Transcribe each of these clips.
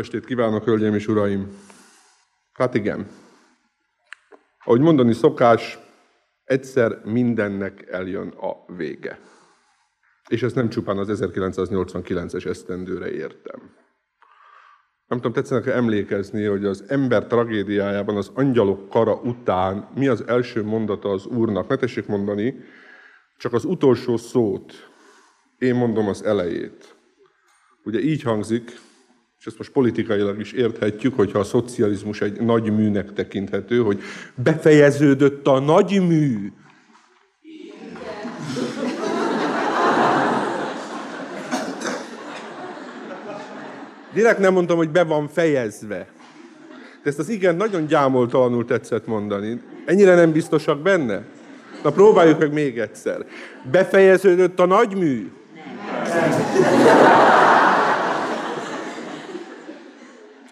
estét kívánok, hölgyeim és uraim! Hát igen. Ahogy mondani szokás, egyszer mindennek eljön a vége. És ezt nem csupán az 1989-es esztendőre értem. Nem tudom, tetszenek emlékezni, hogy az ember tragédiájában az angyalok kara után mi az első mondata az Úrnak. Ne tessék mondani, csak az utolsó szót. Én mondom az elejét. Ugye így hangzik, és ezt most politikailag is érthetjük, hogyha a szocializmus egy nagy műnek tekinthető, hogy befejeződött a nagy mű. Direkt nem mondtam, hogy be van fejezve. De ezt az igen nagyon gyámoltalanul tetszett mondani. Ennyire nem biztosak benne? Na próbáljuk meg még egyszer. Befejeződött a nagy mű?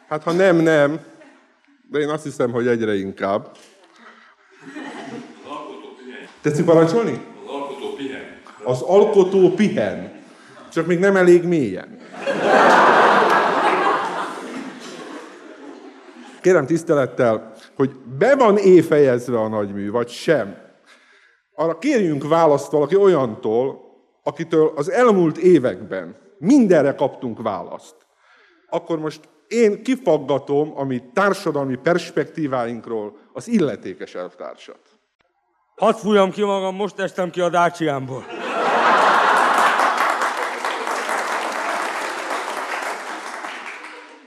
Hát ha nem, nem. De én azt hiszem, hogy egyre inkább. Tetszik parancsolni? Az alkotó pihen. Az alkotó pihen. Csak még nem elég mélyen. Kérem tisztelettel, hogy be van éjfejezve a nagymű, vagy sem. Arra kérjünk választ valaki olyantól, akitől az elmúlt években mindenre kaptunk választ. Akkor most én kifaggatom a mi társadalmi perspektíváinkról az illetékes elvtársat. Hadd fújjam ki magam, most estem ki a dácsiámból.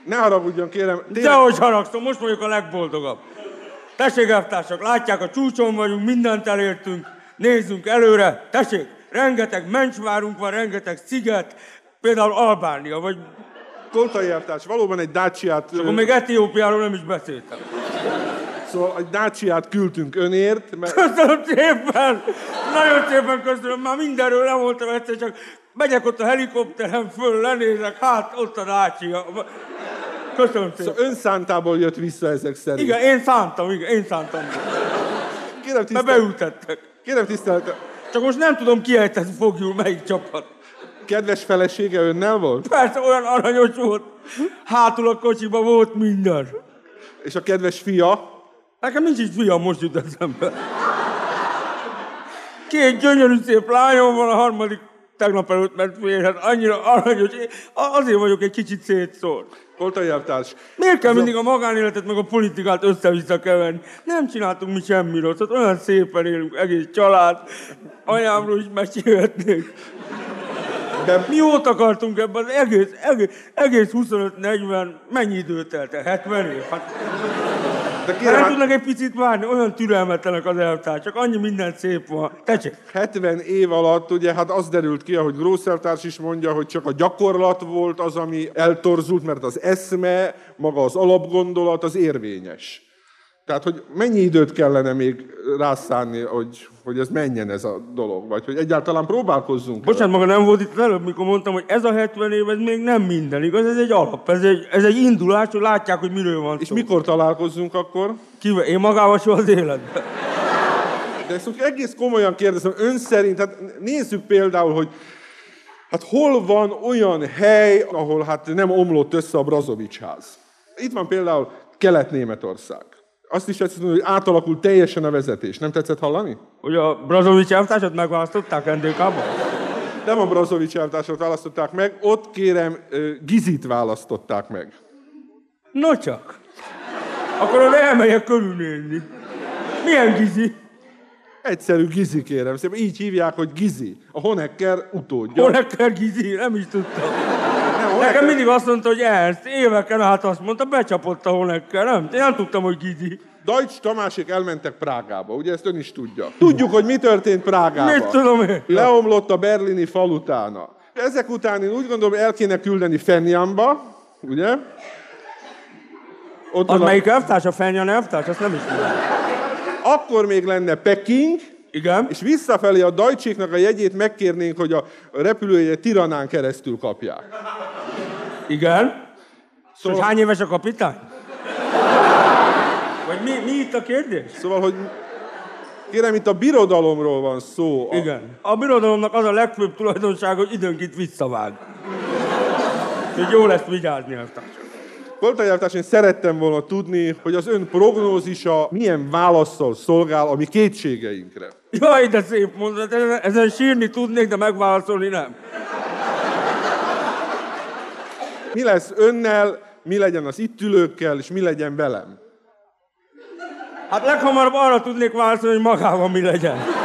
Ne haragudjon, kérem. Dehogy haragszom, most vagyok a legboldogabb. Tessék, elvtársak, látják, a csúcson vagyunk, mindent elértünk, nézzünk előre. Tessék, rengeteg mencsvárunk van, rengeteg sziget, például Albánia, vagy Koltai elvtárs, valóban egy dácsiát... akkor még Etiópiáról nem is beszéltem. Szóval egy dácsiát küldtünk önért, mert Köszönöm szépen! Nagyon szépen köszönöm, már mindenről nem voltam egyszer, csak megyek ott a helikopteren föl, lenézek, hát ott a Dacia. Köszönöm szépen. szóval önszántából jött vissza ezek szerint. Igen, én szántam, igen, én szántam. Kérem Mert tisztelet, beültettek. kérem tisztelet, Csak most nem tudom kiejteni fogjul melyik csapat. Kedves felesége önnel volt? Persze olyan aranyos volt. Hátul a kocsiba volt minden. És a kedves fia? Nekem nincs is fiam, most jut eszembe. Két gyönyörű szép lányom van, a harmadik tegnap előtt ment férhez, annyira aranyos. Azért vagyok egy kicsit szétszórt. Koltai elvtárs, Miért kell mindig a magánéletet meg a politikát össze-vissza keverni? Nem csináltunk mi semmi rosszat, olyan szépen élünk, egész család. Anyámról is mesélhetnék. De Mióta akartunk ebben az egész, egész, egész 25-40, mennyi időt telt el? 70 év? Hát, De kérem, hát tudnak egy picit várni, olyan türelmetlenek az elvtársak, annyi minden szép van. Tessék, 70 év alatt ugye hát az derült ki, ahogy Grószertárs is mondja, hogy csak a gyakorlat volt az, ami eltorzult, mert az eszme, maga az alapgondolat az érvényes. Tehát, hogy mennyi időt kellene még rászánni, hogy, hogy ez menjen ez a dolog, vagy hogy egyáltalán próbálkozzunk. bocsánat, maga nem volt itt előbb, mikor mondtam, hogy ez a 70 év, ez még nem minden, igaz? Ez egy alap, ez egy, ez egy indulás, hogy látják, hogy miről van És szó. mikor találkozzunk akkor? Kivel? Én magával soha az életben. De ezt most egész komolyan kérdezem, ön szerint, hát nézzük például, hogy hát hol van olyan hely, ahol hát nem omlott össze a Brazovics ház. Itt van például Kelet-Németország. Azt is tetszett hogy átalakult teljesen a vezetés. Nem tetszett hallani? Hogy a Brazovics elvtársat megválasztották NDK-ban? Nem a Brazovics elvtársat választották meg, ott kérem Gizit választották meg. No csak. Akkor oda elmegyek körülnézni. Milyen gizi? Egyszerű Gizi kérem szépen, így hívják, hogy Gizi. A Honecker utódja. Honecker gizi? Nem is tudtam. Nekem mindig azt mondta, hogy Ernst. Éveken át azt mondta, becsapott a Honecker. Nem, én nem tudtam, hogy gizi. Deutsch Tamásék elmentek Prágába, ugye ezt ön is tudja. Tudjuk, hogy mi történt Prágában. Mit tudom én? Leomlott a berlini fal utána. Ezek után én úgy gondolom, el kéne küldeni Fenjamba, ugye? Ott Az a- melyik elvtárs? A Fenyan elvtárs? Azt nem is tudom. Akkor még lenne Peking, Igen? és visszafelé a Deutschéknak a jegyét megkérnénk, hogy a repülőjegyet Tiranán keresztül kapják. Igen? Szóval... Szóval- Hogy hány éves a kapitány? Vagy mi, mi itt a kérdés? Szóval, hogy kérem, itt a birodalomról van szó. A- Igen. A birodalomnak az a legfőbb tulajdonsága, hogy időnként visszavág. Úgyhogy jó lesz vigyázni elvtárs. Koltajártárs, én szerettem volna tudni, hogy az ön prognózisa milyen válaszsal szolgál a mi kétségeinkre. Jaj, de szép mondat, ezen, ezen sírni tudnék, de megválaszolni nem. Mi lesz önnel, mi legyen az itt ülőkkel, és mi legyen velem? Hát leghamarabb arra tudnék válaszolni, hogy magával mi legyen.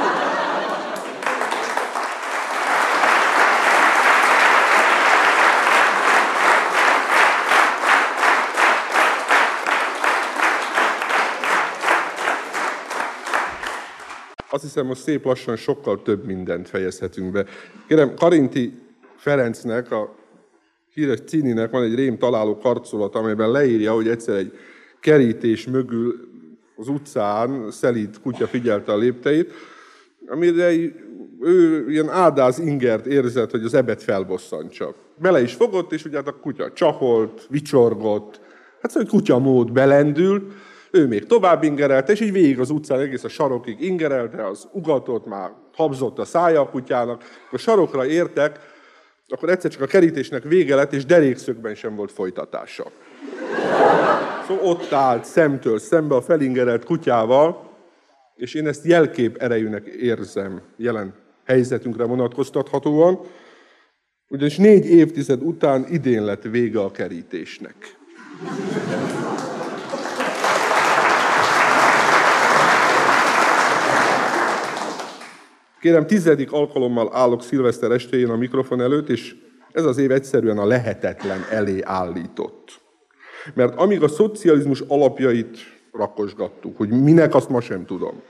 Azt hiszem, most szép lassan sokkal több mindent fejezhetünk be. Kérem, Karinti Ferencnek, a híres Cininek van egy rém találó karcolat, amelyben leírja, hogy egyszer egy kerítés mögül az utcán szelít kutya figyelte a lépteit, amire ő ilyen áldáz ingert érzett, hogy az ebet felbosszantsa. Bele is fogott, és ugye hát a kutya csaholt, vicsorgott, hát szóval kutya mód belendült, ő még tovább ingerelte, és így végig az utcán egész a sarokig ingerelte, az ugatott, már habzott a szája a kutyának. A sarokra értek, akkor egyszer csak a kerítésnek vége lett, és derékszögben sem volt folytatása. Szóval ott állt szemtől szembe a felingerelt kutyával, és én ezt jelkép erejűnek érzem jelen helyzetünkre vonatkoztathatóan, ugyanis négy évtized után idén lett vége a kerítésnek. Kérem, tizedik alkalommal állok szilveszter estéjén a mikrofon előtt, és ez az év egyszerűen a lehetetlen elé állított. Mert amíg a szocializmus alapjait rakosgattuk, hogy minek, azt ma sem tudom.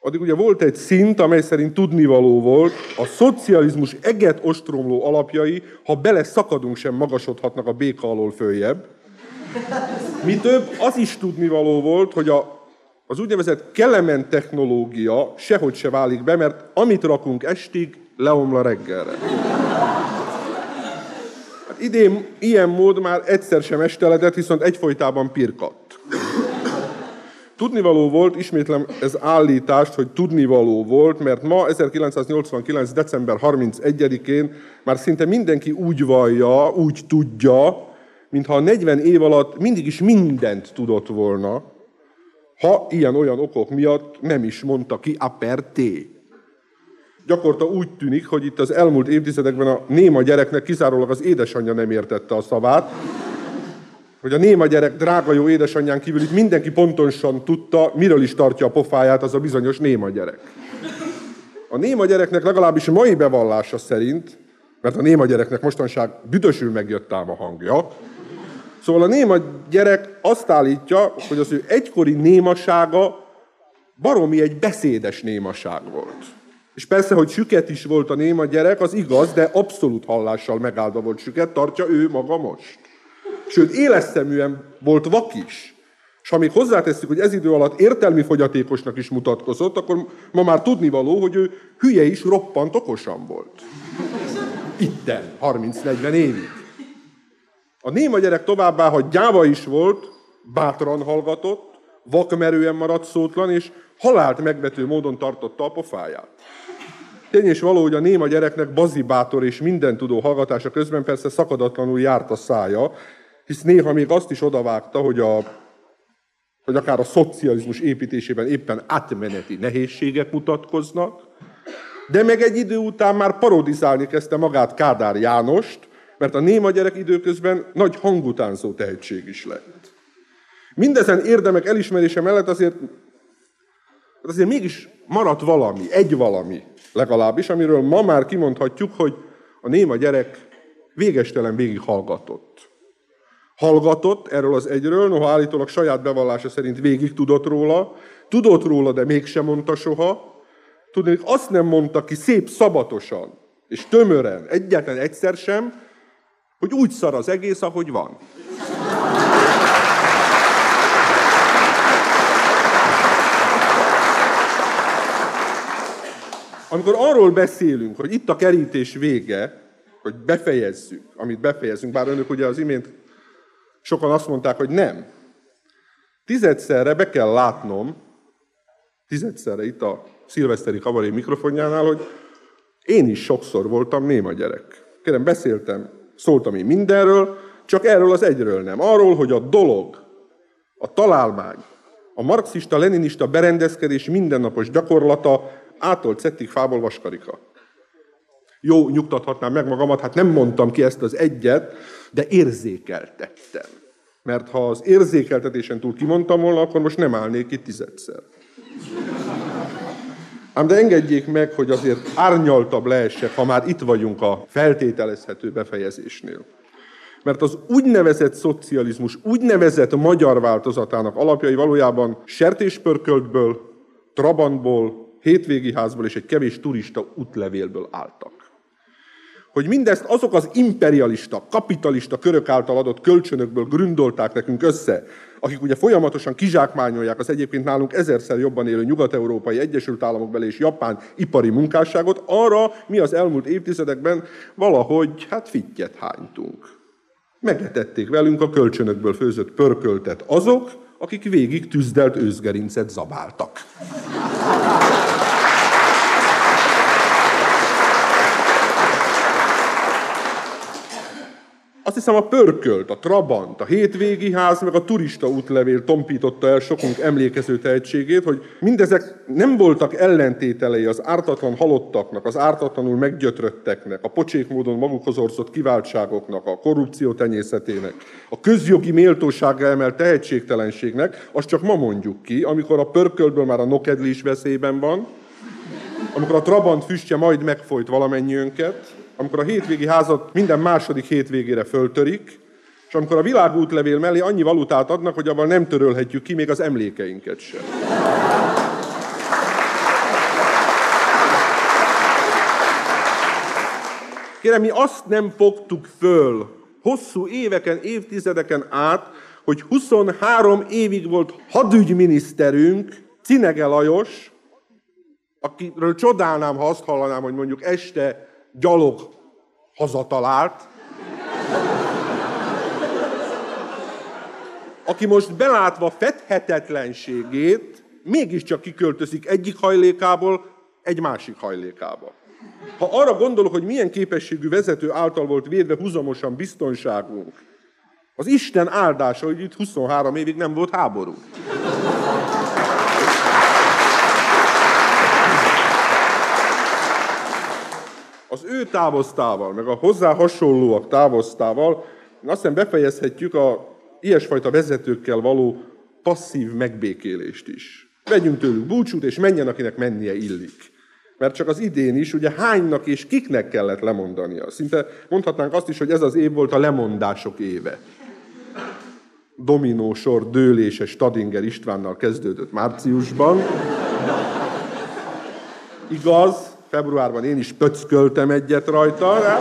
Addig ugye volt egy szint, amely szerint tudnivaló volt, a szocializmus eget ostromló alapjai, ha bele szakadunk, sem magasodhatnak a béka alól följebb. Mi több, az is tudnivaló volt, hogy a az úgynevezett kelemen technológia sehogy se válik be, mert amit rakunk estig, leomla reggelre. Hát idén ilyen mód már egyszer sem esteledett, viszont egyfolytában pirkadt. Tudnivaló volt, ismétlem ez állítást, hogy tudnivaló volt, mert ma 1989. december 31-én már szinte mindenki úgy vallja, úgy tudja, mintha a 40 év alatt mindig is mindent tudott volna, ha ilyen-olyan okok miatt nem is mondta ki a per té. Gyakorta úgy tűnik, hogy itt az elmúlt évtizedekben a néma gyereknek kizárólag az édesanyja nem értette a szavát, hogy a néma gyerek drága jó édesanyján kívül itt mindenki pontosan tudta, miről is tartja a pofáját az a bizonyos néma gyerek. A néma gyereknek legalábbis mai bevallása szerint, mert a néma gyereknek mostanság büdösül megjött ám a hangja, Szóval a néma gyerek azt állítja, hogy az ő egykori némasága baromi egy beszédes némaság volt. És persze, hogy süket is volt a néma gyerek, az igaz, de abszolút hallással megáldva volt süket, tartja ő maga most. Sőt, éleszeműen volt vak is. És ha még hozzáteszik, hogy ez idő alatt értelmi fogyatékosnak is mutatkozott, akkor ma már tudnivaló, hogy ő hülye is roppant okosan volt. Itten, 30-40 évig. A néma gyerek továbbá, hogy gyáva is volt, bátran hallgatott, vakmerően maradt szótlan, és halált megvető módon tartotta a pofáját. Tény és való, hogy a néma gyereknek bazibátor és minden tudó hallgatása közben persze szakadatlanul járt a szája, hisz néha még azt is odavágta, hogy, a, hogy akár a szocializmus építésében éppen átmeneti nehézségek mutatkoznak, de meg egy idő után már parodizálni kezdte magát Kádár Jánost, mert a néma gyerek időközben nagy hangutánzó tehetség is lett. Mindezen érdemek elismerése mellett azért, azért mégis maradt valami, egy valami legalábbis, amiről ma már kimondhatjuk, hogy a néma gyerek végestelen végig hallgatott. Hallgatott erről az egyről, noha állítólag saját bevallása szerint végig tudott róla, tudott róla, de mégsem mondta soha. Tudni, azt nem mondta ki szép szabatosan és tömören, egyetlen egyszer sem, hogy úgy szar az egész, ahogy van. Amikor arról beszélünk, hogy itt a kerítés vége, hogy befejezzük, amit befejezünk, bár önök ugye az imént sokan azt mondták, hogy nem. Tizedszerre be kell látnom, tizedszerre itt a szilveszteri kabaré mikrofonjánál, hogy én is sokszor voltam néma gyerek. Kérem, beszéltem Szóltam én mindenről, csak erről az egyről nem. Arról, hogy a dolog, a találmány, a marxista-leninista berendezkedés mindennapos gyakorlata átolt szettig fából vaskarika. Jó, nyugtathatnám meg magamat, hát nem mondtam ki ezt az egyet, de érzékeltettem. Mert ha az érzékeltetésen túl kimondtam volna, akkor most nem állnék itt tizedszer. Ám de engedjék meg, hogy azért árnyaltabb lehessek, ha már itt vagyunk a feltételezhető befejezésnél. Mert az úgynevezett szocializmus, úgynevezett magyar változatának alapjai valójában sertéspörköltből, trabantból, hétvégi házból és egy kevés turista útlevélből álltak hogy mindezt azok az imperialista, kapitalista körök által adott kölcsönökből gründolták nekünk össze, akik ugye folyamatosan kizsákmányolják az egyébként nálunk ezerszer jobban élő nyugat-európai Egyesült Államokbeli és Japán ipari munkásságot, arra mi az elmúlt évtizedekben valahogy hát fittyet hánytunk. Megetették velünk a kölcsönökből főzött pörköltet azok, akik végig tüzdelt őzgerincet zabáltak. Azt hiszem a pörkölt, a trabant, a hétvégi ház, meg a turista útlevél tompította el sokunk emlékező tehetségét, hogy mindezek nem voltak ellentételei az ártatlan halottaknak, az ártatlanul meggyötrötteknek, a pocsék módon magukhoz orzott kiváltságoknak, a korrupció tenyészetének, a közjogi méltóságra emelt tehetségtelenségnek, azt csak ma mondjuk ki, amikor a pörköltből már a nokedlés veszélyben van, amikor a Trabant füstje majd megfolyt valamennyiünket, amikor a hétvégi házat minden második hétvégére föltörik, és amikor a világútlevél mellé annyi valutát adnak, hogy abban nem törölhetjük ki még az emlékeinket sem. Kérem, mi azt nem fogtuk föl hosszú éveken, évtizedeken át, hogy 23 évig volt hadügyminiszterünk, Cinege Lajos, akiről csodálnám, ha azt hallanám, hogy mondjuk este gyalog hazatalált, aki most belátva fedhetetlenségét, mégiscsak kiköltözik egyik hajlékából egy másik hajlékába. Ha arra gondolok, hogy milyen képességű vezető által volt védve húzamosan biztonságunk, az Isten áldása, hogy itt 23 évig nem volt háború. Az ő távoztával, meg a hozzá hasonlóak távoztával, azt hiszem befejezhetjük a ilyesfajta vezetőkkel való passzív megbékélést is. Vegyünk tőlük búcsút, és menjen, akinek mennie illik. Mert csak az idén is, ugye hánynak és kiknek kellett lemondania. Szinte mondhatnánk azt is, hogy ez az év volt a lemondások éve. Dominósor dőlése Stadinger Istvánnal kezdődött márciusban. Igaz, Februárban én is pöcköltem egyet rajta. De...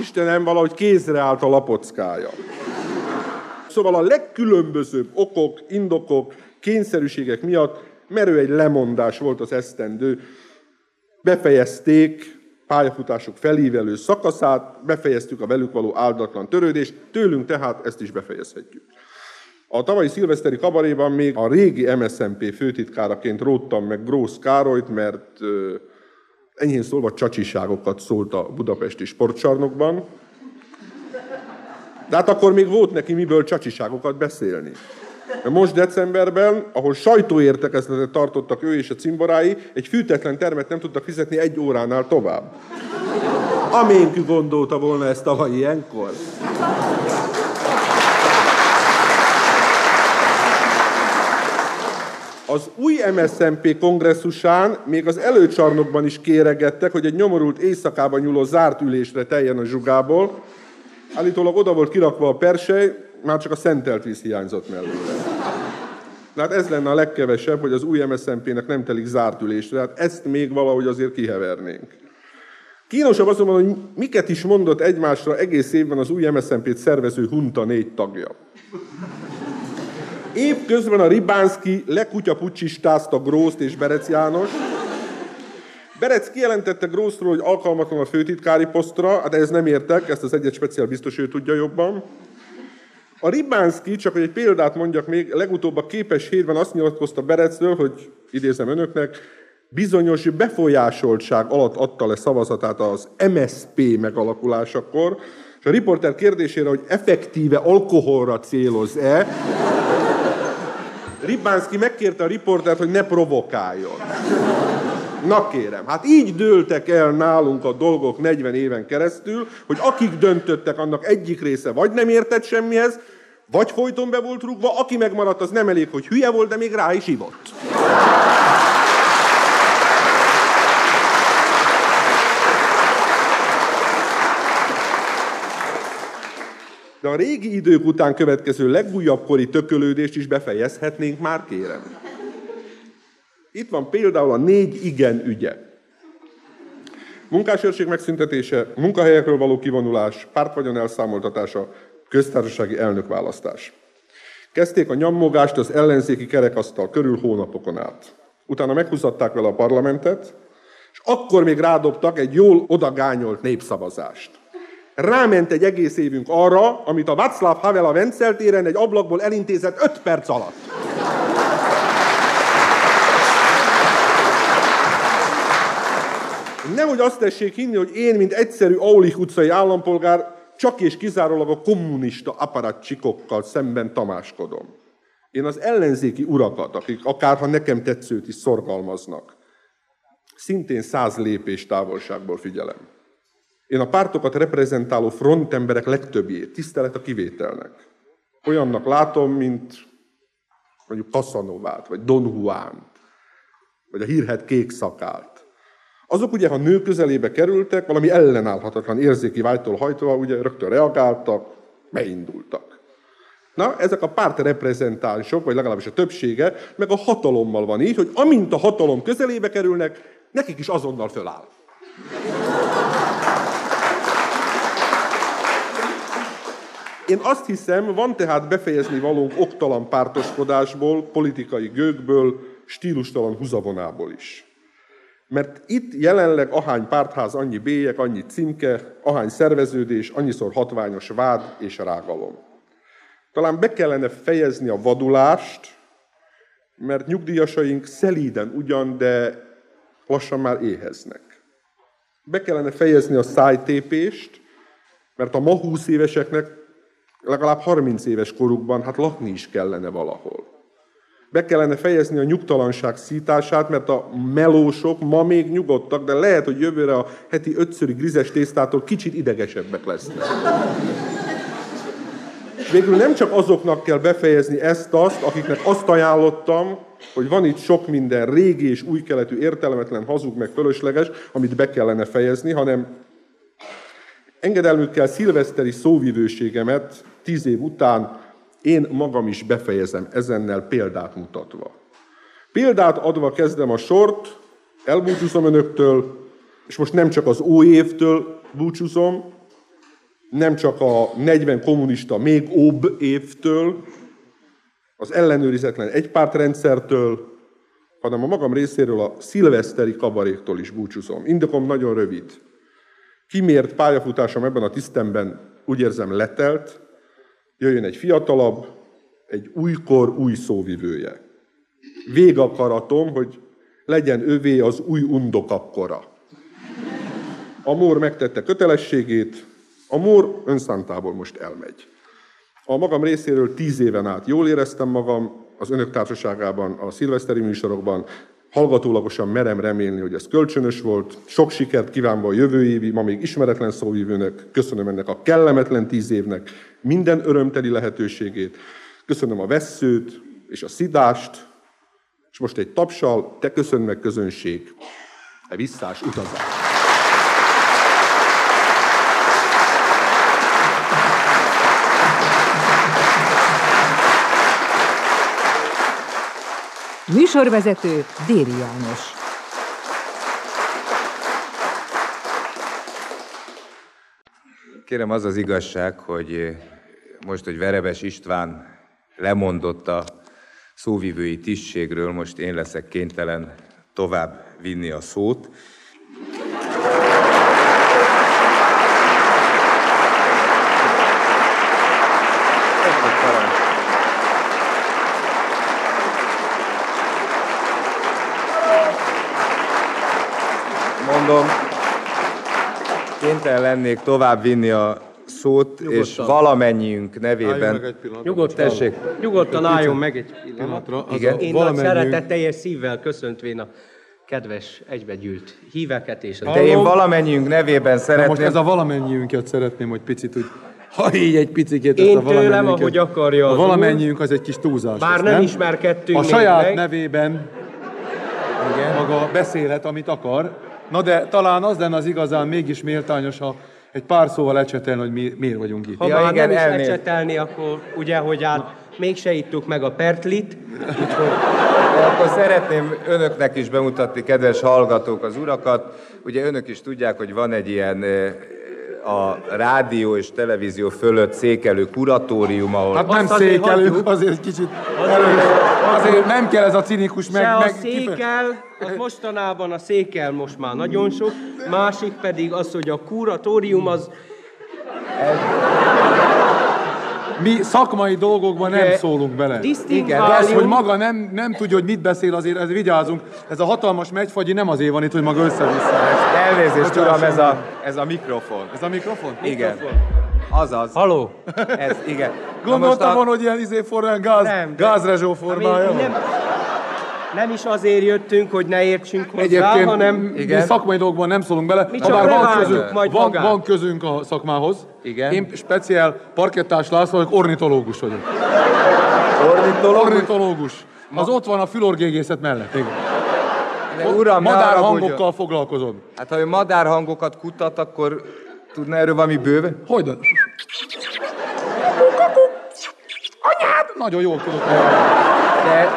Istenem valahogy kézre állt a lapockája. Szóval a legkülönbözőbb okok, indokok, kényszerűségek miatt merő egy lemondás volt az esztendő. Befejezték pályafutások felívelő szakaszát, befejeztük a velük való áldatlan törődést, tőlünk tehát ezt is befejezhetjük. A tavalyi szilveszteri kabaréban még a régi MSZMP főtitkáraként róttam meg Grósz Károlyt, mert enyhén szólva csacsiságokat szólt a budapesti sportcsarnokban. De hát akkor még volt neki miből csacsiságokat beszélni. Most decemberben, ahol sajtóértekezletet tartottak ő és a cimborái, egy fűtetlen termet nem tudtak fizetni egy óránál tovább. Aménkű gondolta volna ezt tavaly ilyenkor. Az új MSZMP kongresszusán még az előcsarnokban is kéregettek, hogy egy nyomorult éjszakában nyúló zárt ülésre teljen a zsugából. Állítólag oda volt kirakva a persely, már csak a szentelt víz hiányzott mellőle. Hát ez lenne a legkevesebb, hogy az új MSZMP-nek nem telik zárt ülésre, hát ezt még valahogy azért kihevernénk. Kínosabb azonban, hogy miket is mondott egymásra egész évben az új MSZMP-t szervező Hunta négy tagja. Épp közben a Ribánszki lekutyapucsistázta Grószt és Berec János. Berec kijelentette Grószról, hogy alkalmatlan a főtitkári posztra, hát ez nem értek, ezt az egyet speciál biztos ő tudja jobban. A Ribánszki, csak hogy egy példát mondjak még, legutóbb a képes hétben azt nyilatkozta Berecről, hogy idézem önöknek, bizonyos befolyásoltság alatt adta le szavazatát az MSP megalakulásakor, és a riporter kérdésére, hogy effektíve alkoholra céloz-e, Ribánszki megkérte a riportert, hogy ne provokáljon. Na kérem, hát így dőltek el nálunk a dolgok 40 éven keresztül, hogy akik döntöttek, annak egyik része vagy nem értett semmihez, vagy folyton be volt rúgva, aki megmaradt, az nem elég, hogy hülye volt, de még rá is ivott. Régi idők után következő legújabb kori tökölődést is befejezhetnénk már, kérem. Itt van például a négy igen ügye. Munkásőrség megszüntetése, munkahelyekről való kivonulás, pártvagyon elszámoltatása, köztársasági elnökválasztás. Kezdték a nyommogást az ellenzéki kerekasztal körül hónapokon át. Utána meghúzatták vele a parlamentet, és akkor még rádobtak egy jól odagányolt népszavazást. Ráment egy egész évünk arra, amit a Václav Havel a Vencel téren egy ablakból elintézett öt perc alatt. Nehogy azt tessék hinni, hogy én, mint egyszerű Aulich utcai állampolgár, csak és kizárólag a kommunista aparatcsikokkal szemben tamáskodom. Én az ellenzéki urakat, akik akárha nekem tetszőt is szorgalmaznak, szintén száz lépés távolságból figyelem. Én a pártokat reprezentáló frontemberek legtöbbjét tisztelet a kivételnek. Olyannak látom, mint mondjuk Casanovát, vagy Don Juan, vagy a hírhet kék szakált. Azok ugye, ha nő közelébe kerültek, valami ellenállhatatlan érzéki vágytól hajtva, ugye rögtön reagáltak, beindultak. Na, ezek a párt reprezentánsok, vagy legalábbis a többsége, meg a hatalommal van így, hogy amint a hatalom közelébe kerülnek, nekik is azonnal föláll. Én azt hiszem, van tehát befejezni valónk oktalan pártoskodásból, politikai gőkből, stílustalan húzavonából is. Mert itt jelenleg ahány pártház, annyi bélyek, annyi címke, ahány szerveződés, annyiszor hatványos vád és rágalom. Talán be kellene fejezni a vadulást, mert nyugdíjasaink szelíden ugyan, de lassan már éheznek. Be kellene fejezni a szájtépést, mert a ma 20 éveseknek legalább 30 éves korukban hát lakni is kellene valahol. Be kellene fejezni a nyugtalanság szítását, mert a melósok ma még nyugodtak, de lehet, hogy jövőre a heti ötszöri grizes tésztától kicsit idegesebbek lesznek. Végül nem csak azoknak kell befejezni ezt-azt, akiknek azt ajánlottam, hogy van itt sok minden régi és új keletű, értelmetlen, hazug, meg fölösleges, amit be kellene fejezni, hanem engedelmükkel szilveszteri szóvivőségemet tíz év után én magam is befejezem ezennel példát mutatva. Példát adva kezdem a sort, elbúcsúzom önöktől, és most nem csak az új évtől búcsúzom, nem csak a 40 kommunista még óbb évtől, az ellenőrizetlen egypártrendszertől, hanem a magam részéről a szilveszteri kabaréktól is búcsúzom. Indokom nagyon rövid. Kimért pályafutásom ebben a tisztemben úgy érzem letelt, jöjjön egy fiatalabb, egy újkor új szóvivője. Végakaratom, hogy legyen övé az új undok akkora. A mór megtette kötelességét, a mór önszántából most elmegy. A magam részéről tíz éven át jól éreztem magam, az önök társaságában, a szilveszteri műsorokban, hallgatólagosan merem remélni, hogy ez kölcsönös volt. Sok sikert kívánva a jövő évi, ma még ismeretlen szóvívőnek, köszönöm ennek a kellemetlen tíz évnek minden örömteli lehetőségét. Köszönöm a vesszőt és a szidást, és most egy tapsal, te köszön meg közönség, a visszás utazás. Műsorvezető Déri János. Kérem, az az igazság, hogy most, hogy Verebes István lemondott a szóvivői tisztségről, most én leszek kénytelen tovább vinni a szót. Mondom, kénytelen lennék tovább vinni a szót, és valamennyiünk nevében... Nyugodtan, Tessék. nyugodtan álljon meg egy pillanat. pillanatra. Az Igen. a Én nagy valamennyiünk- szeretetteljes szívvel köszöntvén a kedves egybegyűlt híveket és a De én valamennyiünk nevében Na most szeretném... ez a valamennyiünket szeretném, hogy picit úgy, ha így egy picikét Én ezt a tőlem, ahogy akarja A az valamennyiünk az egy kis túlzás. Bár lesz, nem ismerkedtünk A saját meg. nevében igen. maga beszélhet, amit akar. Na de talán az lenne az igazán mégis méltányos, ha egy pár szóval ecsetelni, hogy mi, miért vagyunk itt. Ha Ja, már igen, nem is elnéz- ecsetelni, akkor ugye, hogy hát mégse ittuk meg a pertlit, úgyhogy akkor szeretném önöknek is bemutatni, kedves hallgatók, az urakat. Ugye önök is tudják, hogy van egy ilyen eh, a rádió és televízió fölött székelő kuratórium, ahol... Hát nem Azt azért azért egy kicsit erős. Azért nem kell ez a cinikus meg... se a székel, az mostanában a székel most már nagyon sok, másik pedig az, hogy a kuratórium az Mi szakmai dolgokban nem szólunk bele. De az, disztingválium, hogy maga nem, nem tudja, hogy mit beszél, azért ez vigyázunk. Ez a hatalmas megyfagyi nem azért van itt, hogy maga össze-vissza. Elnézést, uram, ez a, ez a mikrofon. Ez a mikrofon? Igen. Azaz. Haló? Ez, igen. Gondoltam a- volna, hogy ilyen izé forrán gáz, Nem, de- gázrezsó formája van. nem, nem is azért jöttünk, hogy ne értsünk hozzá, Egyébként hanem mi Igen. szakmai dolgokban nem szólunk bele. Mi csak van, közünk, majd van, magát. van közünk a szakmához. Igen. Én speciál parkettás László vagyok, ornitológus vagyok. Ornitológus? Ornitológus. Az ott van a fülorgégészet mellett. Igen. De Uram, ne Madár haragudjon. hangokkal foglalkozom. Hát ha ő madárhangokat kutat, akkor tudna erről valami bőve? Hogy? Anyád! Nagyon jól tudok. De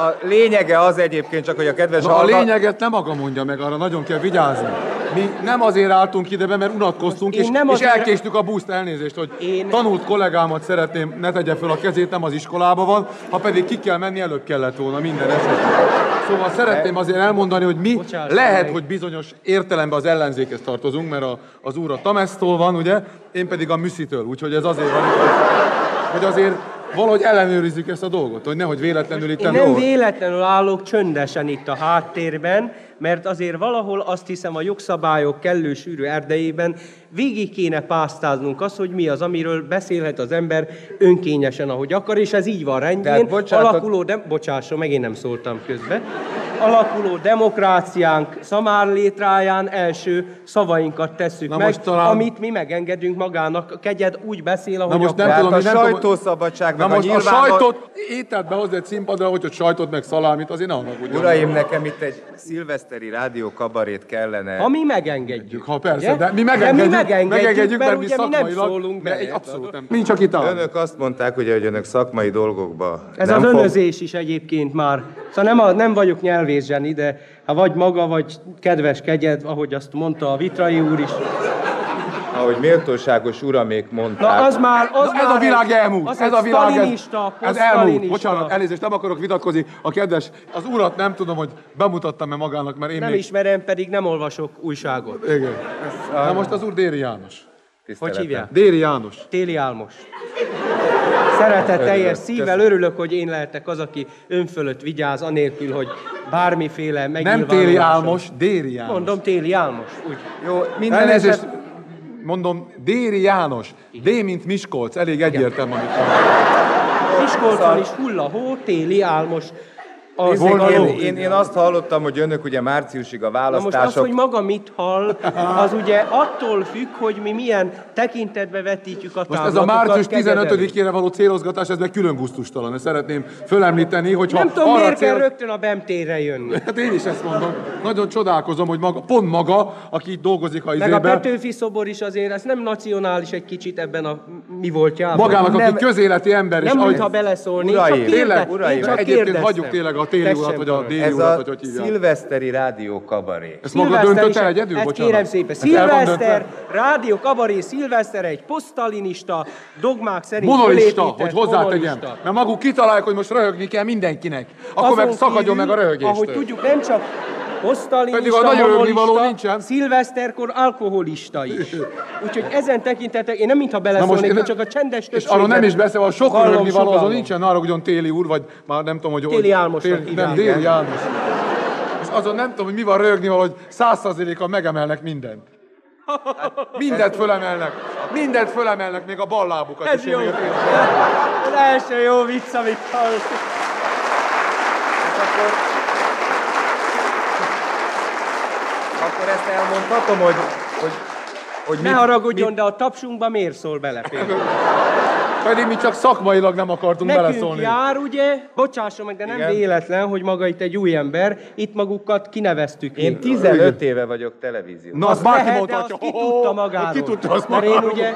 a lényege az egyébként csak, hogy a kedves Na, a hallgat- lényeget nem maga mondja meg, arra nagyon kell vigyázni. Mi nem azért álltunk ide be, mert unatkoztunk, és, nem és azért- elkéstük a buszt, elnézést, hogy Én- tanult kollégámat szeretném, ne tegye föl a kezét, nem az iskolában van, ha pedig ki kell menni, előbb kellett volna minden esetben. Szóval szeretném azért elmondani, hogy mi Bocsáss lehet, meg. hogy bizonyos értelemben az ellenzékhez tartozunk, mert a, az úr a Tamesztól van, ugye, én pedig a Müszitől, úgyhogy ez azért van, hogy azért valahogy ellenőrizzük ezt a dolgot, hogy nehogy véletlenül itt Én nem véletlenül állok csöndesen itt a háttérben, mert azért valahol azt hiszem a jogszabályok kellő sűrű erdejében végig kéne pásztáznunk azt, hogy mi az, amiről beszélhet az ember önkényesen, ahogy akar, és ez így van rendjén. Tehát Alakuló, de, bocsásson, meg én nem szóltam közbe. Alakuló demokráciánk szamárlétráján első szavainkat tesszük Na meg, most talán- amit mi megengedünk magának. A kegyed úgy beszél, ahogy Na most akar. nem tudom, a mi nem sajtószabadság, Na meg most a a nyilván... sajtot, ételt behozni egy színpadra, hogy ott sajtot meg szalámit, azért ne haragudjon. Uraim, nekem itt egy szilveszteri rádió kabarét kellene. Ha mi megengedjük. Ha persze, ugye? de mi De megengedjük, mi megengedjük, megengedjük mert, mert mi ugye mi nem szakmailag, szólunk mert egy abszolút nem. Nincs, aki talán. Önök azt mondták, ugye, hogy önök szakmai dolgokba Ez nem az fog- önözés is egyébként már. Szóval nem, a, nem vagyok nyelvészseni, de ha vagy maga, vagy kedves kegyed, ahogy azt mondta a Vitrai úr is. Ahogy méltóságos uramék mondták. Na az már, az Na, ez már a világ egy- elmúlt. Az ez a világ ez, elmúlt. Bocsánat, elnézést, nem akarok vitatkozni. A kedves, az urat nem tudom, hogy bemutattam-e magának, mert én Nem még... ismerem, pedig nem olvasok újságot. Igen. Na most az úr Déri János. Hogy hívják? Déri János. Téli Álmos. Szeretet teljes Örülök. szívvel örülök, hogy én lehetek az, aki ön fölött vigyáz, anélkül, hogy bármiféle Nem megnyilvánuláson. Téli Álmos, Déri János. Mondom, Téli Álmos. Úgy. Jó, minden Elnézést, eset... mondom, Déri János. D, mint Miskolc, elég egyértelmű, amit Miskolcon is hull a hó, téli álmos. Az Nézzék, én, én, én azt hallottam, hogy önök ugye márciusig a Na most az, választások... hogy maga mit hall, az ugye attól függ, hogy mi milyen tekintetbe vetítjük a Most ez a március kegyedelő. 15-ére való célozgatás, ez meg külön gusztustalan. Ezt szeretném fölemlíteni, hogyha Nem tudom, miért kell cél... rögtön a bemtére jönni. Hát én is ezt mondom. Nagyon csodálkozom, hogy maga, pont maga, aki itt dolgozik a Meg a Petőfi szobor is azért, ez nem nacionális egy kicsit ebben a mi voltjában. magának, nem, aki közéleti ember, és nem ahogy- mintha beleszólni, Uraim, csak Tényleg, uraim, egyébként hagyjuk tényleg a téli Tessen urat, vagy a déli Ez urat, vagy hogy hívják. szilveszteri rádió kabaré. Ezt maga döntött el egyedül? Ezt Bocsánat. kérem szépen. Van Szilveszter, rádió, kabaré, Szilveszter egy posztalinista dogmák szerint Monolista, hogy hozzátegyem. monolista. Mert maguk kitalálják, hogy most röhögni kell mindenkinek. Akkor Azon meg szakadjon kívül, meg a röhögéstől. Ahogy tudjuk, nem csak posztalinista, Pedig a nagy röhögnivaló monolista, nincsen. szilveszterkor alkoholista is. Úgyhogy ezen tekintetek, én nem mintha beleszólnék, én- csak a csendes És arról nem is beszél, a sok Vallom, röhögni való, azon nincsen arra, hogy téli úr, vagy már nem tudom, hogy... Téli Álmosnak téli. Nem, Déli János. És azon nem tudom, hogy mi van való, hogy száz százalékkal megemelnek mindent. Mindent fölemelnek. Mindent fölemelnek, még a ballábukat Ez is. jó. Az első jó vicc, amit hallottam. Akkor ezt elmondhatom, hogy, hogy, hogy Ne mit- haragudjon, de a tapsunkba miért szól bele például? Pedig mi csak szakmailag nem akartunk Nekünk beleszólni. jár, ugye, bocsásson meg, de nem Igen. véletlen, hogy maga itt egy új ember, itt magukat kineveztük. Én mi. 15 éve vagyok televízió. Na, azt bárki Lehet, de azt ki tudta magáról. Ki tudta azt Mert én ugye,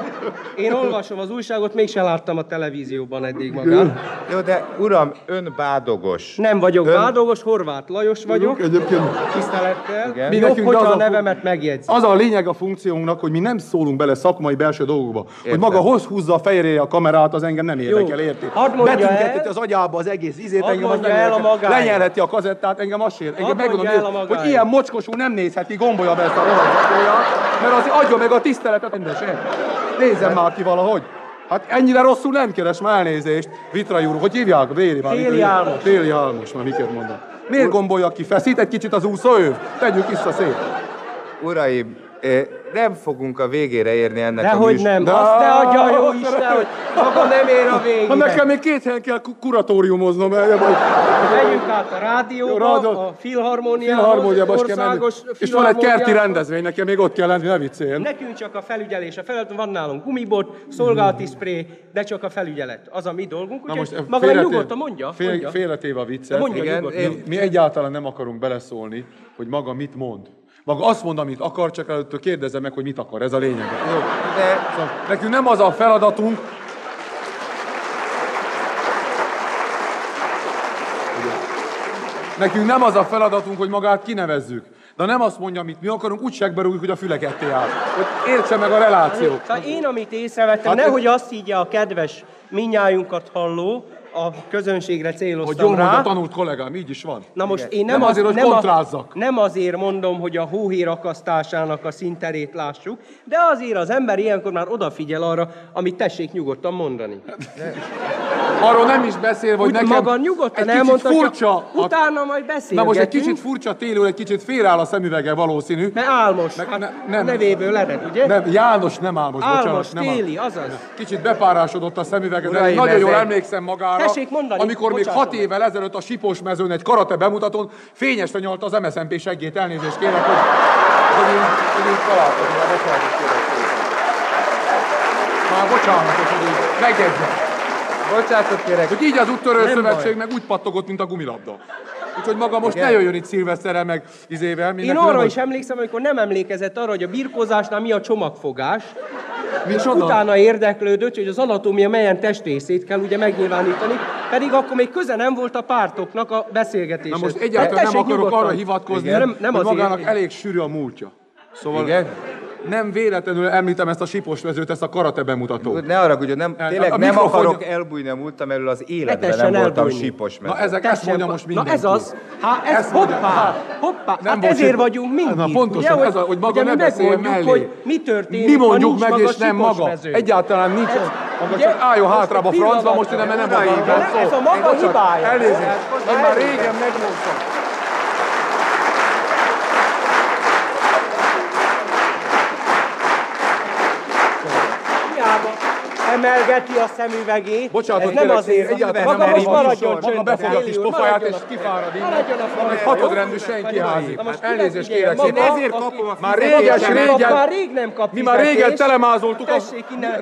én olvasom az újságot, mégsem láttam a televízióban eddig magát. Jó, de uram, ön bádogos. Nem vagyok Ön- bádogos, Horváth Lajos vagyok, Egyébként tisztelettel. Igen. Mi Jobb, nekünk hogyha az a a- nevemet megjegyzi. az a lényeg a funkciónknak, hogy mi nem szólunk bele szakmai belső dolgokba. Hogy Értem. maga hoz húzza a fejére a kamerát, az engem nem érdekel, érti? El- az agyába az egész izét, Hadd engem az nem el a. Lenyelheti a kazettát, engem az sér. Engem megmondom, el a hogy, ilyen mocskosú nem nézheti, gombolja be ezt a rohadt mert az adja meg a tiszteletet rendesen. Nézzem már ki valahogy. Hát ennyire rosszul nem keres, már elnézést. Vitrai úr, hogy hívják? Véri már. Téli Álmos. Téli Álmos, már miket mondom. Miért gombolja ki? Feszít egy kicsit az úszóöv? Tegyük vissza szét. Uraim, eh, nem fogunk a végére érni ennek a Dehogy műsor- nem, De- azt ne adja a jó Isten, hogy maga nem ér a Ha végére. Hát nekem még két helyen kell ku- kuratóriumoznom, Megyünk át a rádióba, Rádió- a filharmóniához, országos És van egy kerti rendezvény, nekem még ott kell lenni, ne vicceljen. Nekünk csak a felügyelés, a feladat, van nálunk gumibot, szolgálati spré, de csak a felügyelet. Az a mi dolgunk, úgyhogy most maga meg félretéve- nyugodtan mondja. fél- mondja. Félretéve a viccet. Mondja Igen, én- mi egyáltalán nem akarunk beleszólni, hogy maga mit mond. Maga azt mond, amit akar, csak előttől kérdezze meg, hogy mit akar. Ez a lényeg. Jó, de Szóval nekünk nem az a feladatunk? Nekünk nem az a feladatunk, hogy magát kinevezzük. De nem azt mondja, amit mi akarunk, úgy segberújjuk, hogy a füle ketté áll. Hogy értse meg a relációt. Szóval én, amit észrevettem, Hát nehogy azt higgye a kedves minnyájunkat halló, a közönségre Hogy céloztam jól rá. mondja, tanult kollégám, így is van. Na most én nem, Nem azért, hogy nem, kontrázzak. nem azért mondom, hogy a hóhér akasztásának a szinterét lássuk, de azért az ember ilyenkor már odafigyel arra, amit tessék nyugodtan mondani. Arról nem is beszél, hogy Úgy nekem maga nyugodtan egy kicsit furcsa. a- utána majd beszélgetünk. Na most egy kicsit furcsa télő, egy kicsit félreáll a szemüvege valószínű. Mert Álmos, Meg- hát ne- nem, nem. nevéből ered, ugye? Nem, János nem Álmos, Álmos, bocsánat. Nem téli, Álmos. azaz. Kicsit bepárásodott a szemüvege, de nagyon jól emlékszem magára. Tessék mondani, amikor még hat meg. évvel ezelőtt a Sipos mezőn egy karate bemutatón fényesre nyalta az MSZNP seggét, elnézést kérek, hogy, hogy én, hogy én találkozom, bocsánatot kérek. Már bocsánatot, hogy így megjegyzem. bocsánatot kérek. Hogy így az úttörő Nem szövetség baj. meg úgy pattogott, mint a gumilabda. Úgyhogy maga most Igen. ne jöjjön itt szilveszterrel meg izével. Én arra is emlékszem, amikor nem emlékezett arra, hogy a birkózásnál mi a csomagfogás, Micsoda? utána érdeklődött, hogy az anatómia melyen testrészét kell ugye megnyilvánítani, pedig akkor még köze nem volt a pártoknak a beszélgetéshez. Na most egyáltalán nem akarok nyugodtan. arra hivatkozni, Igen. Nem, nem hogy azért. magának elég sűrű a múltja. Szóval Igen? Nem véletlenül említem ezt a sipos vezőt, ezt a karate bemutatót. Ne arra, hogy nem, A- tényleg a nem mikrofon- akarok elbújni a múltam elől, az életben tessen nem voltam elbújni. sípos Na mezőn. ezek, ezt Tessen, mondja most Na mindenki. ez az. Hát ez Ezt mondja, hoppá, hát. hoppá. Nem hát ezért síp- vagyunk mindig. Na pontosan, ugye, ez a, hogy maga ugye ne mi beszéljen mellé. hogy mi történik, Mi ha mondjuk meg, maga és nem sipos maga. Egyáltalán nincs. Ez- Maga csak álljon hátrába francba, most ide, mert nem de szól. ez a maga hibája. Elnézést, én már régen megmondtam. Emelgeti a szemüvegét. Bocsánatot ez nem azért. egyáltalán maga nem most maradjon. Maga befogad Éli kis pofáját, és a- kifárad innen. A francba, hatodrendű senki házi. Elnézést kérek szépen. ezért kapom a Már Maga régen, már rég nem kap mi már régen telemázoltuk a... Tessék innen.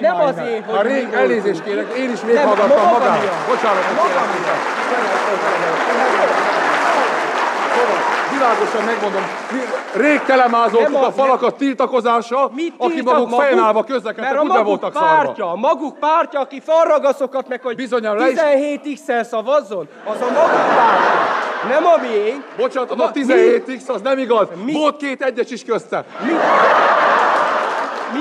Nem, azért, hogy Már rég, elnézést kérek, én is Nem, véghallgattam maga magát. miatt. Bocsánat, kérek szépen. Világosan megmondom, rég telemázoltuk a falakat tiltakozással, Mit aki maguk fején állva közlekedtek, a úgy be voltak szarva. pártja, a maguk pártja, aki farragaszokat meg, hogy Bizonyára le is- 17x-el szavazzon, az a maguk pártja. Nem a miénk. Bocsánat, Ma- a 17x az nem igaz. Mi? Volt két egyes is közte. Mi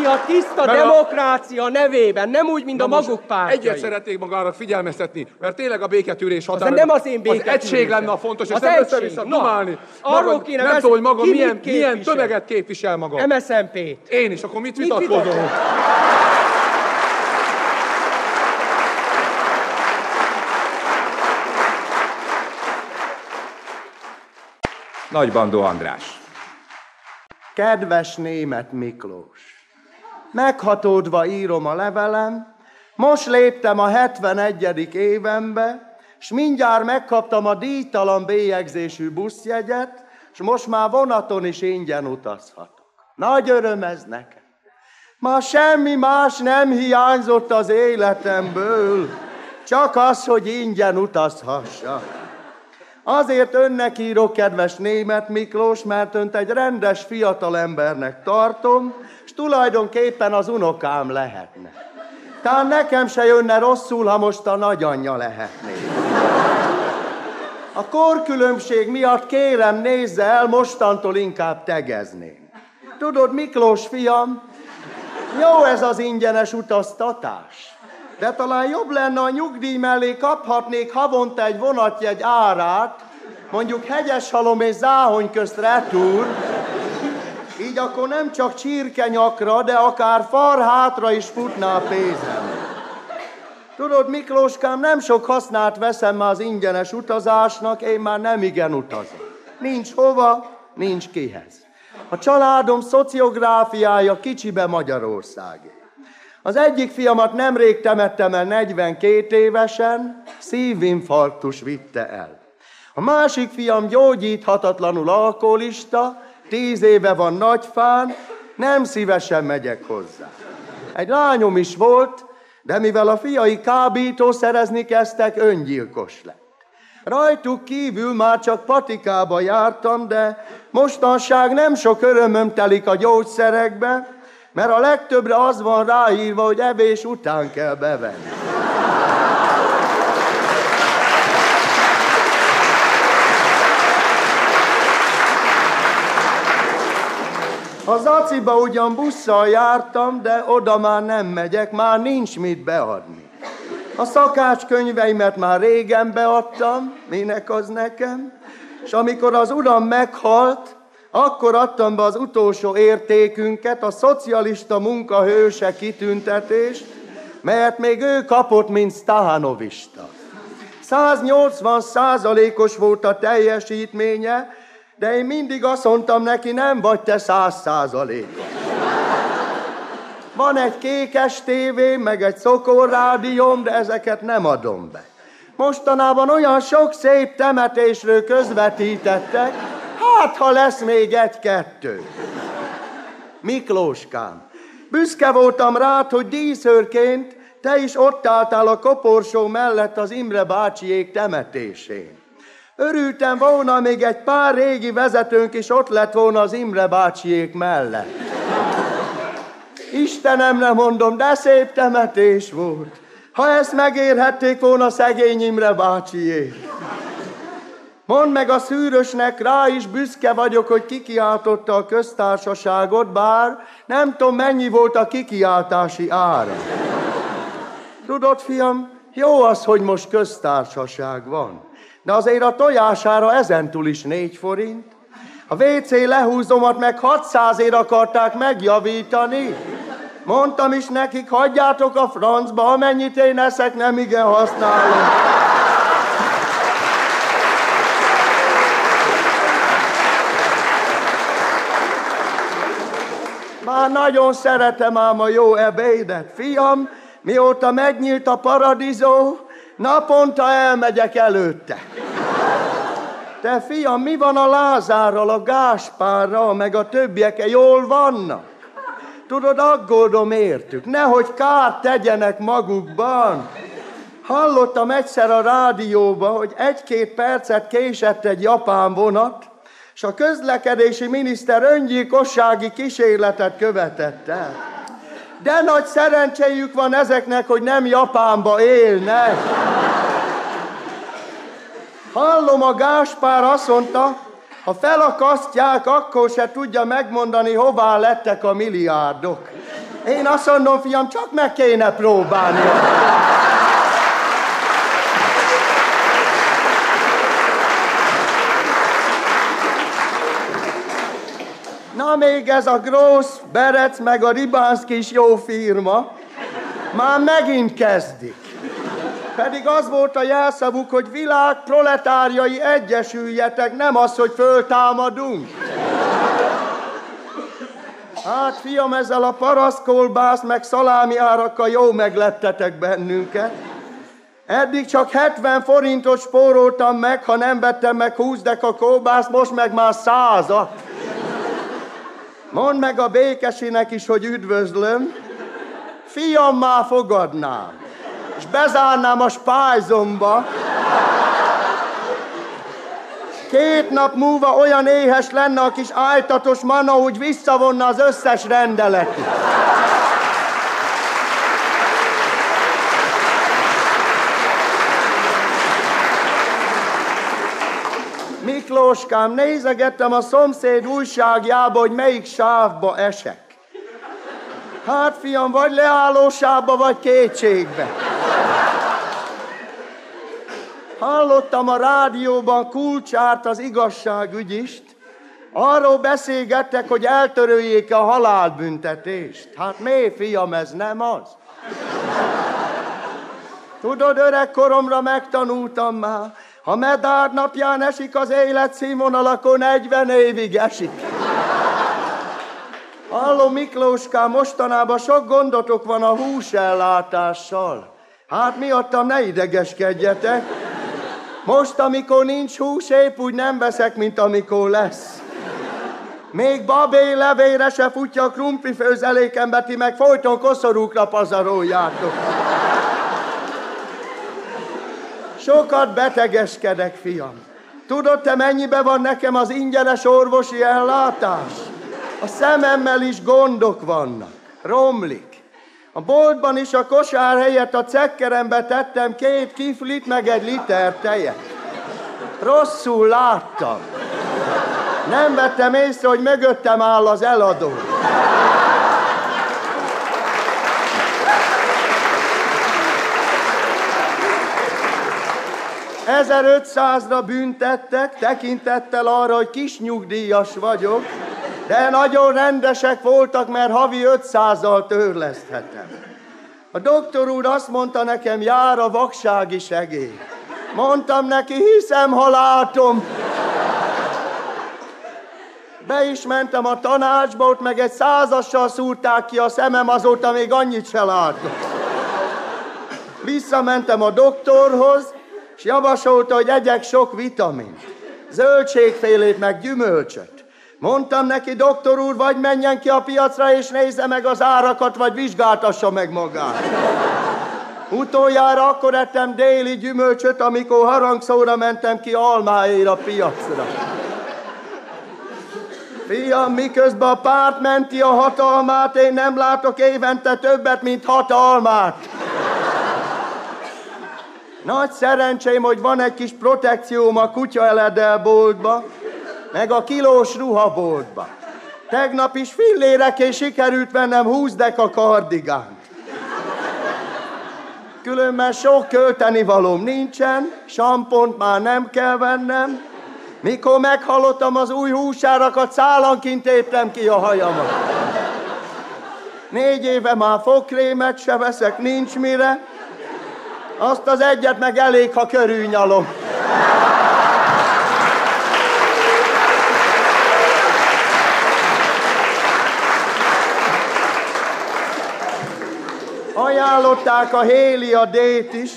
a tiszta Mert a- demokrácia nevében, nem úgy, mint a maguk pártjai. Egyet szeretnék magának figyelmeztetni, mert tényleg a béketűrés Az határa. nem az én Az béketűrésem. egység lenne a fontos, és Az nem össze-vissza dumálni. arról Maga- kéne Nem tudom, hogy maga ki milyen, mit milyen képvisel. tömeget képvisel maga. MSZNP-t. Én is, akkor mit Mit vitatkozunk? vitatkozunk? Nagy Bandó András. Kedves német Miklós, meghatódva írom a levelem, most léptem a 71. évembe, és mindjárt megkaptam a díjtalan bélyegzésű buszjegyet, és most már vonaton is ingyen utazhatok. Nagy öröm ez nekem. Ma semmi más nem hiányzott az életemből, csak az, hogy ingyen utazhassak. Azért önnek írok, kedves német Miklós, mert önt egy rendes fiatal embernek tartom, tulajdonképpen az unokám lehetne. Tehát nekem se jönne rosszul, ha most a nagyanyja lehetné. A korkülönbség miatt kérem, nézze el, mostantól inkább tegezném. Tudod, Miklós fiam, jó ez az ingyenes utaztatás. De talán jobb lenne a nyugdíj mellé kaphatnék havonta egy vonatjegy árát, mondjuk Hegyeshalom és Záhony közt retúr, akkor nem csak csirkenyakra, de akár farhátra is futná pénzem. Tudod, Miklóskám, nem sok hasznát veszem már az ingyenes utazásnak, én már nem igen utazom. Nincs hova, nincs kihez. A családom szociográfiája kicsibe Magyarországé. Az egyik fiamat nemrég temettem el 42 évesen, szívinfarktus vitte el. A másik fiam gyógyíthatatlanul alkoholista, tíz éve van nagyfán, nem szívesen megyek hozzá. Egy lányom is volt, de mivel a fiai kábítószerezni kezdtek, öngyilkos lett. Rajtuk kívül már csak patikába jártam, de mostanság nem sok örömöm telik a gyógyszerekbe, mert a legtöbbre az van ráírva, hogy evés után kell bevenni. A Zaciba ugyan busszal jártam, de oda már nem megyek, már nincs mit beadni. A szakácskönyveimet már régen beadtam, minek az nekem, és amikor az uram meghalt, akkor adtam be az utolsó értékünket, a szocialista munkahőse kitüntetést, melyet még ő kapott, mint Stahanovista. 180 százalékos volt a teljesítménye, de én mindig azt mondtam neki, nem vagy te száz százalékos. Van egy kékes tévé, meg egy szokorrádióm, de ezeket nem adom be. Mostanában olyan sok szép temetésről közvetítettek, hát ha lesz még egy-kettő. Miklóskám, büszke voltam rád, hogy díszőrként te is ott álltál a koporsó mellett az Imre bácsiék temetésén. Örültem volna, még egy pár régi vezetőnk is ott lett volna az Imre bácsiék mellett. Istenemre mondom, de szép temetés volt. Ha ezt megérhették volna szegény Imre bácsiék. Mondd meg a szűrösnek, rá is büszke vagyok, hogy kikiáltotta a köztársaságot, bár nem tudom, mennyi volt a kikiáltási ára. Tudod, fiam, jó az, hogy most köztársaság van de azért a tojására ezentúl is négy forint. A WC lehúzomat meg 600 ér akarták megjavítani. Mondtam is nekik, hagyjátok a francba, amennyit én eszek, nem igen használom. Már nagyon szeretem ám a jó ebédet, fiam, mióta megnyílt a paradizó, Naponta elmegyek előtte. Te fiam, mi van a Lázárral, a Gáspárral, meg a többiek, jól vannak? Tudod, aggódom értük, nehogy kárt tegyenek magukban. Hallottam egyszer a rádióba, hogy egy-két percet késett egy japán vonat, és a közlekedési miniszter öngyilkossági kísérletet követett el. De nagy szerencséjük van ezeknek, hogy nem Japánba élnek. Hallom, a Gáspár azt mondta, ha felakasztják, akkor se tudja megmondani, hová lettek a milliárdok. Én azt mondom, fiam, csak meg kéne próbálni. Na még ez a Gross, Berec meg a Ribánszki is jó firma. Már megint kezdik. Pedig az volt a jelszavuk, hogy világ proletárjai egyesüljetek, nem az, hogy föltámadunk. Hát, fiam, ezzel a paraszkolbász meg szalámi árakkal jó meglettetek bennünket. Eddig csak 70 forintot spóroltam meg, ha nem vettem meg 20 deka kóbászt, most meg már százat. Mondd meg a békesinek is, hogy üdvözlöm. Fiam, már fogadnám. És bezárnám a spájzomba. Két nap múlva olyan éhes lenne a kis ájtatos mana, hogy visszavonna az összes rendeletet. Miklóskám, nézegettem a szomszéd újságjába, hogy melyik sávba esek. Hát, fiam, vagy leállósába, vagy kétségbe. Hallottam a rádióban kulcsárt az igazságügyist, arról beszélgettek, hogy eltöröljék a halálbüntetést. Hát mi, fiam, ez nem az? Tudod, öregkoromra megtanultam már, ha medár napján esik az élet színvonal, akkor 40 évig esik. Halló Miklóskám, mostanában sok gondotok van a húsellátással. Hát miattam ne idegeskedjetek. Most, amikor nincs hús, épp úgy nem veszek, mint amikor lesz. Még babé levére se futja a krumpli főzelékembe, ti meg folyton koszorúkra pazaroljátok. Sokat betegeskedek, fiam. Tudod, te mennyibe van nekem az ingyenes orvosi ellátás? A szememmel is gondok vannak. Romlik. A boltban is a kosár helyett a cekkerembe tettem két kiflit, meg egy liter tejet. Rosszul láttam. Nem vettem észre, hogy mögöttem áll az eladó. 1500-ra büntettek, tekintettel arra, hogy kis nyugdíjas vagyok, de nagyon rendesek voltak, mert havi 500-zal törleszthetem. A doktor úr azt mondta nekem, jár a vaksági segély. Mondtam neki, hiszem, ha látom. Be is mentem a tanácsba, ott meg egy százassal szúrták ki a szemem, azóta még annyit se látok. Visszamentem a doktorhoz, és javasolta, hogy egyek sok vitamint, zöldségfélét, meg gyümölcsöt. Mondtam neki, doktor úr, vagy menjen ki a piacra, és nézze meg az árakat, vagy vizsgáltassa meg magát. Utoljára akkor ettem déli gyümölcsöt, amikor harangszóra mentem ki almáért a piacra. Fiam, miközben a párt menti a hatalmát, én nem látok évente többet, mint hatalmát. Nagy szerencsém, hogy van egy kis protekcióm a kutyaeledelboltba, meg a kilós ruhaboltba. Tegnap is és sikerült vennem 20 deka kardigánt. Különben sok költeni valóm nincsen, sampont már nem kell vennem. Mikor meghallottam az új húsárakat, szállanként téptem ki a hajamat. Négy éve már fogkrémet se veszek, nincs mire, azt az egyet meg elég, ha körülnyalom. Ajánlották a Héli a dét is,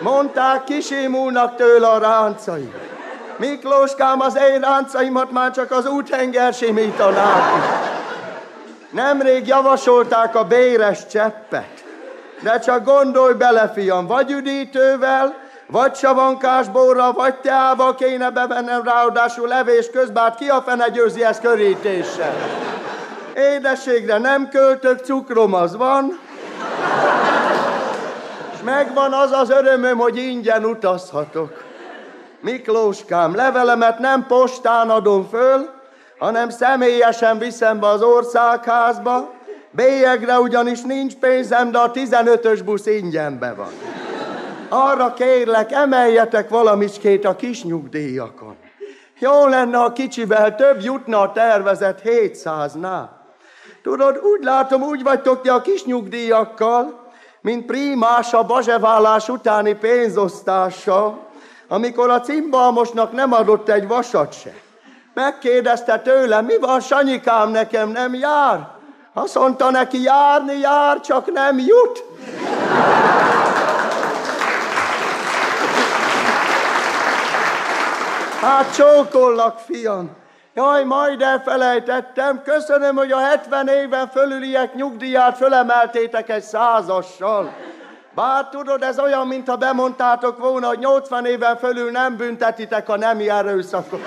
mondták, kisimulnak tőle a ráncai. Miklóskám, az én ráncaimat már csak az úthenger simítanák. Nemrég javasolták a béres cseppet. De csak gondolj bele, fiam, vagy üdítővel, vagy savankás borra, vagy teába kéne bevennem ráadásul levés közben, hát ki a fene győzi ezt körítéssel? Édességre nem költök, cukrom az van, és megvan az az örömöm, hogy ingyen utazhatok. Miklóskám, levelemet nem postán adom föl, hanem személyesen viszem be az országházba, Bélyegre ugyanis nincs pénzem, de a 15-ös busz ingyenbe van. Arra kérlek, emeljetek valamicskét a kis nyugdíjakon. Jó lenne, ha kicsivel több jutna a tervezett 700-nál. Tudod, úgy látom, úgy vagytok ti a kis nyugdíjakkal, mint primás a bazseválás utáni pénzosztással, amikor a cimbalmosnak nem adott egy vasat se. Megkérdezte tőle, mi van, Sanyikám, nekem nem jár? Azt mondta neki, járni jár, csak nem jut. Hát csókollak, fiam. Jaj, majd elfelejtettem. Köszönöm, hogy a 70 éven fölüliek nyugdíját fölemeltétek egy százassal. Bár tudod, ez olyan, mintha bemondtátok volna, hogy 80 éven fölül nem büntetitek a nemi erőszakot.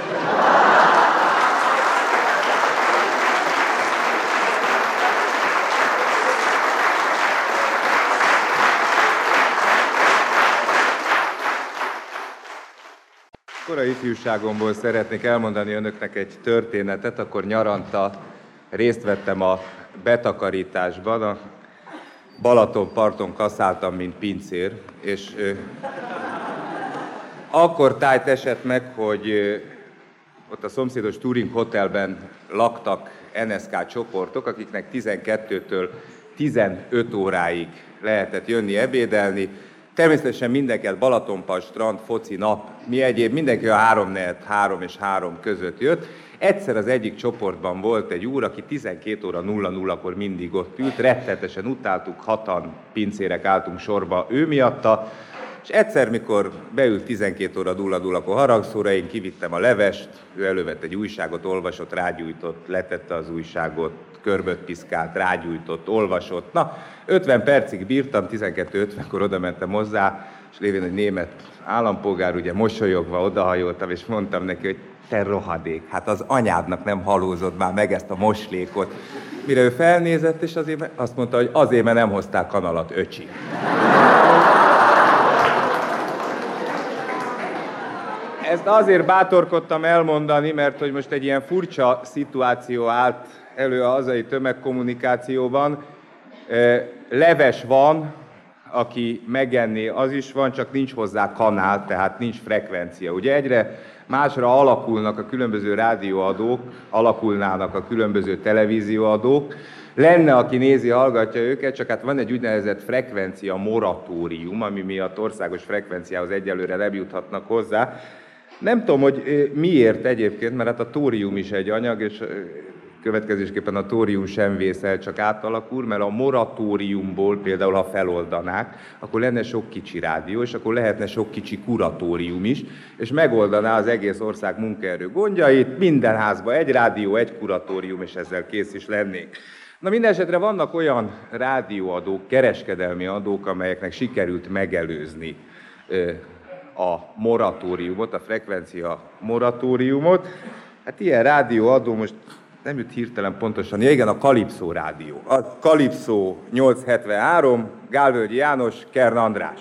Korai ifjúságomból szeretnék elmondani önöknek egy történetet, akkor nyaranta részt vettem a betakarításban, a Balaton parton kaszáltam, mint pincér, és ö, akkor tájt esett meg, hogy ö, ott a szomszédos Turing Hotelben laktak NSK csoportok, akiknek 12-től 15 óráig lehetett jönni ebédelni, Természetesen mindenki, Balatonpal, strand, foci, nap, mi egyéb, mindenki a három net, három és három között jött. Egyszer az egyik csoportban volt egy úr, aki 12 óra 00-kor mindig ott ült, rettetesen utáltuk, hatan pincérek álltunk sorba ő miatta, és egyszer, mikor beült 12 óra 00-kor haragszóra, én kivittem a levest, ő elővett egy újságot, olvasott, rágyújtott, letette az újságot, körböt piszkált, rágyújtott, olvasott. Na, 50 percig bírtam, 12.50-kor oda mentem hozzá, és lévén egy német állampolgár, ugye mosolyogva odahajoltam, és mondtam neki, hogy te rohadék, hát az anyádnak nem halózott már meg ezt a moslékot. Mire ő felnézett, és azért azt mondta, hogy azért, mert nem hozták kanalat, öcsi. Ezt azért bátorkodtam elmondani, mert hogy most egy ilyen furcsa szituáció állt elő a hazai tömegkommunikációban. Leves van, aki megenné, az is van, csak nincs hozzá kanál, tehát nincs frekvencia. Ugye egyre másra alakulnak a különböző rádióadók, alakulnának a különböző televízióadók. Lenne, aki nézi, hallgatja őket, csak hát van egy úgynevezett frekvencia moratórium, ami miatt országos frekvenciához egyelőre nem juthatnak hozzá. Nem tudom, hogy miért egyébként, mert hát a tórium is egy anyag, és következésképpen a tórium sem vészel, csak átalakul, mert a moratóriumból például, ha feloldanák, akkor lenne sok kicsi rádió, és akkor lehetne sok kicsi kuratórium is, és megoldaná az egész ország munkaerő gondjait, minden házba egy rádió, egy kuratórium, és ezzel kész is lennénk. Na minden vannak olyan rádióadók, kereskedelmi adók, amelyeknek sikerült megelőzni a moratóriumot, a frekvencia moratóriumot. Hát ilyen rádióadó most nem jut hirtelen pontosan, ja igen, a Kalipszó rádió. A Kalipszó 873, Gálvölgyi János, Kern András.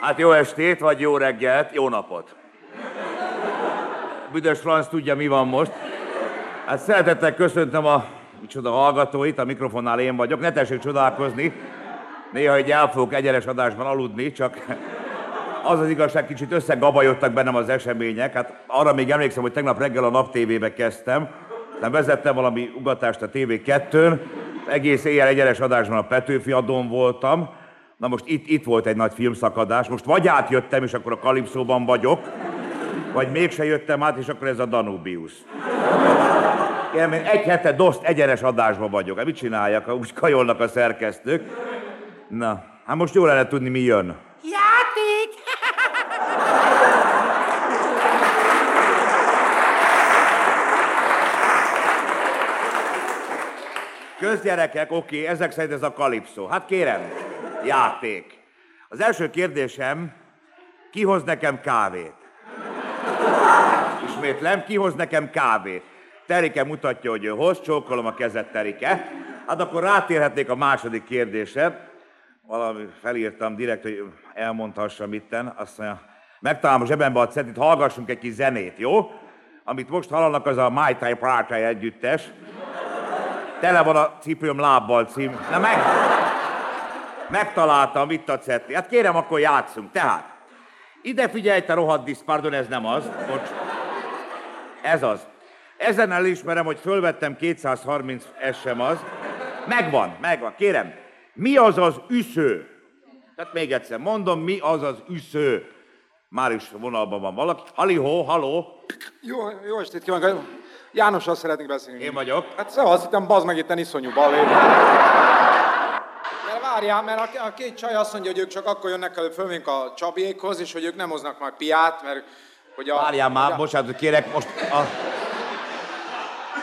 Hát jó estét, vagy jó reggelt, jó napot. Büdös Franz tudja, mi van most. Hát szeretettel köszöntöm a micsoda hallgatóit, a mikrofonnál én vagyok. Ne tessék csodálkozni. Néha egy el fogok egyenes adásban aludni, csak az az igazság, kicsit összegabajodtak bennem az események. Hát arra még emlékszem, hogy tegnap reggel a Nap TV-be kezdtem. Nem vezettem valami ugatást a TV2-n. Egész éjjel egyenes adásban a Petőfi adón voltam. Na most itt, itt volt egy nagy filmszakadás. Most vagy átjöttem, és akkor a Kalipszóban vagyok, vagy mégse jöttem át, és akkor ez a Danubius. Én egy hete doszt egyenes adásban vagyok. Hát mit csináljak, ha úgy kajolnak a szerkesztők? Na, hát most jól lehet tudni, mi jön. Játék! Közgyerekek, oké, ezek szerint ez a kalipszó. Hát kérem, játék. Az első kérdésem, ki hoz nekem kávét? Ismétlem, ki hoz nekem kávét? Terike mutatja, hogy ő hoz, csókolom a kezet, Terike. Hát akkor rátérhetnék a második kérdésre. Valami felírtam direkt, hogy elmondhassam itten. Azt mondja, megtalálom a zsebembe a cetit, hallgassunk egy kis zenét, jó? Amit most hallanak, az a My Type Party együttes. Tele van a cipőm lábbal cím. Na meg... Megtaláltam, itt a cetli. Hát kérem, akkor játszunk. Tehát, ide figyelj, te rohadt disz, pardon, ez nem az. Bocs. Ez az. Ezen elismerem, hogy fölvettem 230, ez sem az. Megvan, megvan, kérem. Mi az az üsző? Tehát még egyszer mondom, mi az az üsző? Már is vonalban van valaki. Halihó, haló. Jó, jó estét kívánok. Jánossal szeretnék beszélni. Én vagyok. Hát szevasz, hittem bazd meg itt iszonyú balé. Mert várjál, mert a, a két csaj azt mondja, hogy ők csak akkor jönnek előbb fölménk a Csabiékhoz, és hogy ők nem hoznak majd piát, mert hogy a... Várjál már, a, bocsánat, kérek, most a...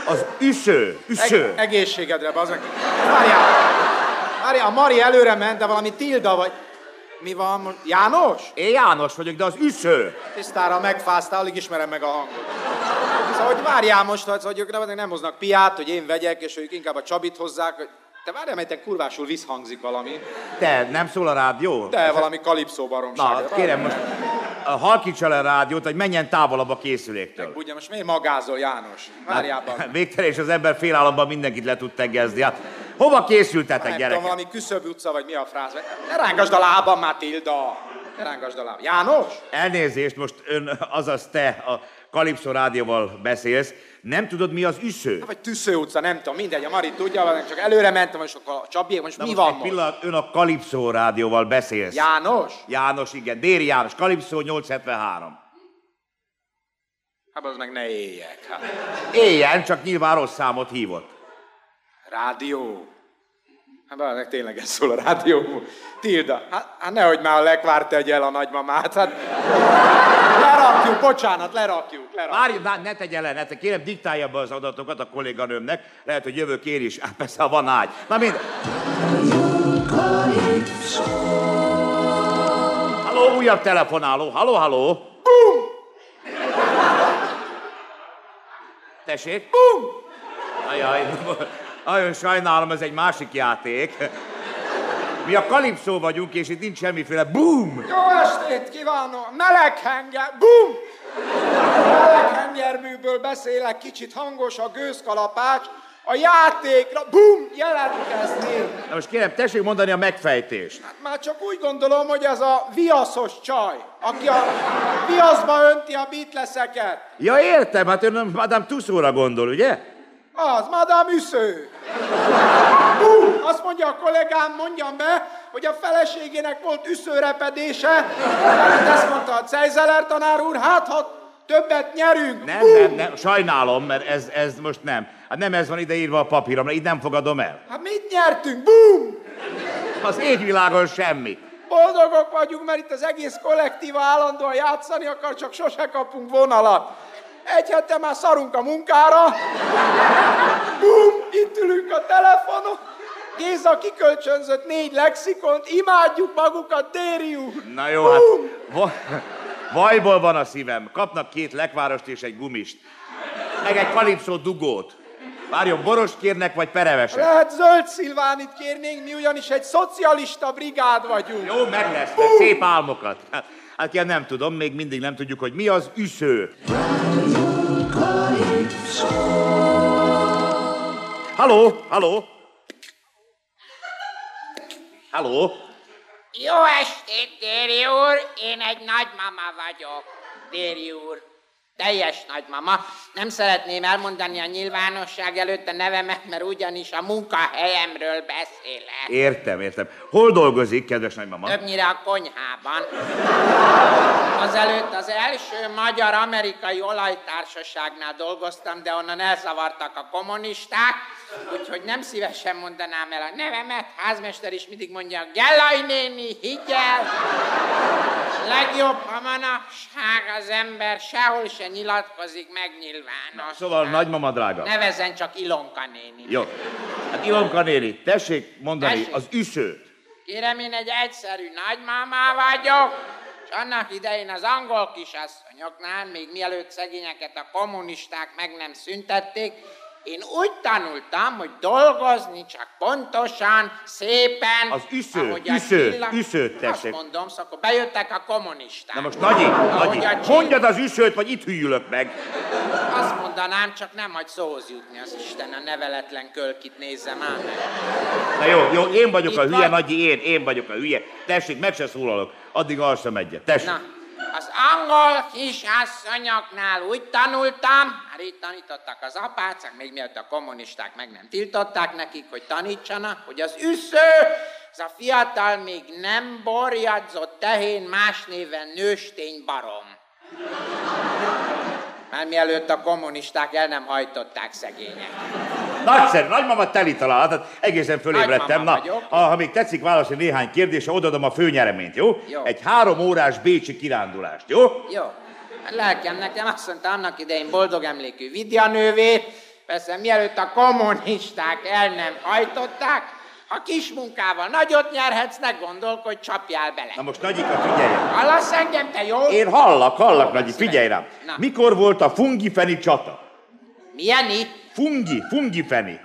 Az üső, üső. Eg- egészségedre, bazd meg. Várjál, várjál, a Mari előre ment, de valami Tilda vagy... Mi van most? János? Én János vagyok, de az üső. Tisztára megfáztál, alig ismerem meg a hangot. Szóval, hogy várjál most, hogy, ők nem, nem hoznak piát, hogy én vegyek, és ők inkább a Csabit hozzák. hogy- Te várjál, mert te kurvásul visszhangzik valami. Te, nem szól a rádió? De valami kalipszó baromság. Na, kérem most, a halkíts el a rádiót, hogy menjen távolabb a készüléktől. Ugye most miért magázol, János? Meg. Végtelen, és az ember félállamban mindenkit le tud teggezni. Hát, hova készültetek, Nem tudom, gyerekek? valami küszöbb utca, vagy mi a fráz. Ne rángasd a lábam, Matilda! Ne rángasd a lábam. János? Elnézést, most ön, azaz te a Kalipszó rádióval beszélsz. Nem tudod, mi az üső? Vagy Tüssző utca, nem tudom, mindegy, a Mari tudja, vagy csak előre mentem, és akkor a Csabiék, most Na mi most van egy most? pillanat, ön a Kalipszó rádióval beszélsz. János? János, igen. Déri János, Kalipszó 873. Hát az meg ne éljek. Hát. Éljen, csak nyilván rossz számot hívott. Rádió. Hát valaminek tényleg ez szól a rádió. Tilda, hát, hát nehogy már a lekvár tegye el a nagymamát. Hát lerakjuk, bocsánat, lerakjuk, lerakjuk. Várj, na, ne tegye le, ne te, kérem, diktálja be az adatokat a kolléganőmnek. Lehet, hogy jövök én is. Hát persze, ha van ágy. Na mind. Halló, újabb telefonáló. Halló, halló. Bum! Tessék? Bum! Ajaj, nagyon sajnálom, ez egy másik játék. Mi a kalipszó vagyunk, és itt nincs semmiféle boom! Jó estét kívánok! Meleghenger, bum! Meleghengerműből beszélek, kicsit hangos a gőzkalapács. A játékra, bum, jelentkezni. Na most kérem, tessék mondani a megfejtést. Hát már csak úgy gondolom, hogy ez a viaszos csaj, aki a viaszba önti a Beatleseket. Ja, értem, hát ön Madame Tussaudsra gondol, ugye? Az, Madame Üsző. Bum! Azt mondja a kollégám, mondjam be, hogy a feleségének volt üszőrepedése. Hát ezt mondta a Cejzeler tanár úr, hát ha többet nyerünk. Nem, Bum! nem, nem, sajnálom, mert ez, ez most nem. Hát nem ez van ideírva a papíromra, így nem fogadom el. Hát mit nyertünk? Bum! Az égvilágon semmi. Boldogok vagyunk, mert itt az egész kollektíva állandóan játszani akar, csak sose kapunk vonalat. Egy hete már szarunk a munkára. Bum! Itt ülünk a telefonon. Géza kikölcsönzött négy lexikont, imádjuk magukat, Déri úr. Na jó, hát va, vajból van a szívem. Kapnak két lekvárost és egy gumist. Meg egy kalipszó dugót. Várjon, boros kérnek, vagy pereveset? Lehet zöld szilvánit kérnénk, mi ugyanis egy szocialista brigád vagyunk. Jó, meg lesz, szép álmokat. Hát, ilyen nem tudom, még mindig nem tudjuk, hogy mi az üsző. Halló, halló. Halló. Jó estét, Déri úr! Én egy nagymama vagyok, Déri úr. Teljes nagymama. Nem szeretném elmondani a nyilvánosság előtt a nevemet, mert ugyanis a munkahelyemről beszélek. Értem, értem. Hol dolgozik, kedves nagymama? Többnyire a konyhában. Azelőtt az első magyar-amerikai olajtársaságnál dolgoztam, de onnan elzavartak a kommunisták, úgyhogy nem szívesen mondanám el a nevemet. Házmester is mindig mondja, Gellaj néni, higgy el! Legjobb, ha manapság az ember sehol se nyilatkozik meg nyilvános. Szóval nagymama drága. Nevezzen csak Ilonka néni. Jó. Hát Ilonka néni, tessék mondani Tessék. az üsőt. Kérem, én egy egyszerű nagymámá vagyok, és annak idején az angol kisasszonyoknál, még mielőtt szegényeket a kommunisták meg nem szüntették, én úgy tanultam, hogy dolgozni csak pontosan, szépen, Az üsző, a üsző, csillag- üszőt Azt tessék. mondom, szóval bejöttek a kommunisták. Na most Nagyi, Nagyi, a csillag- mondjad az üsőt, vagy itt hűlök meg. Azt mondanám, csak nem hagy szóhoz jutni az Isten, a neveletlen kölkit nézze már meg. Na jó, jó, én vagyok a Itt hülye, van. Nagyi, én, én vagyok a hülye. Tessék, meg se szólalok, addig alszom egyet. Tessék. Na, az angol kisasszonyoknál úgy tanultam, már itt tanítottak az apácák, még mielőtt a kommunisták meg nem tiltották nekik, hogy tanítsanak, hogy az üsző ez a fiatal még nem borjadzott tehén, más néven nőstény barom. Már mielőtt a kommunisták el nem hajtották szegények. Nagyszerű, nagymama teli találat, egészen fölébredtem. Na, vagyok. ha még tetszik válaszolni néhány kérdésre, odaadom a főnyereményt, jó? Jó. Egy három órás bécsi kirándulást, jó? Jó. A lelkem nekem azt mondta annak idején boldog emlékű vidjanővét, persze mielőtt a kommunisták el nem hajtották, ha kis munkával nagyot nyerhetsz, ne gondolkodj, csapjál bele. Na most Nagyika, figyelj! Hallasz engem, te jó? Én hallak, hallak, Nagyi, figyelj rám. Na. Mikor volt a fungifeni csata? Milyen itt? Fungi, fungifeni.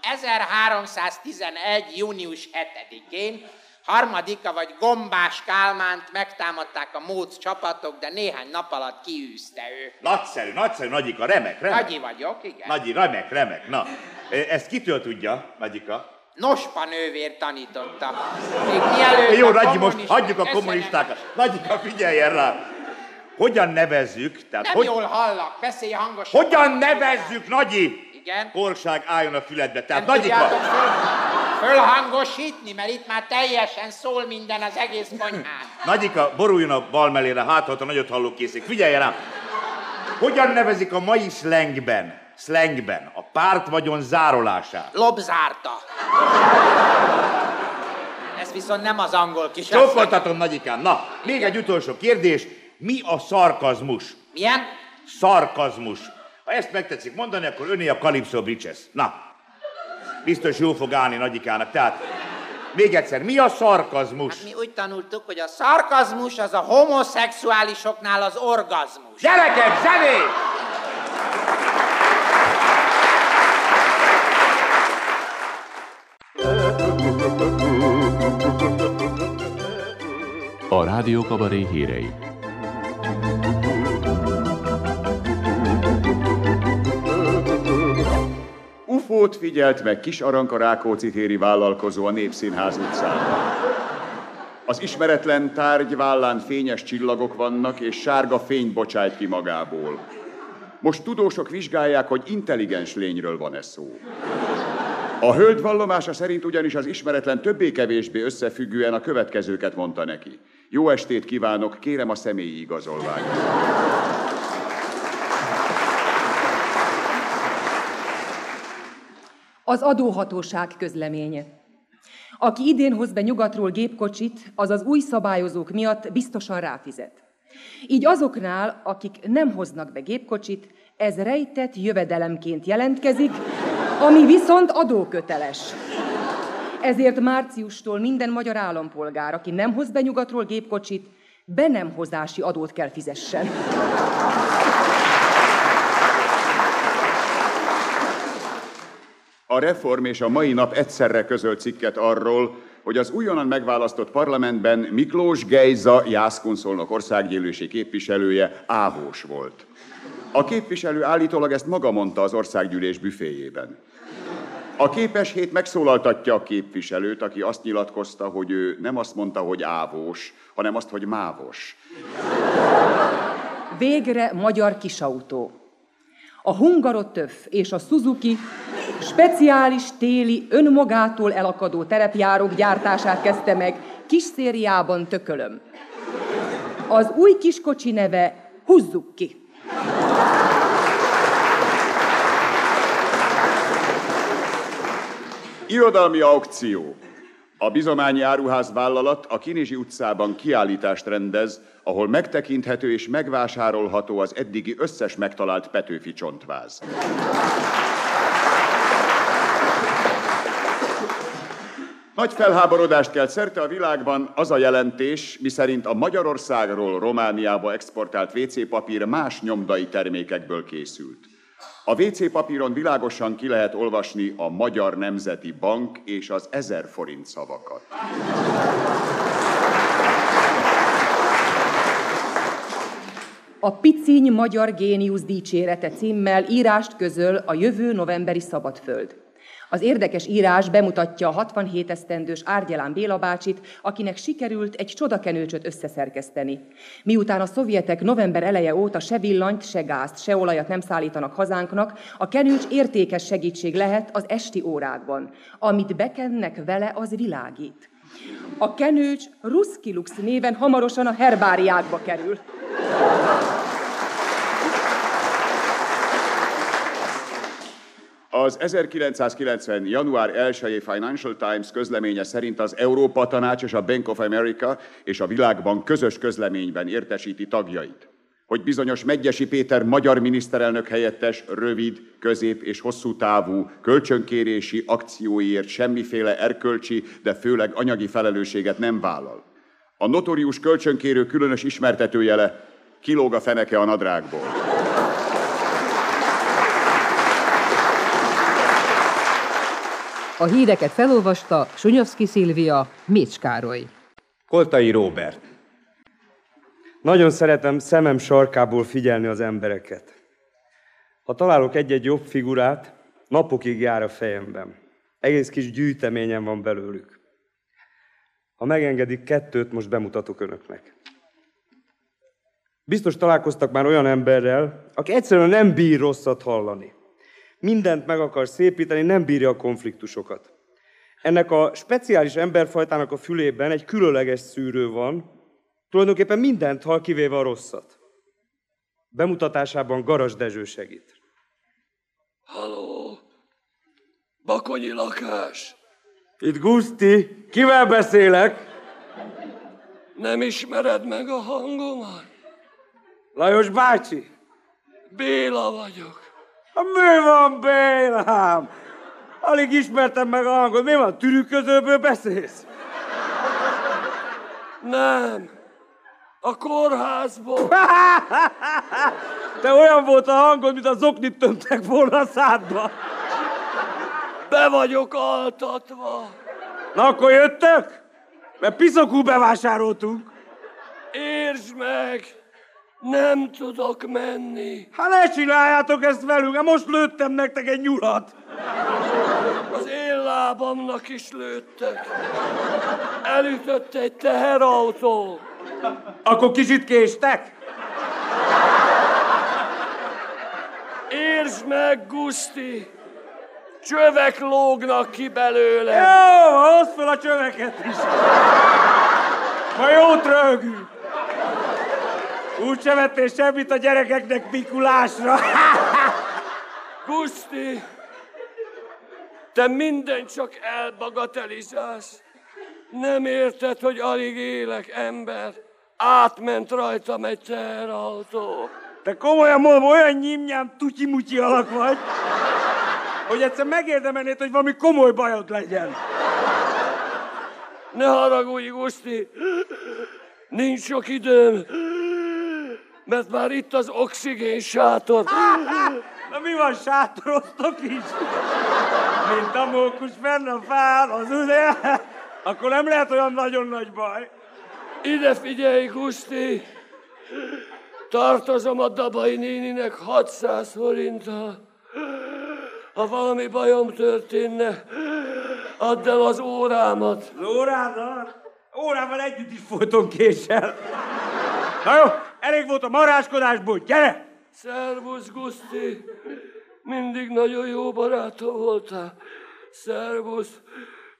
1311. június 7-én harmadika vagy Gombás Kálmánt megtámadták a Móc csapatok, de néhány nap alatt kiűzte ő. Nagyszerű, nagyszerű, Nagyika, remek, remek. Nagyi vagyok, igen. Nagyi, remek, remek. Na, e, ezt kitől tudja, Nagyika? Nospa nővér tanította. Még mielőtt Jó, Nagyi, most hagyjuk a kommunistákat. Nagyika, figyeljen rá! Hogyan nevezzük? Tehát Nem hogy, jól hallak, beszélj hangosan. hogyan nevezzük, Nagyi? Igen. Korság álljon a füledbe. Tehát Nem Nagyika, tudjátok föl, fölhangosítni, mert itt már teljesen szól minden az egész konyhán. Nagyika, boruljon a bal mellére, hát ha a nagyot halló készik. Figyelj rám! Hogyan nevezik a mai slangben, slangben a párt vagyon zárolását? Lobzárta. Ez viszont nem az angol kis. Csókoltatom, Nagyikám. Na, még egy utolsó kérdés. Mi a szarkazmus? Milyen? Szarkazmus. Ha ezt megtetszik mondani, akkor öné a Calypso Bridges. Na, biztos jól fog állni Nagyikának. Tehát, még egyszer, mi a szarkazmus? Hát mi úgy tanultuk, hogy a szarkazmus az a homoszexuálisoknál az orgazmus. Gyerekek, zenét! A Rádió Kabaré hírei. Ufót figyelt meg kis Aranka Rákóczi téri vállalkozó a Népszínház utcán. Az ismeretlen tárgy vállán fényes csillagok vannak, és sárga fény bocsájt ki magából. Most tudósok vizsgálják, hogy intelligens lényről van-e szó. A hölgy vallomása szerint ugyanis az ismeretlen többé-kevésbé összefüggően a következőket mondta neki. Jó estét kívánok, kérem a személyi igazolványt. Az adóhatóság közleménye. Aki idén hoz be nyugatról gépkocsit, az az új szabályozók miatt biztosan ráfizet. Így azoknál, akik nem hoznak be gépkocsit, ez rejtett jövedelemként jelentkezik, ami viszont adóköteles. Ezért márciustól minden magyar állampolgár, aki nem hoz be nyugatról gépkocsit, be nem hozási adót kell fizessen. A Reform és a mai nap egyszerre közölt cikket arról, hogy az újonnan megválasztott parlamentben Miklós Gejza Jászkunszolnok országgyűlési képviselője ávós volt. A képviselő állítólag ezt maga mondta az országgyűlés büféjében. A képes hét megszólaltatja a képviselőt, aki azt nyilatkozta, hogy ő nem azt mondta, hogy ávós, hanem azt, hogy mávos. Végre magyar kisautó. A Hungarotöv és a Suzuki speciális téli, önmagától elakadó terepjárók gyártását kezdte meg kis szériában tökölöm. Az új kiskocsi neve Húzzuk ki. Irodalmi aukció. A bizományi áruház vállalat a Kinizsi utcában kiállítást rendez, ahol megtekinthető és megvásárolható az eddigi összes megtalált Petőfi csontváz. Nagy felháborodást kelt szerte a világban az a jelentés, miszerint a Magyarországról Romániába exportált WC papír más nyomdai termékekből készült. A WC papíron világosan ki lehet olvasni a Magyar Nemzeti Bank és az ezer forint szavakat. A Piciny Magyar Géniusz Dicsérete címmel írást közöl a jövő novemberi Szabadföld. Az érdekes írás bemutatja a 67 esztendős Árgyelán Béla bácsit, akinek sikerült egy csodakenőcsöt összeszerkeszteni. Miután a szovjetek november eleje óta se villanyt, se gázt, se olajat nem szállítanak hazánknak, a kenőcs értékes segítség lehet az esti órákban. Amit bekennek vele, az világít. A kenőcs Ruskilux néven hamarosan a herbáriákba kerül. Az 1990. január 1 Financial Times közleménye szerint az Európa Tanács és a Bank of America és a Világban közös közleményben értesíti tagjait, hogy bizonyos Megyesi Péter magyar miniszterelnök helyettes rövid, közép és hosszú távú kölcsönkérési akcióiért semmiféle erkölcsi, de főleg anyagi felelősséget nem vállal. A notorius kölcsönkérő különös ismertetőjele kilóg a feneke a nadrágból. A híreket felolvasta Sunyovszki Szilvia, Mécs Károly. Koltai Róbert. Nagyon szeretem szemem sarkából figyelni az embereket. Ha találok egy-egy jobb figurát, napokig jár a fejemben. Egész kis gyűjteményem van belőlük. Ha megengedik, kettőt most bemutatok önöknek. Biztos találkoztak már olyan emberrel, aki egyszerűen nem bír rosszat hallani mindent meg akar szépíteni, nem bírja a konfliktusokat. Ennek a speciális emberfajtának a fülében egy különleges szűrő van, tulajdonképpen mindent hal, kivéve a rosszat. Bemutatásában Garas Dezső segít. Haló! Bakonyi lakás! Itt Guszti, kivel beszélek? Nem ismered meg a hangomat? Lajos bácsi? Béla vagyok. Mi van, Bélám? Alig ismertem meg a hangot. Mi van, tűrűközőből beszélsz? Nem. A kórházból. Te olyan volt a hangod, mint a zoknit tömtek volna a szádba. Be vagyok altatva. Na akkor jöttök? Mert piszokú bevásároltunk. Értsd meg! Nem tudok menni. Hát ne csináljátok ezt velünk, hát most lőttem nektek egy nyulat. Az én lábamnak is lőttek. Elütött egy teherautó. Akkor kicsit késtek? Értsd meg, Guszti! Csövek lógnak ki belőle. Jó, hozd fel a csöveket is. Ma jót röhögünk. Úgy sem vettél semmit a gyerekeknek Mikulásra. Guszti, te minden csak elbagatelizálsz. Nem érted, hogy alig élek ember. Átment rajtam egy teherautó. Te komolyan mondom, olyan nyimnyám tutyi alak vagy, hogy egyszer megérdemelnéd, hogy valami komoly bajod legyen. Ne haragudj, Guszti! Nincs sok időm mert már itt az oxigén sátor. Na mi van, sátoroztok is? Mint a mókus fenn a fán, az ugye? Akkor nem lehet olyan nagyon nagy baj. Ide figyelj, Guszti! Tartozom a Dabai néninek 600 forinttal. Ha valami bajom történne, add el az órámat. Az órádat? Órával együtt is folyton késel. Na jó, elég volt a maráskodásból, gyere! Szervusz, Guszti! Mindig nagyon jó barátom voltál. Szervusz,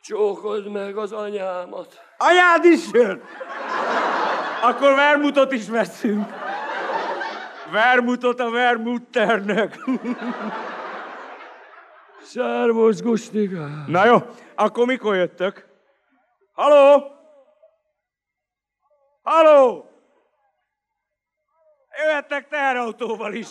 csókod meg az anyámat. Anyád is jön? Akkor vermutot is veszünk. Vermutot a vermutternek. Szervusz, Gusztika. Na jó, akkor mikor jöttök? Haló? Haló? Jöhettek teherautóval is.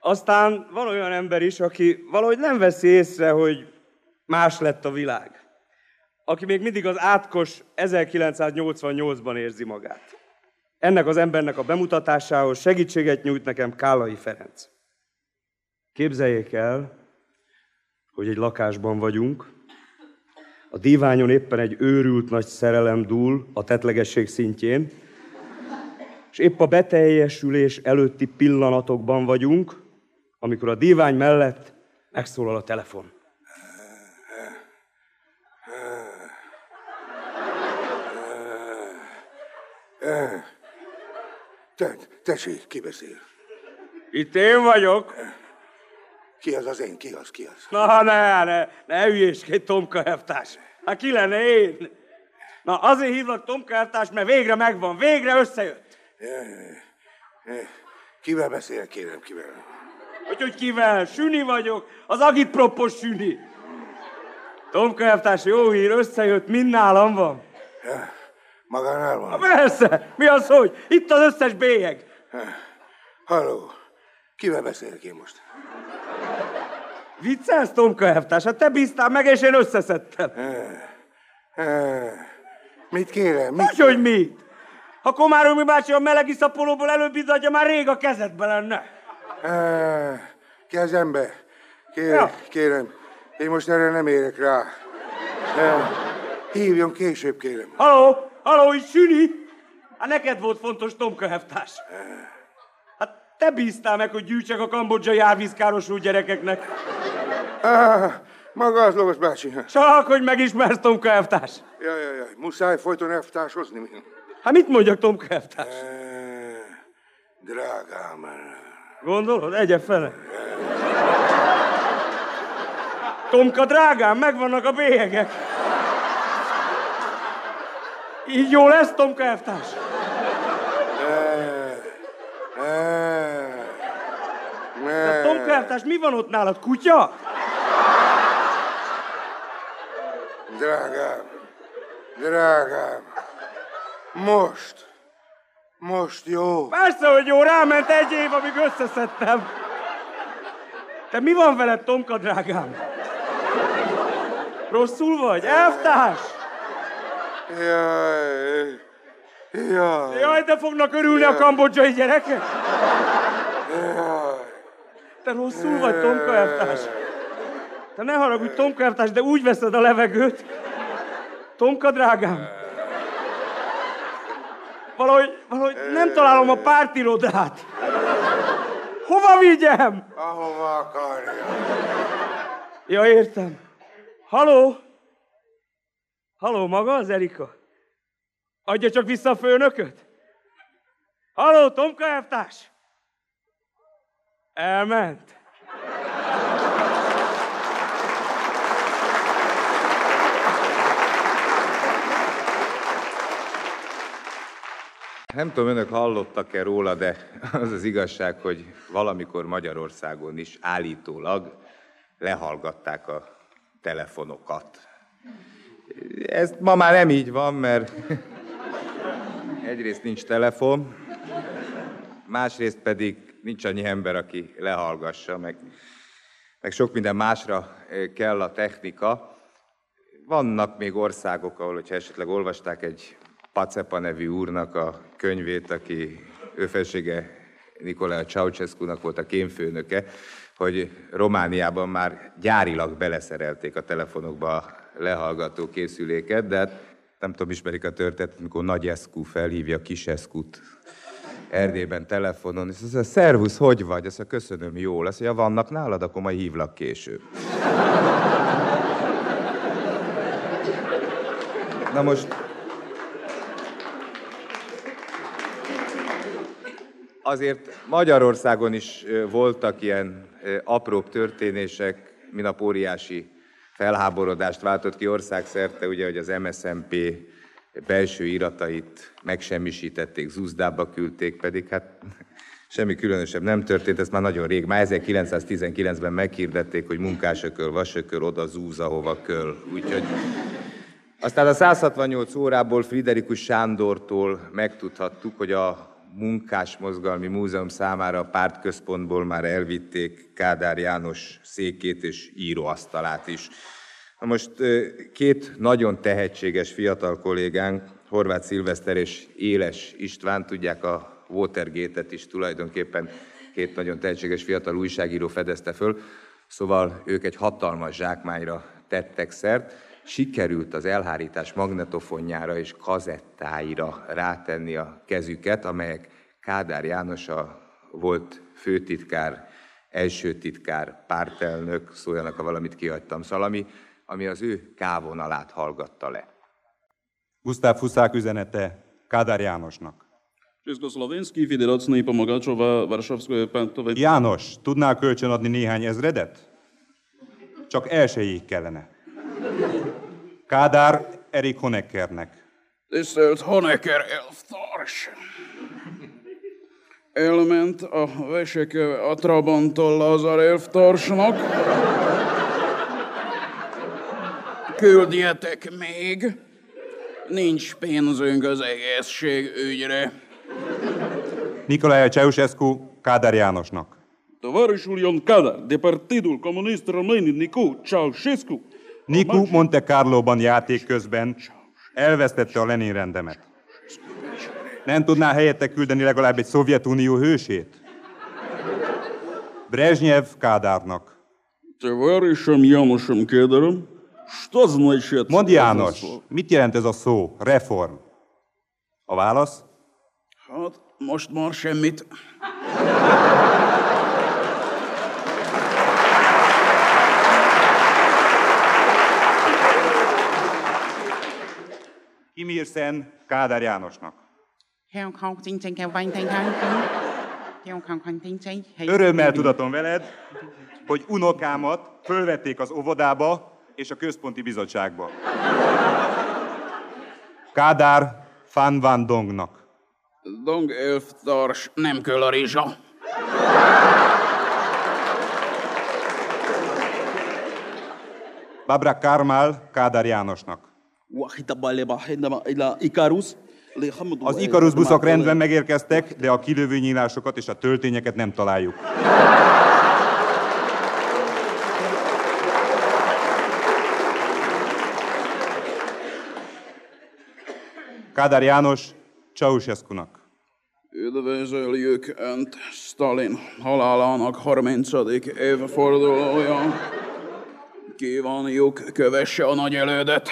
Aztán van olyan ember is, aki valahogy nem veszi észre, hogy más lett a világ. Aki még mindig az átkos 1988-ban érzi magát. Ennek az embernek a bemutatásához segítséget nyújt nekem Kálai Ferenc. Képzeljék el, hogy egy lakásban vagyunk. A díványon éppen egy őrült nagy szerelem dúl a tetlegesség szintjén, és épp a beteljesülés előtti pillanatokban vagyunk, amikor a divány mellett megszólal a telefon. Te, tessék, ki beszél? Itt én vagyok. Ki az az én? Ki az? Ki az? Na, ne, ne, ne hülyéskedj, Tomka Eftárs. Hát ki lenne én? Na, azért hívlak Tomka Eftárs, mert végre megvan, végre összejött. Kivel beszél, kérem, kivel? Hogy, hogy kivel? Süni vagyok, az agitpropos Süni. Tomka Eftárs, jó hír, összejött, mind nálam van. Ja, magánál van? Ha persze, mi az, hogy? Itt az összes bélyeg. Halló, kivel beszélek én most? Viccelsz, Tomka Eftárs? Hát te bíztál meg, és én összeszedtem. Mit kérem? Mit? Hogy, hogy mit? Ha Komáromi bácsi a meleg iszapolóból előbb izzadja, már rég a kezedbe lenne. Kezembe. Kérem, ja. kérem, én most erre nem érek rá. Hívjon később, kérem. Haló, itt Süni? Hát neked volt fontos Tomka Eftárs. Hát te bíztál meg, hogy gyűjtsek a kambodzsai árvízkárosult gyerekeknek. Ah, maga az Lovas bácsi. Csak, hogy megismersz Tomka Eftárs. Jaj, jaj, jaj, muszáj folyton Eftárs hozni. Hát mit mondjak Tomka Eftárs? Drágám. Gondolod? Egye fele. Tomka, drágám, megvannak a bélyegek. Így jó lesz, Tomka Eftárs? De Tomka Eftárs, mi van ott nálad? Kutya? Drágám, drágám, most, most jó. Persze, hogy jó, ráment egy év, amíg összeszedtem. Te mi van veled, Tomka, drágám? Rosszul vagy? Elvtárs? Jaj, jaj. Jaj, de fognak örülni jaj. a kambodzsai gyerekek? Jaj. Te rosszul vagy, Tomka elvtárs? Te ne haragudj, Tomka elvtárs, de úgy veszed a levegőt. Tomka, drágám. Valahogy, valahogy nem találom a pártirodát. Hova vigyem? Ahova akarja. Ja, értem. Haló? Haló, maga az Erika? Adja csak vissza a főnököt? Haló, Tomka elvtárs? Elment. Nem tudom, önök hallottak-e róla, de az az igazság, hogy valamikor Magyarországon is állítólag lehallgatták a telefonokat. Ez ma már nem így van, mert egyrészt nincs telefon, másrészt pedig nincs annyi ember, aki lehallgassa, meg, meg sok minden másra kell a technika. Vannak még országok, ahol, hogyha esetleg olvasták egy Pacepa nevű úrnak a könyvét, aki ő felsége Nikolaj Ceausescu-nak volt a kémfőnöke, hogy Romániában már gyárilag beleszerelték a telefonokba lehallgató készüléket, de hát nem tudom, ismerik a történetet, amikor Nagy Eszkú felhívja Kis Eszkút Erdélyben telefonon, és azt mondja, szervusz, hogy vagy? Azt mondja, köszönöm, jól. Azt mondja, vannak nálad, akkor majd hívlak később. Na most azért Magyarországon is voltak ilyen apróbb történések, minap óriási felháborodást váltott ki országszerte, ugye, hogy az MSZMP belső iratait megsemmisítették, zúzdába küldték, pedig hát semmi különösebb nem történt, ez már nagyon rég, már 1919-ben meghirdették, hogy munkásököl, vasököl, oda zúz, ahova köl. Úgyhogy aztán a 168 órából Friderikus Sándortól megtudhattuk, hogy a Munkásmozgalmi Múzeum számára a pártközpontból már elvitték Kádár János székét és íróasztalát is. Na most két nagyon tehetséges fiatal kollégánk, Horváth Szilveszter és Éles István, tudják a Watergate-et is tulajdonképpen két nagyon tehetséges fiatal újságíró fedezte föl, Szóval ők egy hatalmas zsákmányra tettek szert, sikerült az elhárítás magnetofonjára és kazettáira rátenni a kezüket, amelyek Kádár János a volt főtitkár, első titkár, pártelnök, szóljanak, ha valamit kihagytam, szalami, ami az ő kávonalát hallgatta le. Gusztáv Huszák üzenete Kádár Jánosnak. Československý federačný pomagačova Varšavského pantovej... János, tudnál kölcsönadni néhány ezredet? Csak elsőjéig kellene. Kádár Erik Honeckernek. Tisztelt Honecker elvtárs! Elment a veseköve a Trabanton Lázár elvtársnak. Küldjetek még! Nincs pénzünk az egészség ügyre. Nikolaj Ceausescu Kádár Jánosnak. Tovarășul Kádár, de Partidul Comunist Român, Nicu Ceaușescu, Niku Monte Carlo-ban játék közben elvesztette a Lenin rendemet. Nem tudná helyette küldeni legalább egy Szovjetunió hősét? Brezhnev Kádárnak. Товарищем Янушем Кедаром, что значит... Mondd János, mit jelent ez a szó, reform? A válasz? Hát, most már semmit. Kim Il-sen Kádár Jánosnak. Örömmel tudatom veled, hogy unokámat fölvették az óvodába és a központi bizottságba. Kádár Fan Van Dongnak. Dong elvtárs, nem kell a rizsa. Babra Karmal Kádár Jánosnak. Az Ikarus buszok rendben megérkeztek, de a kilövő nyílásokat és a töltényeket nem találjuk. Kádár János Ceausescu-nak. Üdvözöljük Önt Stalin halálának 30. évfordulója. Kívánjuk, kövesse a nagy elődet.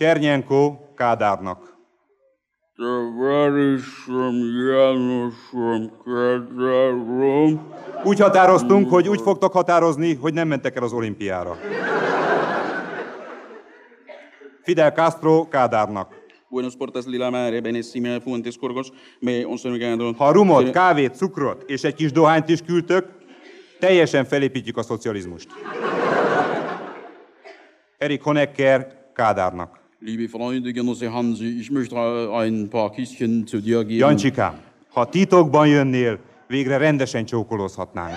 Csernyenko Kádárnak. Tavarisom Jánosom Kádárom. Úgy határoztunk, hogy úgy fogtok határozni, hogy nem mentek el az olimpiára. Fidel Castro Kádárnak. Buenos portas lila mare, benissime fuentes corgos, me onszönigádon. Ha rumot, kávét, cukrot és egy kis dohányt is küldtök, teljesen felépítjük a szocializmust. Erik Honecker Kádárnak. Liebe Freunde, Genosse Hansi, ich möchte ein paar Kistchen zu dir geben. Jancsikám, ha titokban jönnél, végre rendesen csókolózhatnánk.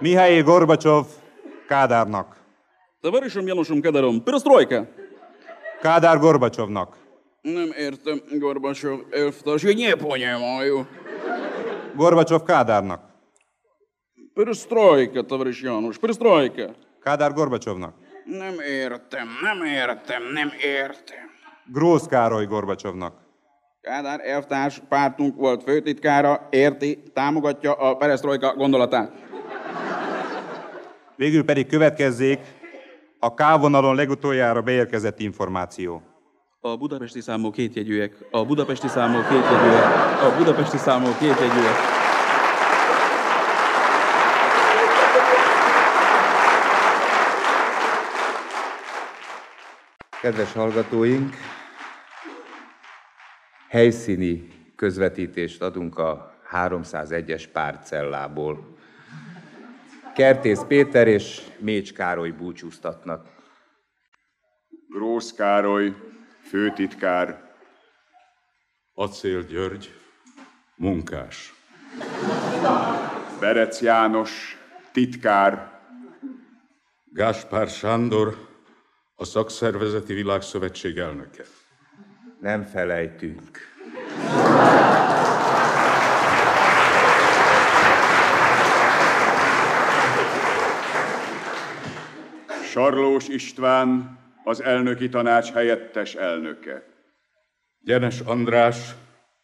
Mihály Gorbacsov Kádárnak. Товарищем Янушем Кадаром, перестройка. Kádár Gorbacsovnak. Nem értem, Gorbacsov elvtárs, я не понимаю. Gorbacsov Kádárnak. Перестройка, товарищ Януш, перестройка. Kádár Gorbacsovnak. Nem értem, nem értem, nem értem. Grósz Károly Gorbacsovnak. Kádár elvtárs pártunk volt főtitkára, érti, támogatja a perestroika gondolatát. Végül pedig következzék a K-vonalon legutoljára beérkezett információ. A budapesti számok kétjegyűek, a budapesti számok kétjegyűek, a budapesti számok kétjegyűek. Kedves hallgatóink, helyszíni közvetítést adunk a 301-es párcellából. Kertész Péter és Mécs Károly búcsúztatnak. Grósz Károly, főtitkár, Acél György, munkás. Berec János, titkár, Gáspár Sándor, a Szakszervezeti Világszövetség elnöke. Nem felejtünk. Sarlós István, az elnöki tanács helyettes elnöke. Gyenes András,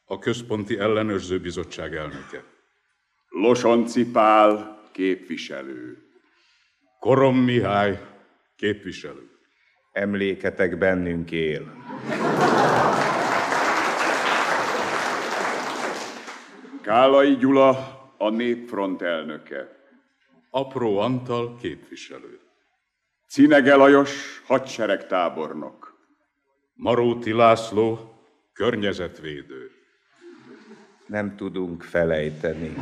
a Központi Ellenőrző Bizottság elnöke. Losonci Pál, képviselő. Korom Mihály, képviselő. Emléketek bennünk él. Kálai Gyula, a Népfront elnöke. Apró Antal, képviselő. Cinege Lajos, hadseregtábornok. Maróti László, környezetvédő. Nem tudunk felejteni.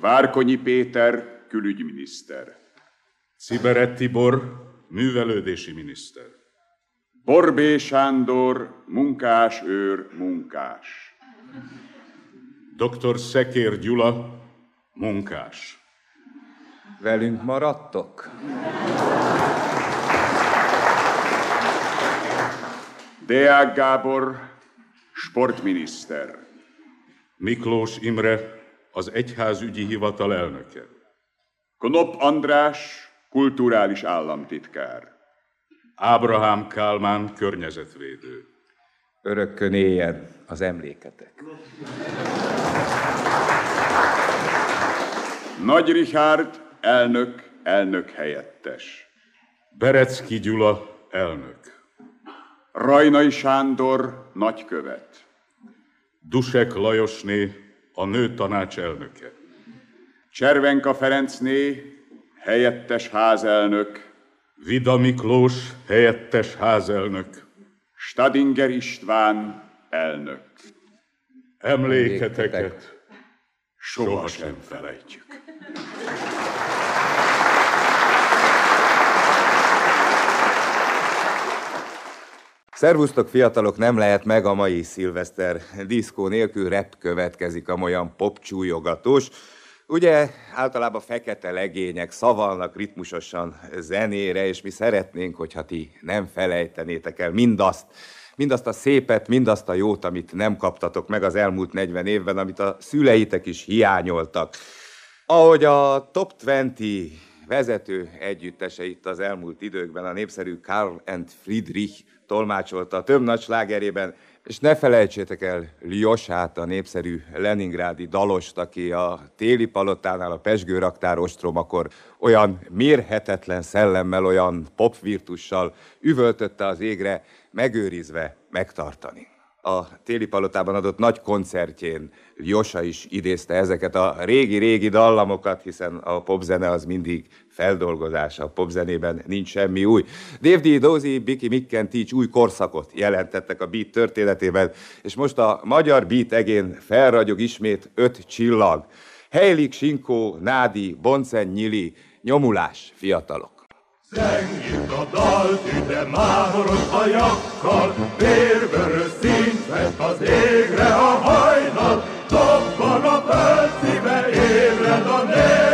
Várkonyi Péter, külügyminiszter. Ciberet Tibor, művelődési miniszter. Borbé Sándor, munkás őr, munkás. Dr. Szekér Gyula, munkás. Velünk maradtok? Deák Gábor, sportminiszter. Miklós Imre, az Egyházügyi Hivatal elnöke. Knop András, kulturális államtitkár. Ábrahám Kálmán, környezetvédő. Örökkön éljen az emléketek. Nagy Richárd, elnök, elnök helyettes. Berecki Gyula, elnök. Rajnai Sándor, nagykövet. Dusek Lajosné, a nő tanács elnöke. Cservenka Ferencné, helyettes házelnök. Vida Miklós, helyettes házelnök. Stadinger István, elnök. Emléketeket sohasem felejtjük. Szervusztok, fiatalok, nem lehet meg a mai szilveszter diszkó nélkül rep következik a olyan popcsúlyogatós. Ugye általában fekete legények szavalnak ritmusosan zenére, és mi szeretnénk, hogyha ti nem felejtenétek el mindazt, mindazt a szépet, mindazt a jót, amit nem kaptatok meg az elmúlt 40 évben, amit a szüleitek is hiányoltak. Ahogy a Top 20 vezető együttese itt az elmúlt időkben a népszerű Karl and Friedrich tolmácsolta több nagy slágerében, és ne felejtsétek el Liosát, a népszerű leningrádi dalost, aki a téli palotánál a Pesgő raktár ostromakor olyan mérhetetlen szellemmel, olyan popvirtussal üvöltötte az égre, megőrizve megtartani. A téli palotában adott nagy koncertjén Josa is idézte ezeket a régi-régi dallamokat, hiszen a popzene az mindig feldolgozása, a popzenében nincs semmi új. Dave D. Dozy, Biki Mikken Teach új korszakot jelentettek a beat történetében, és most a magyar beat egén felragyog ismét öt csillag. Heilig, Sinkó, Nádi, Boncen, Nyili, nyomulás, fiatalok. Zengjük a dalt, üde mámoros hajakkal, vérvörös színt vett az égre a hajnal, dobban a föld szíve, ébred a nép,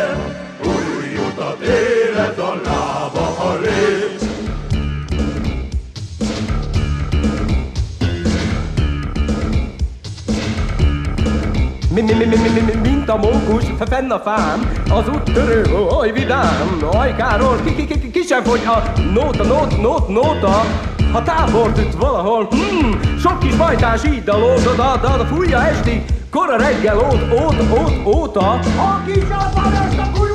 Mi, mi, mi, mi, mi, mi, mi, mint a mókus, fe- fenn a fám, az úttörő, oly vidám, ajkáról, ki, ki, ki, ki sem fogy a nóta, nót, nót, nóta, ha tábort üt valahol, hmm, sok kis bajtás így dalód, oda, oda, fújja estig, kora reggel, ót, ót, ót, óta. A kis a!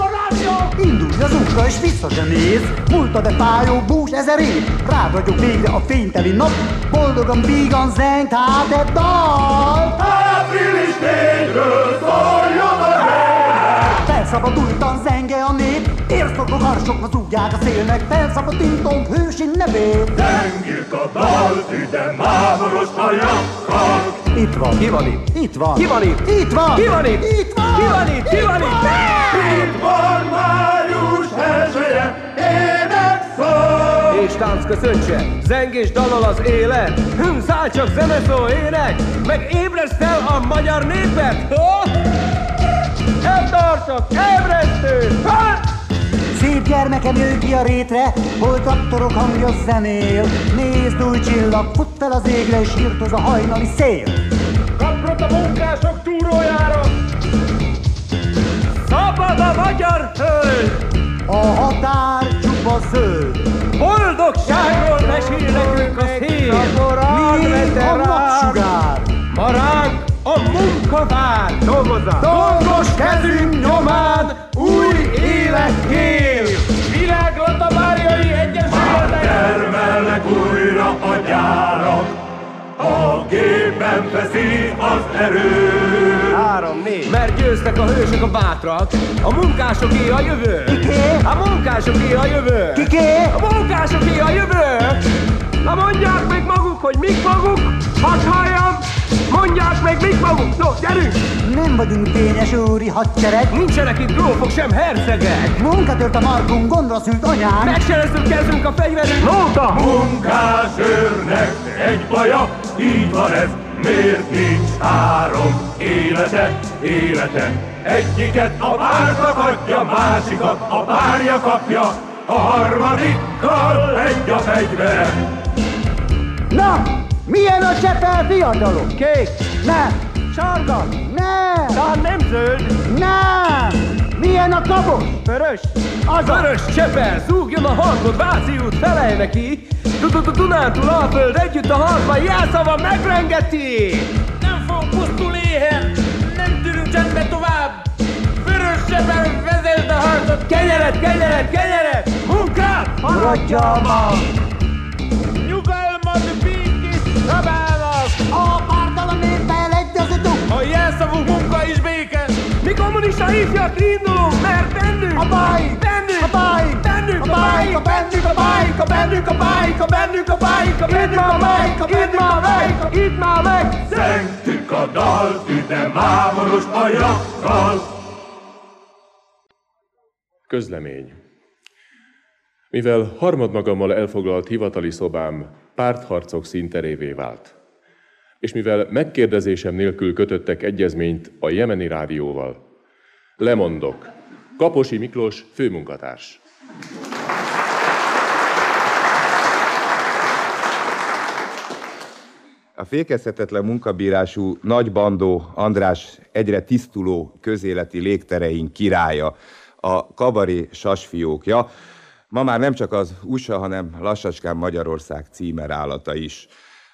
Indulj az útra és vissza se néz, múlta de fájó bús ezer év, rád vagyok végre a fényteli nap, boldogan vígan zengt hát egy dal! Április tényről szóljon a hely! Felszabadultan zenge a nép, érszokok, harsok, zúgják a szélnek, felszabadítom hősi nevét. Zengjük a dalt, üde mámoros hajakkal, Itt van. Ki van itt? Itt van. Ki van itt? Itt van. Ki van itt? Itt van. Ki van itt? Ki van itt? Itt van május elsője, ének szól! És tánc köszöntse, zengés dalol az élet, hm, száll csak zene szó ének, meg ébreszt fel a magyar népet! Oh! Eltartok, ebresztő! Ha! Szép Gyermekem jöjj ki a rétre, hol traktorok hangja zenél. Nézd, új csillag, fut fel az égre, és írtoz a hajnali szél. Kaprott a munkások túrójára! Szabad a magyar föld! A határ csupa zöld. Boldogságról mesél nekünk a szél! Mi a napsugár? Ma ránk a munka vár! Dolgozzál! Dolgos kezünk a gépen veszi az erő. Három, négy. Mert győztek a hősök a bátrak, a munkásoké a jövő. Kiké? A munkásoké a jövő. Kiké? A munkásoké a jövő. Na mondják meg maguk, hogy mik maguk, hadd halljam, mondják meg mik maguk, no, gyerünk! Nem vagyunk tényes úri hadsereg. Nincsenek itt grófok, sem hercegek. Munkatört a markunk, gondra szült anyám. Megserezzük kezünk a fegyverünk, Nóta! Munkás őrnek egy baja, így van ez, miért nincs három élete, élete? Egyiket a pártnak adja, másikat a párja kapja, a harmadikkal egy a fegyver. Na, milyen a csepel fiatalok? Kék, Nem. Sárga? Nem. talán nem zöld, Nem. Milyen a kabos? vörös. Az a... Vörös csepel, zúgjon a harcot, Váci út, felej neki! Dunántúl Alföld együtt a harcban, jelszava megrengeti! Nem fogunk pusztul éhen, nem tűrünk csendbe tovább. Vörös sebben vezesd a harcot. Kenyeret, kenyeret, kenyeret! Munkát! Maradja ma. Békés szabának. A pártalom néppel. A jelszavú munka is béke. Mi kommunista ifjak indulunk, mert bennünk! A baj. Bennünk! A baj. Bennünk! A bájka, bennünk a bájka, bennünk a bájka, bennünk a bájka, bennünk a bájka, bennünk a bájka. Itt már meg! Szentük a dalt, üde mámoros ajakkal. Közlemény. Mivel harmadmagammal elfoglalt hivatali szobám pártharcok színterévé vált, és mivel megkérdezésem nélkül kötöttek egyezményt a jemeni rádióval, lemondok. Kaposi Miklós főmunkatárs. A fékezhetetlen munkabírású nagybandó András egyre tisztuló közéleti légtereink királya, a kabaré sasfiókja, ma már nem csak az USA, hanem lassacskán Magyarország címerállata is.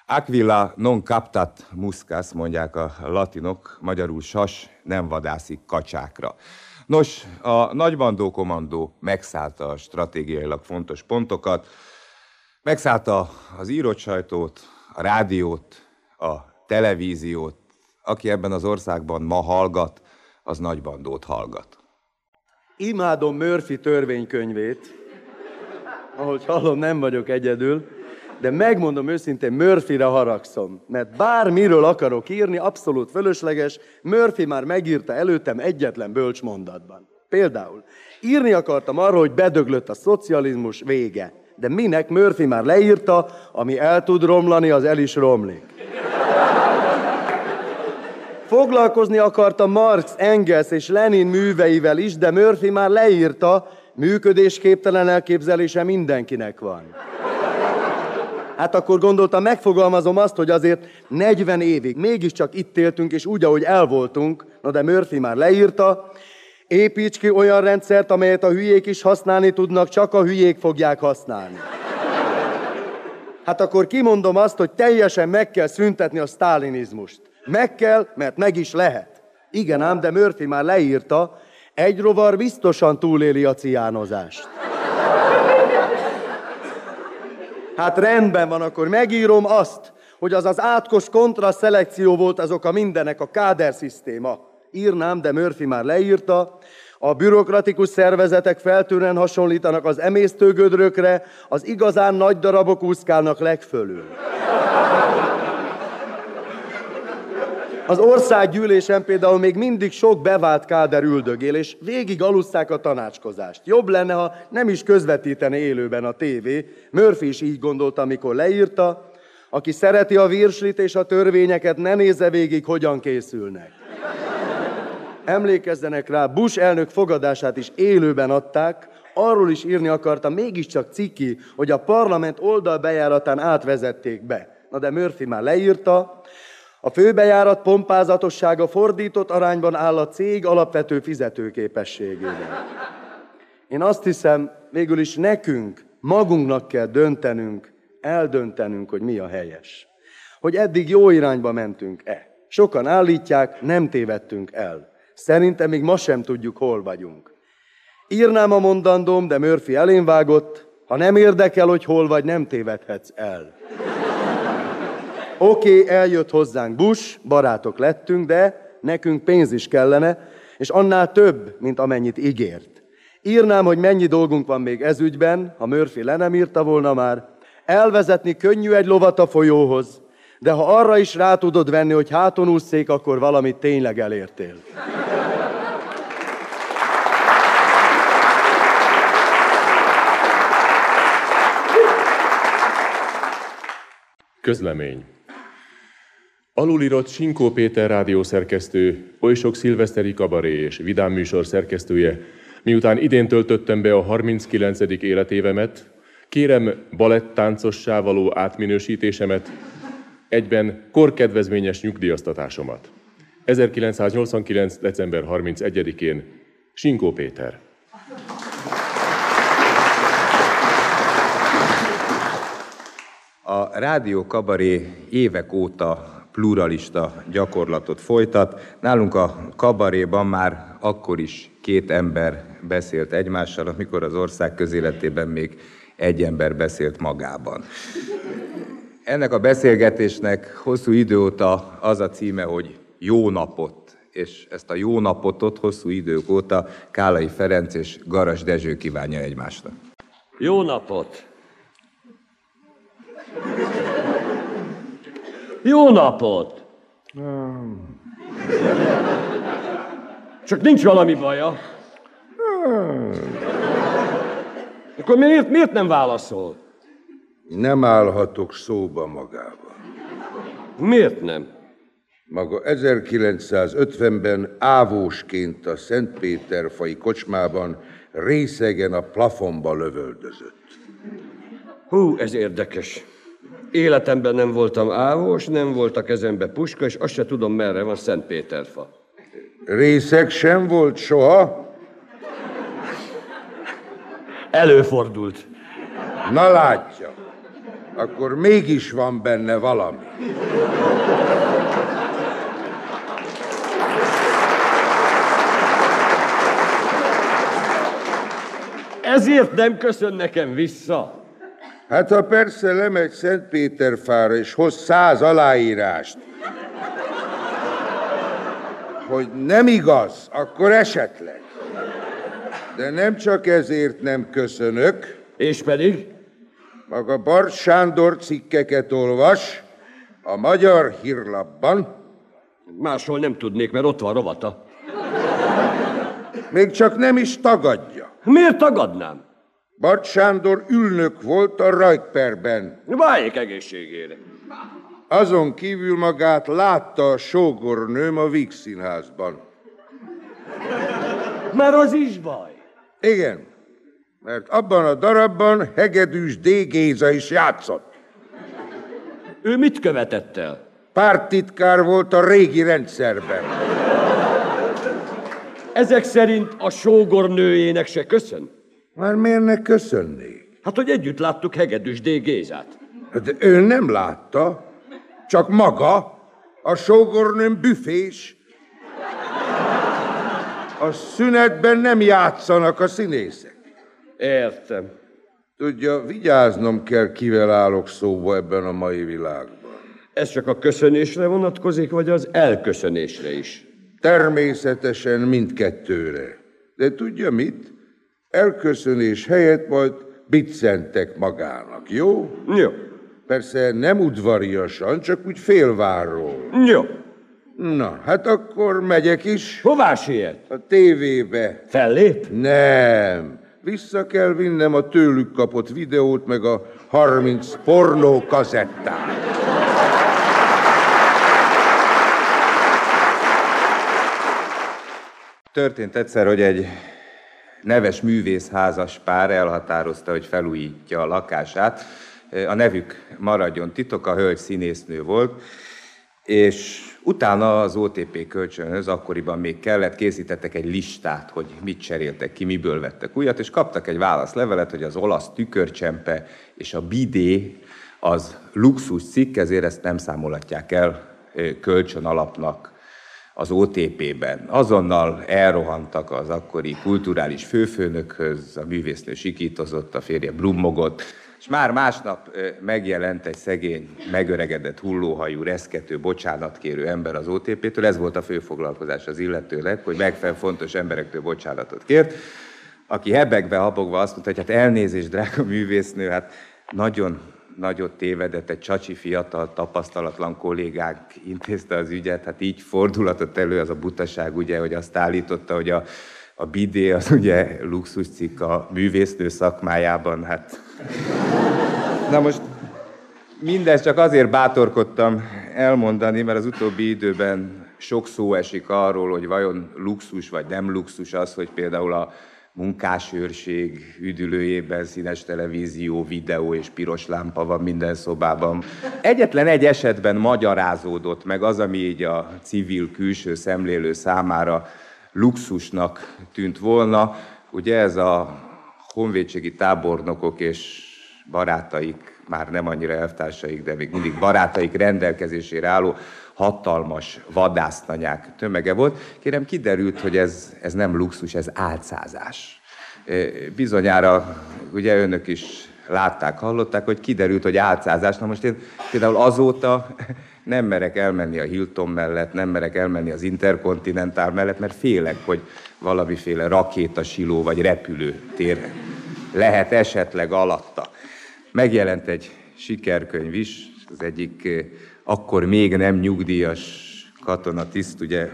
Aquila non captat muscas, mondják a latinok, magyarul sas nem vadászik kacsákra. Nos, a nagybandó kommandó megszállta a stratégiailag fontos pontokat, megszállta az írott sajtót, a rádiót, a televíziót. Aki ebben az országban ma hallgat, az nagybandót hallgat. Imádom Murphy törvénykönyvét. Ahogy hallom, nem vagyok egyedül. De megmondom őszintén, Murphyre haragszom. Mert bármiről akarok írni, abszolút fölösleges. Murphy már megírta előttem egyetlen bölcs mondatban. Például, írni akartam arról, hogy bedöglött a szocializmus vége. De minek Murphy már leírta, ami el tud romlani, az el is romlik. Foglalkozni akartam Marx, Engels és Lenin műveivel is, de Murphy már leírta, működésképtelen elképzelése mindenkinek van. Hát akkor gondoltam, megfogalmazom azt, hogy azért 40 évig mégiscsak itt éltünk, és úgy, ahogy elvoltunk, na de Murphy már leírta, építs ki olyan rendszert, amelyet a hülyék is használni tudnak, csak a hülyék fogják használni. Hát akkor kimondom azt, hogy teljesen meg kell szüntetni a sztálinizmust. Meg kell, mert meg is lehet. Igen ám, de Murphy már leírta, egy rovar biztosan túléli a ciánozást. Hát rendben van, akkor megírom azt, hogy az az átkos kontraszelekció volt azok a mindenek, a káder szisztéma. Írnám, de Murphy már leírta, a bürokratikus szervezetek feltűnően hasonlítanak az emésztőgödrökre, az igazán nagy darabok úszkálnak legfölül. Az országgyűlésen például még mindig sok bevált káder üldögél, és végig alusszák a tanácskozást. Jobb lenne, ha nem is közvetítene élőben a tévé. Murphy is így gondolta, amikor leírta, aki szereti a virslit és a törvényeket, ne nézze végig, hogyan készülnek. Emlékezzenek rá, Bush elnök fogadását is élőben adták, arról is írni akartam, mégiscsak ciki, hogy a parlament oldalbejáratán átvezették be. Na de Murphy már leírta, a főbejárat pompázatossága fordított arányban áll a cég alapvető fizetőképességével. Én azt hiszem, végül is nekünk, magunknak kell döntenünk, eldöntenünk, hogy mi a helyes. Hogy eddig jó irányba mentünk-e. Sokan állítják, nem tévedtünk el. Szerintem még ma sem tudjuk, hol vagyunk. Írnám a mondandóm, de Murphy elén vágott, ha nem érdekel, hogy hol vagy, nem tévedhetsz el. Oké, okay, eljött hozzánk Bush, barátok lettünk, de nekünk pénz is kellene, és annál több, mint amennyit ígért. Írnám, hogy mennyi dolgunk van még ezügyben, ha Murphy le nem írta volna már. Elvezetni könnyű egy lovat a folyóhoz, de ha arra is rá tudod venni, hogy háton úszszék, akkor valamit tényleg elértél. Közlemény. Alulírott Sinkó Péter rádiószerkesztő, oly sok szilveszteri kabaré és vidám műsor szerkesztője, miután idén töltöttem be a 39. életévemet, kérem balettáncossá való átminősítésemet, egyben korkedvezményes nyugdíjaztatásomat. 1989. december 31-én Sinkó Péter. A Rádió Kabaré évek óta pluralista gyakorlatot folytat. Nálunk a kabaréban már akkor is két ember beszélt egymással, amikor az ország közéletében még egy ember beszélt magában. Ennek a beszélgetésnek hosszú idő óta az a címe, hogy Jó napot, és ezt a jó napotot hosszú idők óta Kálai Ferenc és Garas Dezső kívánja egymásnak. Jó napot! Jó napot! Csak nincs valami baja. Akkor miért, miért nem válaszol? Nem állhatok szóba magába. Miért nem? Maga 1950-ben ávósként a Szentpéterfai kocsmában részegen a plafonba lövöldözött. Hú, ez érdekes. Életemben nem voltam ávós, nem volt a kezembe puska, és azt se tudom, merre van Szentpéterfa. Részeg sem volt soha? Előfordult. Na látja, akkor mégis van benne valami. Ezért nem köszön nekem vissza. Hát ha persze lemegy Szentpéterfára és hoz száz aláírást, hogy nem igaz, akkor esetleg. De nem csak ezért nem köszönök. És pedig? Maga Bart Sándor cikkeket olvas a Magyar Hírlapban. Máshol nem tudnék, mert ott van rovata. Még csak nem is tagadja. Miért tagadnám? Bart Sándor ülnök volt a Rajkperben. Váljék egészségére. Azon kívül magát látta a sógornőm a Víg színházban. Mert az is baj. Igen, mert abban a darabban Hegedűs D. Géza is játszott. Ő mit követett el? Pártitkár volt a régi rendszerben. Ezek szerint a sógornőjének se köszön? Már miért ne köszönnék? Hát, hogy együtt láttuk Hegedűs D. Gézát. De ő nem látta, csak maga, a sógornőm büfés. A szünetben nem játszanak a színészek. Értem. Tudja, vigyáznom kell, kivel állok szóba ebben a mai világban. Ez csak a köszönésre vonatkozik, vagy az elköszönésre is? Természetesen mindkettőre. De tudja mit? Elköszönés helyett majd biccentek magának, jó? Jó. Persze nem udvariasan, csak úgy félvárról. Jó. Na, hát akkor megyek is. Hová siet? A tévébe. Fellép? Nem. Vissza kell vinnem a tőlük kapott videót, meg a 30 pornó kazettát. Történt egyszer, hogy egy neves művészházas pár elhatározta, hogy felújítja a lakását. A nevük maradjon titok, a hölgy színésznő volt, és utána az OTP kölcsönhöz akkoriban még kellett, készítettek egy listát, hogy mit cseréltek ki, miből vettek újat, és kaptak egy válaszlevelet, hogy az olasz tükörcsempe és a bidé az luxus cikk, ezért ezt nem számolatják el kölcsön alapnak az OTP-ben. Azonnal elrohantak az akkori kulturális főfőnökhöz, a művésznő sikítozott, a férje brummogott, és már másnap megjelent egy szegény, megöregedett, hullóhajú, reszkető, bocsánatkérő ember az OTP-től. Ez volt a fő foglalkozás az illetőleg, hogy megfelelően fontos emberektől bocsánatot kért, aki hebegve, habogva azt mondta, hogy hát elnézést, drága művésznő, hát nagyon nagyot tévedett, egy csacsi fiatal, tapasztalatlan kollégánk intézte az ügyet, hát így fordulatott elő az a butaság, ugye, hogy azt állította, hogy a, a bidé az ugye luxuscikk a művésznő szakmájában, hát... Na most mindezt csak azért bátorkodtam elmondani, mert az utóbbi időben sok szó esik arról, hogy vajon luxus vagy nem luxus az, hogy például a munkásőrség üdülőjében színes televízió, videó és piros lámpa van minden szobában. Egyetlen egy esetben magyarázódott meg az, ami így a civil külső szemlélő számára luxusnak tűnt volna. Ugye ez a honvédségi tábornokok és barátaik, már nem annyira elvtársaik, de még mindig barátaik rendelkezésére álló hatalmas vadásznanyák tömege volt. Kérem, kiderült, hogy ez, ez nem luxus, ez álcázás. Bizonyára ugye önök is látták, hallották, hogy kiderült, hogy álcázás. Na most én például azóta nem merek elmenni a Hilton mellett, nem merek elmenni az Intercontinental mellett, mert félek, hogy valamiféle rakétasiló vagy repülőtér lehet esetleg alatta. Megjelent egy sikerkönyv is, az egyik akkor még nem nyugdíjas katonatiszt, ugye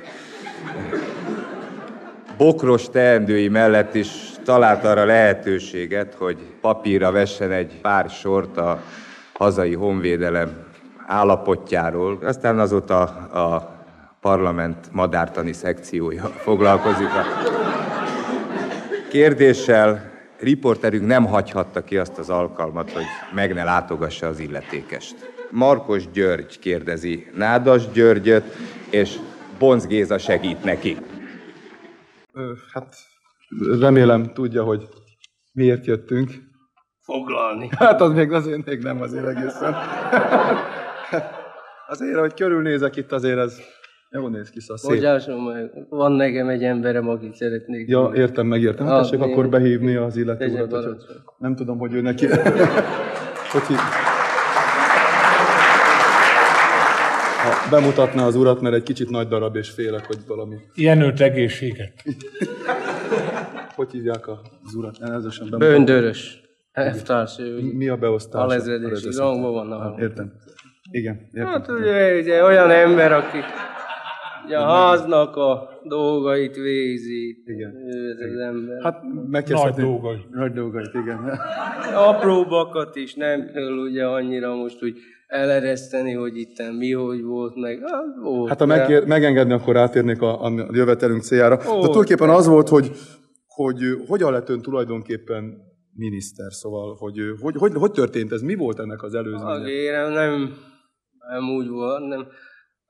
bokros teendői mellett is talált arra lehetőséget, hogy papírra vessen egy pár sort a hazai honvédelem állapotjáról. Aztán azóta a parlament madártani szekciója foglalkozik a kérdéssel. Riporterünk nem hagyhatta ki azt az alkalmat, hogy meg ne látogassa az illetékest. Markos György kérdezi Nádas Györgyöt, és Bonc Géza segít neki. Hát remélem tudja, hogy miért jöttünk. Foglalni. Hát az még azért még nem azért egészen. azért, hogy körülnézek itt, azért ez jó néz ki, szóval szép. Bocsásson meg, van nekem egy emberem, akit szeretnék. Ja, értem, megértem. Hát Ah, tessék én- akkor behívni az illető urat. Nem tudom, hogy ő neki... hogy Ha bemutatná az urat, mert egy kicsit nagy darab, és félek, hogy valami... Jenőt egészséget. Hogy hívják az urat? Nevezetesen bemutatni. Böndörös. Elvtárs. Mi a beosztás? Alezredési rangban van. ahol. Értem. Igen, értem. Hát ugye, ugye olyan ember, aki ugye a háznak a dolgait végzi. Igen. Ez az ember. Hát megkezdhetnénk. Nagy dolgai. Nagy dolgait, igen. Apróbbakat is nem kell ugye annyira most úgy elereszteni, hogy itt mi hogy volt, meg hát volt. Hát ha de- meg, megengedni, akkor átérnék a, a jövetelünk céljára. De Ó, tulajdonképpen az volt, hogy, hogy hogyan lett ön tulajdonképpen miniszter, szóval, hogy hogy, hogy, hogy történt ez, mi volt ennek az előzménye? Kérem, nem, nem úgy volt, nem.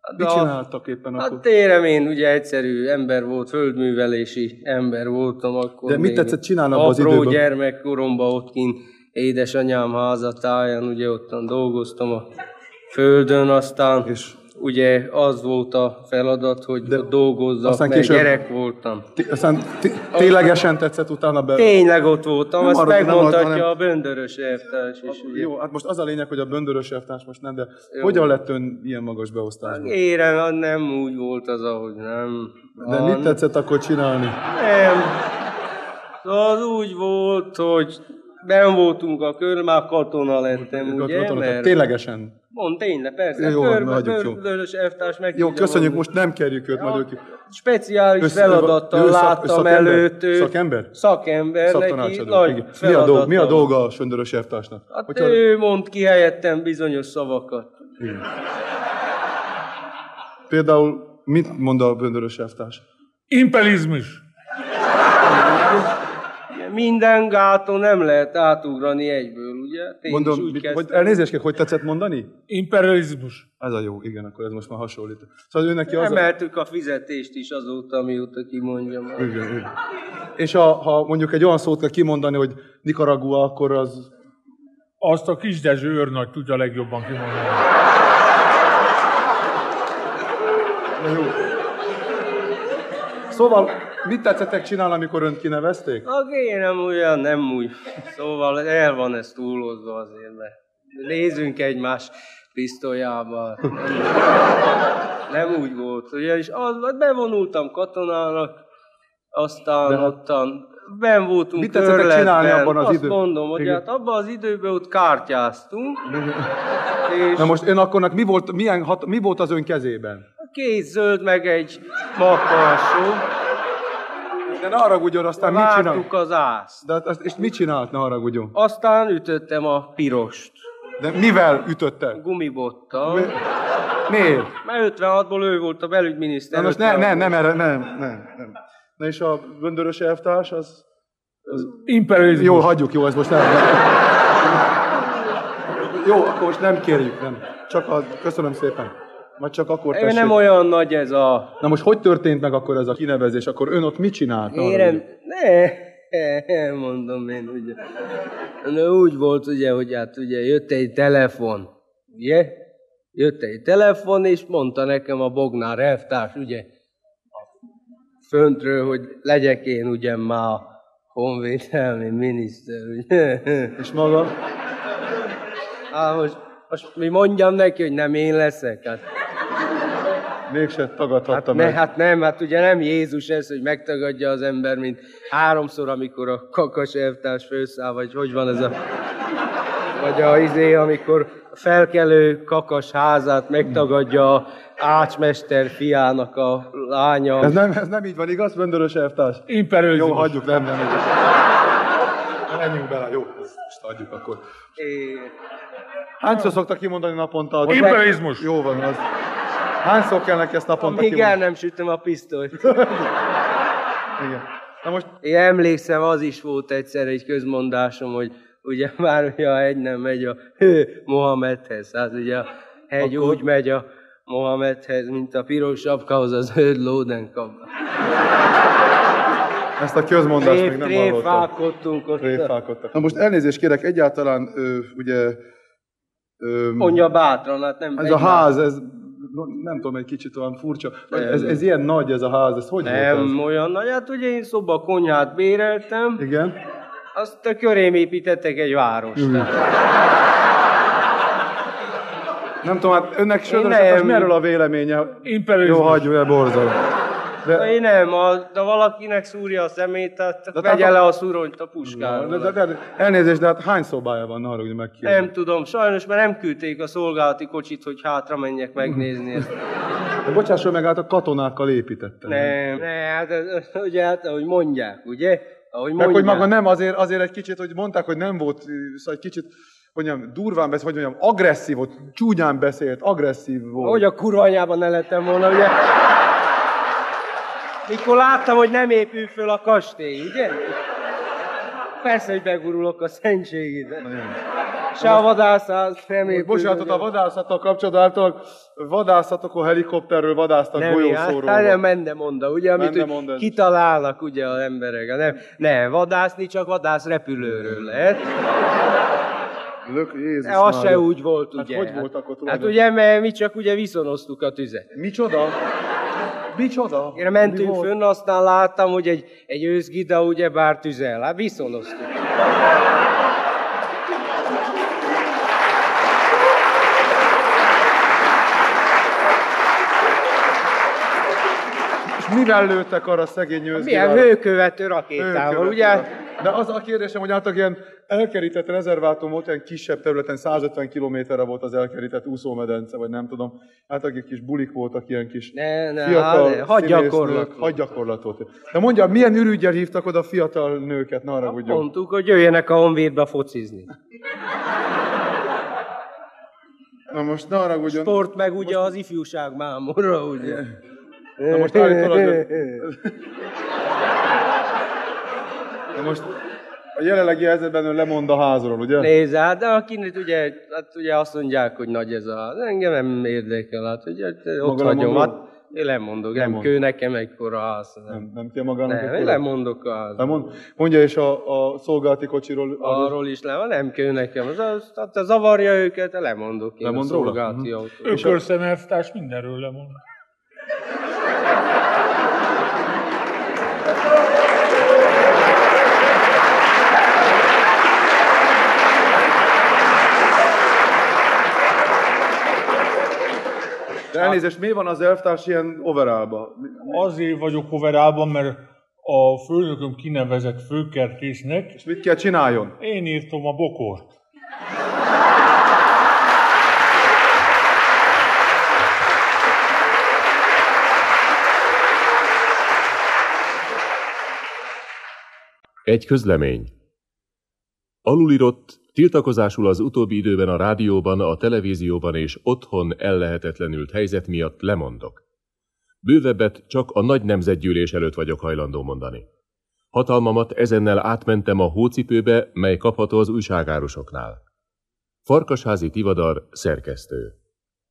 Hát Mit csináltak éppen akkor? Hát térem én ugye egyszerű ember volt, földművelési ember voltam akkor. De mit tetszett csinálni abban az apró időben? gyermekkoromban ott kint édesanyám házatáján, ugye ottan dolgoztam a földön, aztán és ugye az volt a feladat, hogy ott dolgozzak, aztán mert később- gyerek voltam. Aztán ténylegesen tetszett utána be... Tényleg ott voltam, azt arra- nem megmondhatja hanem- a böndörös elvtárs is. Ugye. Jó, hát most az a lényeg, hogy a böndörös elvtárs most nem, de Jó. hogyan lett ön ilyen magas beosztásban? Érem, az nem úgy volt az, ahogy nem. De Ah, mit tetszett akkor csinálni? Nem. Az úgy volt, hogy ben voltunk a kör, már katona lettem, ugye? Katona, mert... Ténylegesen. Mond, tényleg, persze. Jó, Körbe, hagyjuk, jó. Elvtárs meg Jó, köszönjük, mondani. most nem kerjük őt, majd ők... Speciális Össze- feladattal ő szak- láttam szakember? előtt. ő- Szakember? Szakember, neki nagy. Mi a, dolg, mi a dolga a söndörös elvtársnak? Hát Hogyha- ő mond ki helyettem bizonyos szavakat. Igen. Például mit mond a böndörös elvtárs? Impelizmus. Minden gáton nem lehet átugrani egyből, ugye? Én Mondom, is úgy hogy elnézést kérek, hogy tetszett mondani? Imperializmus. Ez a jó, igen, akkor ez most már hasonlít. Szóval ő neki az a... Emeltük a fizetést is azóta, mióta kimondjam. Igen, igen. És ha, ha mondjuk egy olyan szót kell kimondani, hogy Nicaragua, akkor az... Azt a kis Dezső őrnagy tudja legjobban kimondani. Na jó. Szóval, mit tetszettek csinálni, amikor önt kinevezték? A nem olyan, nem úgy. Szóval el van ez túlozva azért, mert nézzünk egymás pisztolyába. Nem, nem úgy volt, ugye, és az, bevonultam katonának, aztán De hát- ottan ben voltunk Mit tetszettek csinálni abban az Azt időben? mondom, hogy Igen. hát abban az időben ott kártyáztunk, és Na most ön akkornak mi volt, milyen hat, mi volt az ön kezében? két zöld, meg egy makkasó. De ne haragudjon, aztán mit csinált? Vártuk az ászt. De, azt- és mit csinált, ne haragudjon? Aztán ütöttem a pirost. De mivel ütötte? Gumibottal. Miért? Mert 56-ból ő volt a belügyminiszter. Na most ne, 56-ból. ne, nem erre, nem, nem, nem. Na és a göndörös elvtárs, az... az... Imperializmus. Jó, hagyjuk, jó, ez most nem. jó, akkor most nem kérjük, nem. Csak a, köszönöm szépen. Majd csak akkor tessék. nem olyan nagy ez a... Na most hogy történt meg akkor ez a kinevezés? Akkor ön ott mit csinált? Érem, ne, mondom én, ugye. Na, úgy volt, ugye, hogy hát ugye jött egy telefon, ugye? Jött egy telefon, és mondta nekem a Bognár elvtárs, ugye, a föntről, hogy legyek én ugye már a honvédelmi miniszter, ugye? És maga? Hát most, most mi mondjam neki, hogy nem én leszek? Hát, Mégse tagadhatta hát, meg. ne, hát nem, hát ugye nem Jézus ez, hogy megtagadja az ember, mint háromszor, amikor a kakas elvtárs főszáll, vagy hogy van ez a... Vagy a izé, amikor a felkelő kakas házát megtagadja a ácsmester fiának a lánya. Ez nem, ez nem így van, igaz, göndörös elvtárs? Imperializmus. Jó, hagyjuk, nem, nem. igaz. Menjünk bele, jó, most adjuk akkor. É, Hányszor szoktak kimondani naponta? a- Imperializmus. Jó van, az. Hányszor kell neki ezt naponta Amíg el nem sütöm a pisztolyt. Igen. Na most Én emlékszem, az is volt egyszer egy közmondásom, hogy ugye már ugye a hegy nem megy a hő Mohamedhez. Hát ugye a hegy Akkor- úgy megy a Mohamedhez, mint a piros sapkahoz az zöld lódenkab. ezt a közmondást még nem hallottam. Tréfálkodtunk ott. Tréfálkodtak. Na most elnézést kérek, egyáltalán ö, ugye... Ö, Mondja bátran, hát nem Ez a ház, ez nem tudom, egy kicsit olyan furcsa. Ez, ez ilyen nagy ez a ház, ez hogy volt ez? Nem olyan nagy, hát ugye én szoba konyhát béreltem, Igen. azt a körém építettek egy várost. Nem tudom, hát önnek Én Södörös nem. miről a véleménye? Imperializmus. Jó, hagyjuk el, borzal. De... Én nem, a, de valakinek szúrja a szemét, tehát De vegye le a szuronyt a puskáról. De, de, de, elnézést, de hát hány szobája van, arra, hogy megkérdez. Nem tudom, sajnos, mert nem küldték a szolgálati kocsit, hogy hátra menjek megnézni ezt. De bocsásson meg, hát a katonákkal építette. Nem, ne, hát ugye, hát, ahogy mondják, ugye? Ahogy Meg mondják. hogy maga nem, azért, azért egy kicsit, hogy mondták, hogy nem volt, szóval egy kicsit, hogy mondjam, durván beszélt, hogy mondjam, agresszív volt, csúnyán beszélt, agresszív volt. Hogy a kurva anyában ne lettem volna, ugye? Mikor láttam, hogy nem épül föl a kastély, ugye? Persze, hogy begurulok a szentségét. Se a vadászat nem épül. Bocsánat, a vadászattal kapcsolatban vadászatokon helikopterről vadásztak nem, golyószóróval. hát, hát mende monda, ugye, amit monda kitalálnak ugye az emberek. Nem, nem, vadászni csak vadász repülőről lehet. Lök, Jézus De az se úgy volt, Hát ugye. hogy volt akkor Hát ugye, mert mi csak ugye viszonoztuk a tüzet. Micsoda? Micsoda? Én mentünk fönn, aztán láttam, hogy egy, egy őszgida ugye bár tüzel. Hát viszonoztuk. És mivel lőttek arra a szegény őszgirára? Milyen hőkövető rakétával, Hőkövető. ugye? De az a kérdésem, hogy általában ilyen elkerített rezervátum volt, ilyen kisebb területen, 150 kilométerre volt az elkerített úszómedence, vagy nem tudom. Hát akik kis bulik voltak, ilyen kis Ne, ne, fiatal volt. hadgyakorlat volt. De mondja, milyen ürügyel hívtak oda fiatal nőket, ne arra Mondtuk, hogy jöjjenek a honvédbe focizni. Na most ne arra Sport meg ugye az ifjúság mámorra, ugye? Na most állítólag... Na most A jelenlegi helyzetben ön lemond a házról, ugye? Nézd, hát de aki ugye, hát ugye azt mondják, hogy nagy ez a. Engem nem érdekel, hát ugye ott Maga hagyom. Hát, én lemondok, nem Lemond. kő nekem ekkora ház. Nem, nem kell magának Nem, ekkora? én lemondok a ház. Nem mond, mondja is a, a szolgálati kocsiról. Arról is nem, nem kell nekem. Az, az, tehát zavarja őket, lemondok én Lemond a róla? szolgálati Mhm. autó. Ökörszemelvtárs mindenről lemond. De elnézést, mi van az elvtárs ilyen overálba? Azért vagyok overálban, mert a főnököm kinevezett főkertésznek. És mit kell csináljon? Én írtam a bokort. Egy közlemény. Alulírott, tiltakozásul az utóbbi időben a rádióban, a televízióban és otthon ellehetetlenült helyzet miatt lemondok. Bővebbet csak a nagy nemzetgyűlés előtt vagyok hajlandó mondani. Hatalmamat ezennel átmentem a hócipőbe, mely kapható az újságárusoknál. Farkasházi Tivadar, szerkesztő.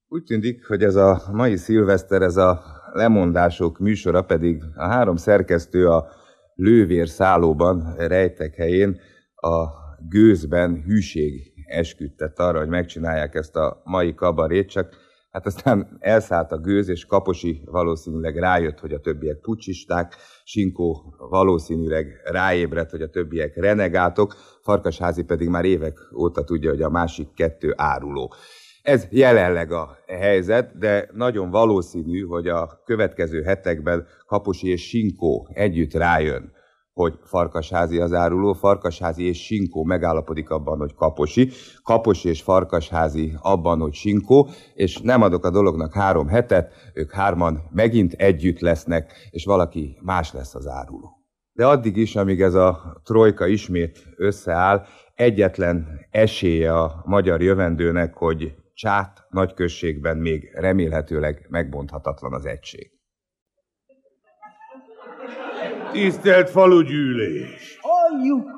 Úgy tűnik, hogy ez a mai szilveszter, ez a lemondások műsora pedig a három szerkesztő a lővér szállóban rejtek helyén a gőzben hűség esküdtett arra, hogy megcsinálják ezt a mai kabarét, csak hát aztán elszállt a gőz, és Kaposi valószínűleg rájött, hogy a többiek pucsisták, Sinkó valószínűleg ráébredt, hogy a többiek renegátok, Farkasházi pedig már évek óta tudja, hogy a másik kettő áruló. Ez jelenleg a helyzet, de nagyon valószínű, hogy a következő hetekben Kaposi és Sinkó együtt rájön, hogy Farkasházi az áruló, Farkasházi és Sinkó megállapodik abban, hogy Kaposi, Kaposi és Farkasházi abban, hogy Sinkó, és nem adok a dolognak három hetet, ők hárman megint együtt lesznek, és valaki más lesz az áruló. De addig is, amíg ez a trojka ismét összeáll, egyetlen esélye a magyar jövendőnek, hogy Csát nagyközségben még remélhetőleg megbonthatatlan az egység. Tisztelt falugyűlés! Halljuk!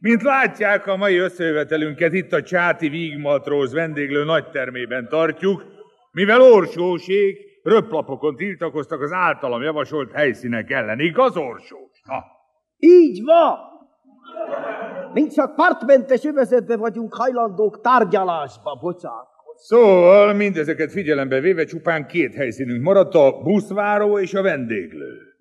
Mint látják, a mai összejövetelünket itt a Csáti Vígmatróz vendéglő nagytermében tartjuk, mivel orsóség röplapokon tiltakoztak az általam javasolt helyszínek ellen. Igaz, orsós? Na, Így van! Mint csak partmentes övezetbe vagyunk hajlandók tárgyalásba, bocsánat. Szóval mindezeket figyelembe véve csupán két helyszínünk maradt, a buszváró és a vendéglő.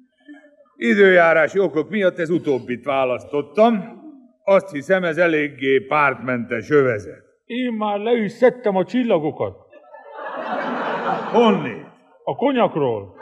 Időjárási okok miatt ez utóbbit választottam. Azt hiszem, ez eléggé pártmentes övezet. Én már le is szedtem a csillagokat. Honnét? A konyakról.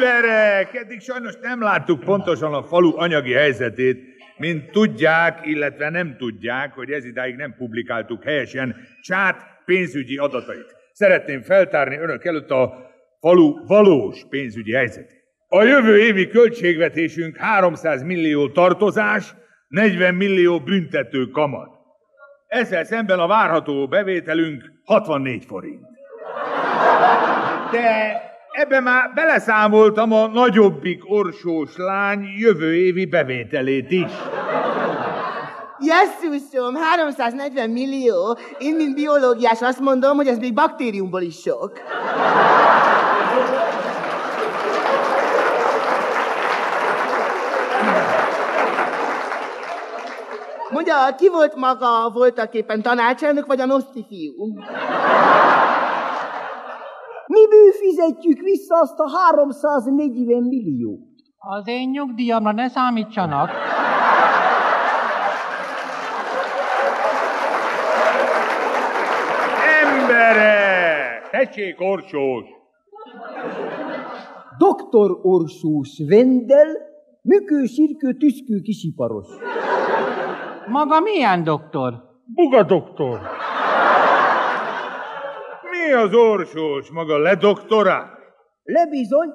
Emberek, eddig sajnos nem láttuk pontosan a falu anyagi helyzetét, mint tudják, illetve nem tudják, hogy ez idáig nem publikáltuk helyesen csát pénzügyi adatait. Szeretném feltárni önök előtt a falu valós pénzügyi helyzetét. A jövő évi költségvetésünk 300 millió tartozás, 40 millió büntető kamat. Ezzel szemben a várható bevételünk 64 forint. De ebbe már beleszámoltam a nagyobbik orsós lány jövő évi bevételét is. Jesszusom, 340 millió. Én, mint biológiás azt mondom, hogy ez még baktériumból is sok. Mondja, ki volt maga voltak éppen tanácselnök, vagy a noszti fiú? Miből fizetjük vissza azt a 340 milliót? Az én nyugdíjamra ne számítsanak. Emberek! Tessék, orsós! Doktor Orsós Vendel, mükő, sirkő, tüszkő, kisiparos. Maga milyen doktor? Buga doktor! Mi az orsós? Maga ledoktorál? Lebizony,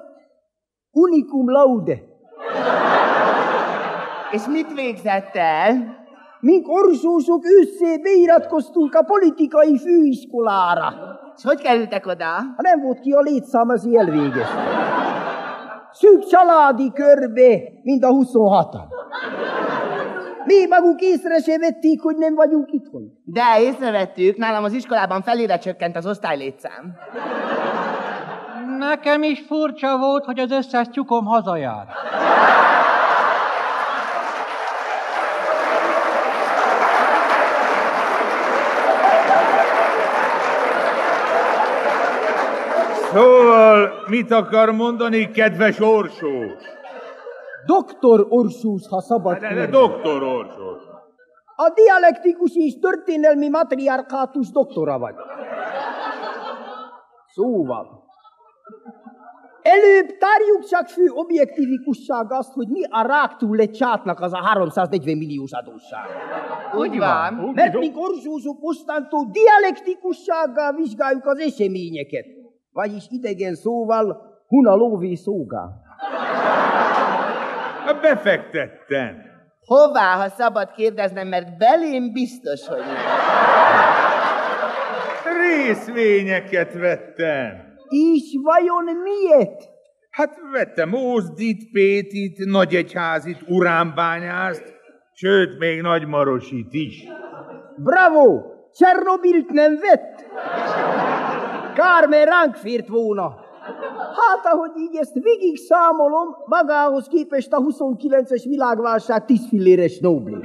unicum laude. És mit végzett el? mink orsósok össze beiratkoztunk a politikai főiskolára. És hogy kerültek oda? Ha nem volt ki a létszám, az elvégezte. Szűk családi körbe, mind a 26-an. Mi maguk észre se vették, hogy nem vagyunk itthon. De észrevettük, nálam az iskolában felére csökkent az osztálylétszám. Nekem is furcsa volt, hogy az összes tyukom hazajár. Szóval mit akar mondani, kedves Orsós? Doktor Orsús, ha szabad De, de kérni. doktor Orsós. A dialektikus és történelmi matriarkátus doktora vagy. Szóval. Előbb tárjuk csak fő objektivikusság azt, hogy mi a rák túl egy csátnak az a 340 milliós adósság. Úgy van. Mert mi orsózók mostantól dialektikussággal vizsgáljuk az eseményeket. Vagyis idegen szóval huna lóvé szógá. Befektettem. Hová, ha szabad kérdeznem, mert belém biztos, hogy nem. Részvényeket vettem. És vajon miért? Hát vettem Ózdit, Pétit, Nagyegyházit, Uránbányászt, sőt, még Nagymarosit is. Bravo! Csernobilt nem vett? Kár, mert ránk fért volna. Hát, ahogy így ezt végig számolom, magához képest a 29-es világválság 10 filléres Nobel.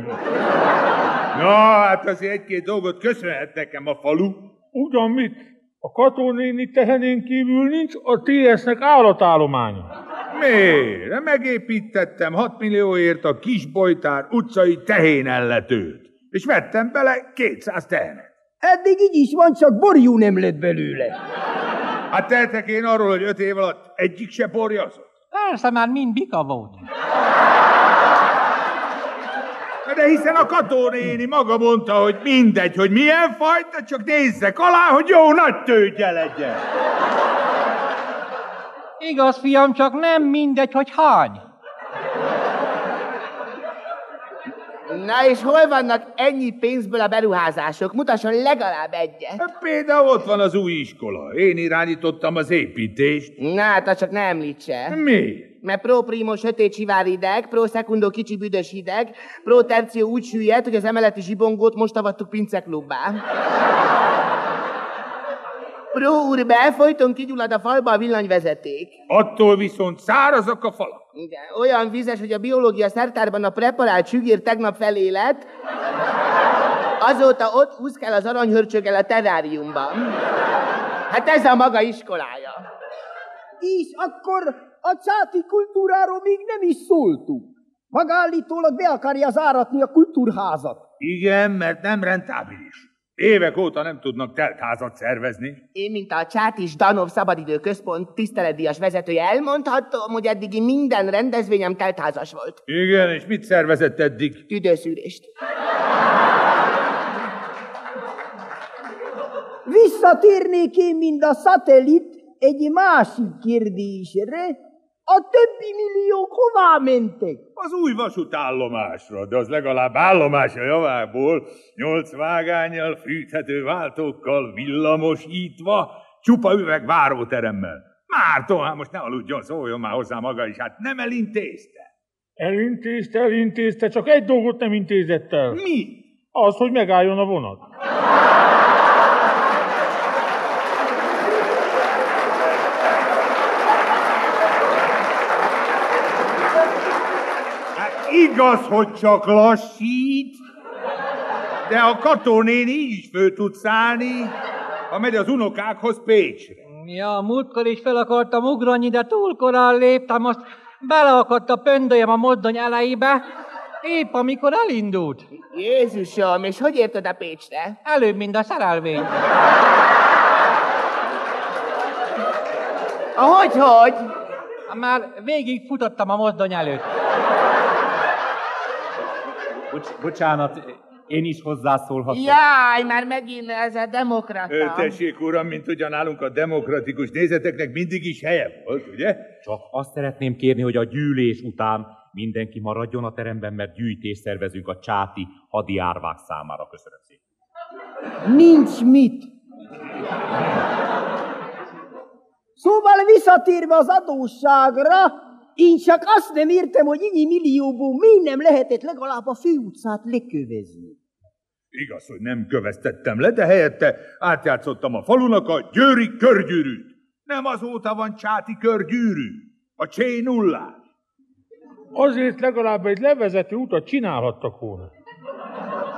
Na, hát azért egy-két dolgot köszönhet nekem a falu. Ugyan mit? A katonéni tehenén kívül nincs a TS-nek állatállománya. Miért? Megépítettem 6 millióért a Kisbojtár utcai tehénelletőt. És vettem bele 200 tehenet. Eddig így is van, csak borjú nem lett belőle. Hát tehetek én arról, hogy öt év alatt egyik se borjazott? Persze, már mind bika volt. De hiszen a katonéni maga mondta, hogy mindegy, hogy milyen fajta, csak nézzek alá, hogy jó nagy tőgye legyen. Igaz, fiam, csak nem mindegy, hogy hány. Na és hol vannak ennyi pénzből a beruházások? Mutasson legalább egyet. Például ott van az új iskola. Én irányítottam az építést. Na, hát csak ne említse. Mi? Mert pro primo sötét sivár hideg, pro secundo kicsi büdös hideg, pro tercio úgy süllyedt, hogy az emeleti zsibongót most avattuk pinceklubbá. Pro urbe, folyton kigyullad a falba a villanyvezeték. Attól viszont szárazak a falak. Igen, olyan vizes, hogy a biológia szertárban a preparált sügér tegnap felé lett, azóta ott úszkál az aranyhörcsöggel a terráriumban. Hát ez a maga iskolája. És akkor a csáti kultúráról még nem is szóltunk. Maga állítólag be akarja záratni a kultúrházat. Igen, mert nem rentábilis. Évek óta nem tudnak teltházat szervezni. Én, mint a Csát és Danov Szabadidő Központ tiszteletdíjas vezetője elmondhatom, hogy eddigi minden rendezvényem teltházas volt. Igen, és mit szervezett eddig? Tüdőszűrést. Visszatérnék én, mint a szatellit, egy másik kérdésre. A többi milliók hová mentek? Az új vasútállomásra, de az legalább állomás a javából, nyolc vágányjal, fűthető váltókkal, villamosítva, csupa üveg váróteremmel. Márton, hát most ne aludjon, szóljon már hozzá maga is, hát nem elintézte. Elintézte, elintézte, csak egy dolgot nem intézett el. Mi? Az, hogy megálljon a vonat. Hát igaz, hogy csak lassít, de a katonéni így is föl tud szállni, ha megy az unokákhoz Pécsre. Ja, múltkor is fel akartam ugrani, de túl korán léptem, azt beleakadt a pöndölyem a mozdony elejébe, épp amikor elindult. Jézusom, és hogy érted a Pécsre? Előbb, mint a szerelvény. Ahogy, hogy? Már végig futottam a mozdony előtt. Bocs, bocsánat, én is hozzászólhatok. Jaj, már megint ez a demokrata. Ö, tessék, uram, mint ugye nálunk a demokratikus nézeteknek mindig is helye volt, ugye? Csak azt szeretném kérni, hogy a gyűlés után mindenki maradjon a teremben, mert gyűjtést szervezünk a csáti hadi árvák számára. Köszönöm szépen. Nincs mit. Szóval visszatérve az adósságra, én csak azt nem értem, hogy ennyi millióból miért nem lehetett legalább a főutcát lekövezni. Igaz, hogy nem köveztettem le, de helyette átjátszottam a falunak a győri körgyűrűt. Nem azóta van csáti körgyűrű, a csé nullás. Azért legalább egy levezető utat csinálhattak volna.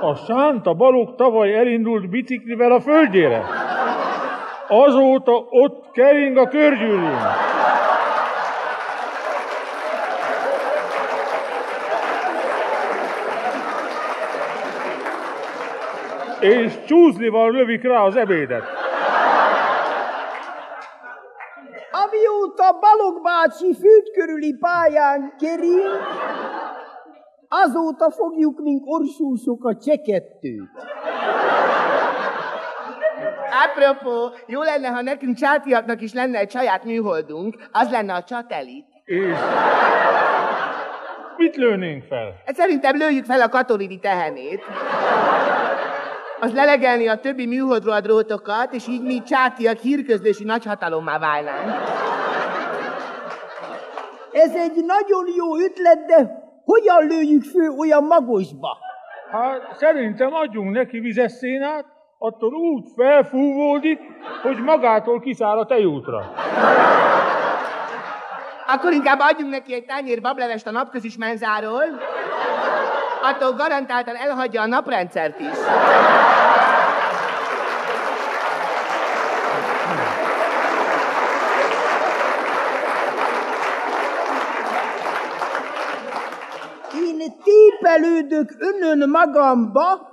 A Sánta Balog tavaly elindult biciklivel a földjére. Azóta ott kering a körgyűrűn. És csúzlival lövik rá az ebédet. Amióta Balog bácsi fűt körüli pályán kering, azóta fogjuk, mint orsúsok a csekettőt. Apropó, jó lenne, ha nekünk csátiaknak is lenne egy saját műholdunk, az lenne a csatelit. És mit lőnénk fel? Szerintem lőjük fel a katolini tehenét. Az lelegelni a többi műholdról a drótokat, és így mi csátiak hírközlési nagyhatalommá válnánk. Ez egy nagyon jó ötlet, de hogyan lőjük fő olyan magosba? Hát szerintem adjunk neki vizes szénát, attól úgy felfúvódik, hogy magától kiszáll a tejútra. Akkor inkább adjunk neki egy tányér bablevest a napközis menzáról, attól garantáltan elhagyja a naprendszert is. Én tépelődök önön magamba,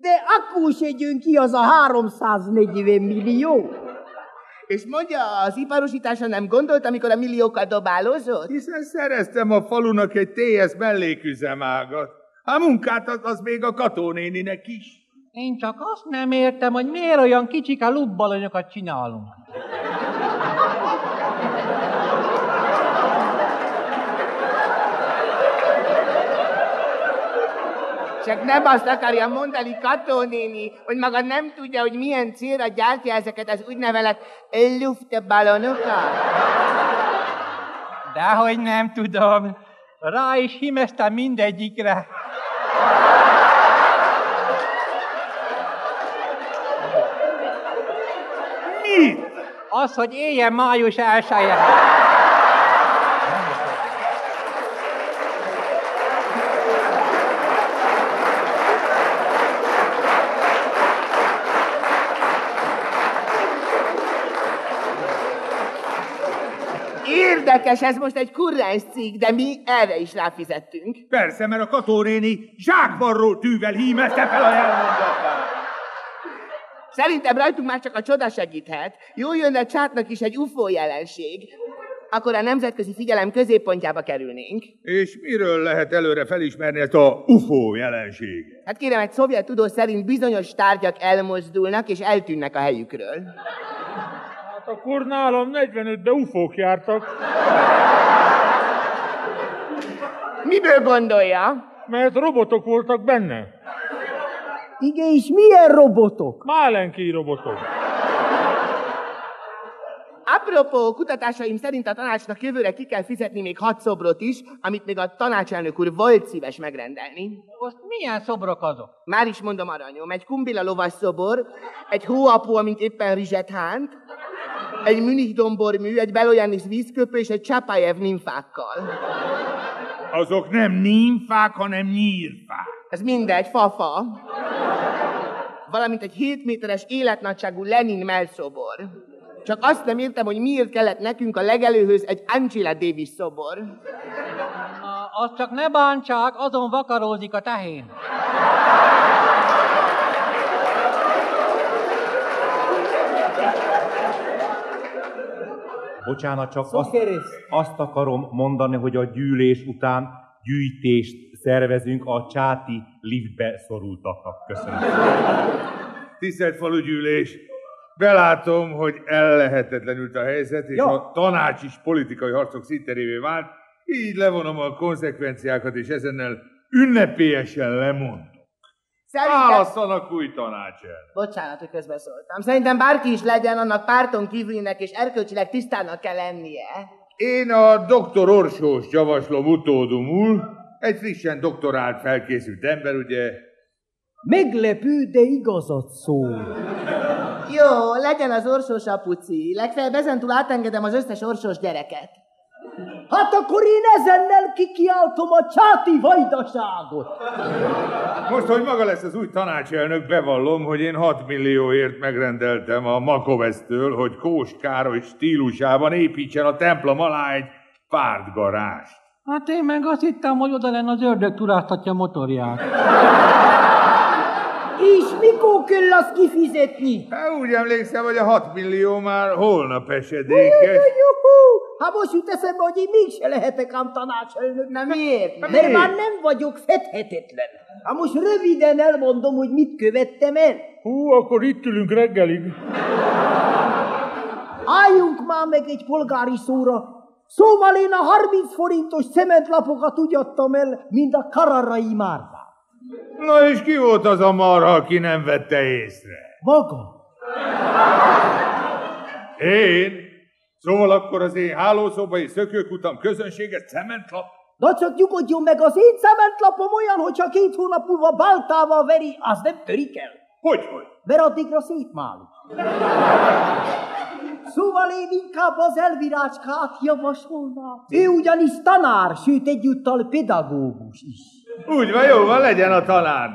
de akkor se jön ki az a 340 millió. És mondja, az iparosításra nem gondolt, amikor a milliókat dobálózott? Hiszen szereztem a falunak egy TS melléküzemágat. A munkát az, az még a katónéninek is. Én csak azt nem értem, hogy miért olyan kicsik a lubbalonyokat csinálunk. Csak nem azt akarja mondani Kató néni, hogy maga nem tudja, hogy milyen célra gyártja ezeket az úgynevezett luftballonokat. Dehogy nem tudom. Rá is himeztem mindegyikre. Mi? Az, hogy éljen május elsője. Érdekes, ez most egy kurrens cikk, de mi erre is ráfizettünk. Persze, mert a katónéni zsákvarró tűvel hímezte fel a jelmondatát. Szerintem rajtunk már csak a csoda segíthet. Jó jönne csátnak is egy UFO jelenség. Akkor a nemzetközi figyelem középpontjába kerülnénk. És miről lehet előre felismerni ezt a UFO jelenséget? Hát kérem, egy szovjet tudós szerint bizonyos tárgyak elmozdulnak és eltűnnek a helyükről. Hát akkor nálam 45 de ufók jártak. Miből gondolja? Mert robotok voltak benne. Igen, és milyen robotok? Málenki robotok. Apropó, kutatásaim szerint a tanácsnak jövőre ki kell fizetni még hat szobrot is, amit még a tanácselnök úr volt szíves megrendelni. Most milyen szobrok azok? Már is mondom, aranyom, egy kumbila lovas szobor, egy hóapó, amint éppen rizset hánt, egy Münich dombormű, egy Beloyanis vízköpő és egy Csapájev nymfákkal. Azok nem nymfák, hanem nyírfák. Ez mindegy, fafa. Valamint egy 7 méteres életnagyságú Lenin melszobor. Csak azt nem értem, hogy miért kellett nekünk a legelőhöz egy Angela Davis szobor. Na, azt csak ne bántsák, azon vakarózik a tehén. Bocsánat, csak azt, Szokerész. azt akarom mondani, hogy a gyűlés után gyűjtést szervezünk a csáti liftbe szorultaknak. Köszönöm. Tisztelt falugyűlés, belátom, hogy ellehetetlenült a helyzet, és Ja. a tanács is politikai harcok színterévé vált, Így levonom a konzekvenciákat, és ezennel ünnepélyesen lemondom. Szerintem... Válasszanak új tanácselnök. Bocsánat, hogy közbeszóltam. Szerintem bárki is legyen, annak párton kívülinek és erkölcsileg tisztának kell lennie. Én a doktor Orsós javaslom utódomul. Egy frissen doktorált felkészült ember, ugye? Meglepő, de igazat szól. Jó, legyen az orsós apuci. Legfeljebb ezentúl átengedem az összes orsós gyereket. Hát akkor én ezennel kikiáltom a csáti vajdaságot. Most, hogy maga lesz az új tanácselnök, bevallom, hogy én 6 millióért megrendeltem a Makovesztől, hogy Kóst Károly stílusában építsen a templom alá egy pártgarást. Hát én meg azt hittem, hogy oda lenne az ördög turáztatja motorját. És mikor kell azt kifizetni? Hát úgy emlékszem, hogy a 6 millió már holnap esedékes. Hát most jut eszembe, hogy én mégse lehetek ám tanácselnök. Na miért? Mert Miért? már nem vagyok fedhetetlen. Hát most röviden elmondom, hogy mit követtem el. Hú, akkor itt ülünk reggelig. Álljunk már meg egy polgári szóra. Szóval én a 30 forintos cementlapokat úgy adtam el, mint a kararai márvá. Na és ki volt az a marha, aki nem vette észre? Maga. Én? Szóval akkor az én hálószobai szökőkutam közönséges cementlap? Na csak nyugodjon meg, az én cementlapom olyan, hogyha két hónap múlva baltával veri, az nem törik el. Hogy, hogy? Mert addigra szétmálunk. Szóval én inkább az elvirácskát javasolnám. Ő ugyanis tanár, sőt egyúttal pedagógus is. Úgy van, jó van, legyen a tanár.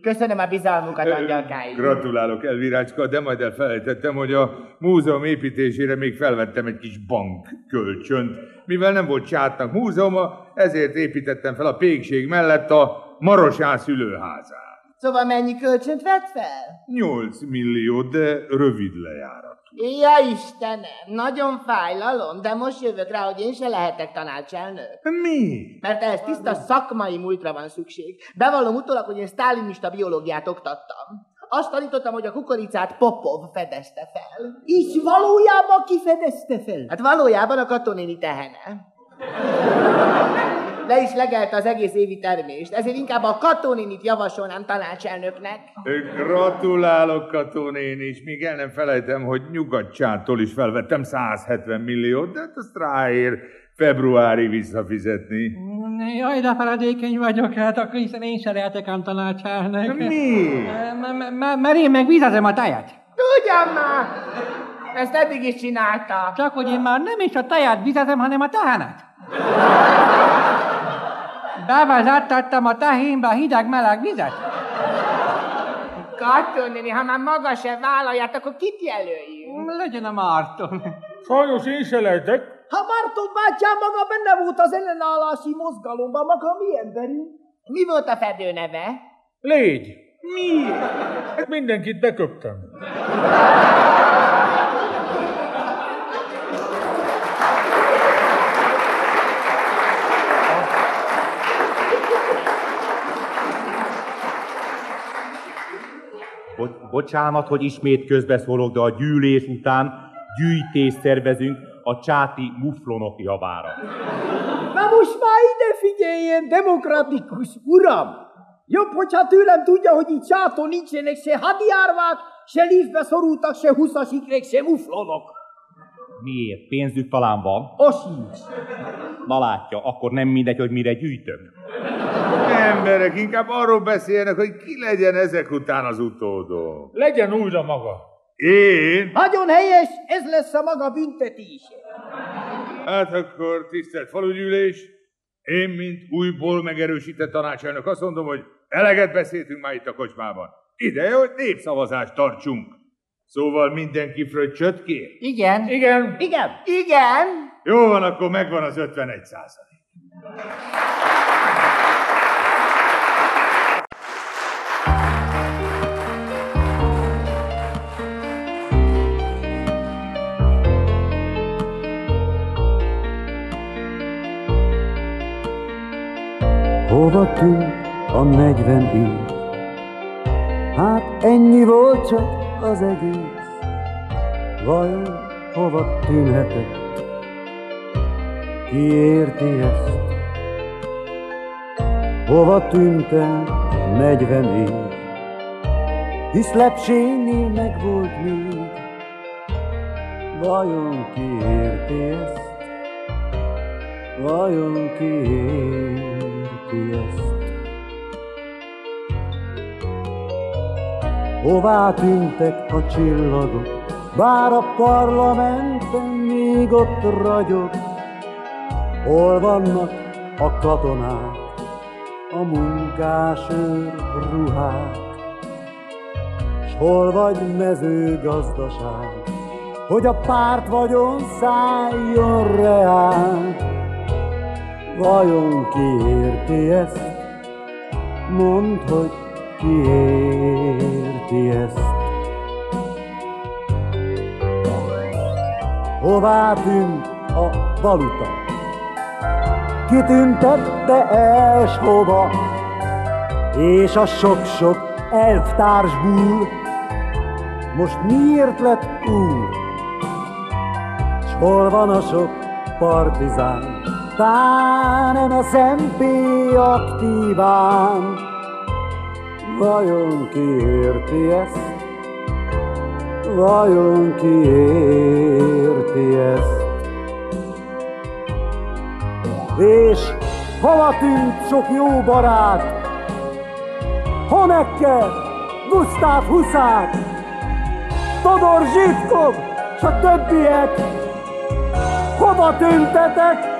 Köszönöm a bizalmukat, angyalkáim. Gratulálok, Elvirácska, de majd elfelejtettem, hogy a múzeum építésére még felvettem egy kis bankkölcsönt. Mivel nem volt csátnak múzeuma, ezért építettem fel a pékség mellett a Marosán szülőházát. Szóval mennyi kölcsönt vett fel? 8 millió, de rövid lejárat. Ja Istenem, nagyon fájlalom, de most jövök rá, hogy én se lehetek tanácselnök. Mi? Mert ehhez tiszta szakmai múltra van szükség. Bevallom utólag, hogy én sztálinista biológiát oktattam. Azt tanítottam, hogy a kukoricát Popov fedezte fel. És valójában ki fedezte fel? Hát valójában a katonéni tehene. Le is legelte az egész évi termést, ezért inkább a katonénit javasolnám tanácselnöknek. Gratulálok, Katonén is. Még el nem felejtem, hogy nyugatcsától is felvettem 170 milliót, de hát azt ráér februári visszafizetni. Jaj, de feledékeny vagyok, hát akkor hiszen én se lehetek ám tanácselnök. Mi? Mert én meg vizetem a tejet. Tudjam már! Ezt eddig is csinálta. Csak hogy én már nem is a teját vizetem, hanem a tehenet. Bevezettettem a tehénbe a hideg-meleg vizet. Katonéni, ha már maga se vállalját, akkor kit jelöljünk? Legyen a Márton. Sajnos én se lehetek. Ha Márton bátyám maga benne volt az ellenállási mozgalomban, maga mi emberünk? Mi volt a fedő neve? Légy. Mi? Mindenkit beköptem. Bo- bocsánat, hogy ismét közbeszólok, de a gyűlés után gyűjtést szervezünk a csáti muflonok javára. Na most már ide figyeljen, demokratikus uram! Jobb, hogyha tőlem tudja, hogy itt sáton nincsenek se hadjárvák, se liftbe szorultak, se huszasikrek, se muflonok. Miért? Pénzük talán van? O sincs. Na látja, akkor nem mindegy, hogy mire gyűjtök. Emberek, inkább arról beszélnek, hogy ki legyen ezek után az utódó. Legyen újra maga. Én? Nagyon helyes, ez lesz a maga büntetése. Hát akkor, tisztelt falugyűlés, én, mint újból megerősített tanácselnök azt mondom, hogy eleget beszéltünk már itt a kocsmában. Ideje, hogy népszavazást tartsunk. Szóval mindenki fröccsöt kér? Igen. Igen. Igen. Igen. Jó van, akkor megvan az 51 százalék. Hova tűnt a negyven év? Hát ennyi volt csak az egész. Vajon hova tűnhetett? ki érti ezt? Hova tűnt el negyven év? Hisz lepsénél megvolt még, vajon ki érti ezt? Vajon ki érti ezt? Hová tűntek a csillagok, bár a parlamenten még ott ragyog, hol vannak a katonák, a munkásőr ruhák, s hol vagy mezőgazdaság, hogy a párt vagyon szálljon reál. Vajon ki érti ezt? Mondd, hogy ki érti ezt. Hová tűnt a valuta? Kitüntette el hova? És a sok-sok elvtársból most miért lett úr? S hol van a sok partizán? Tán a szempé aktíván. Vajon ki érti ezt? Vajon ki érti ezt? És hova tűnt sok jó barát? Honecker, Gustav Huszák, Todor Zsitkov, s a többiek, hova tűntetek?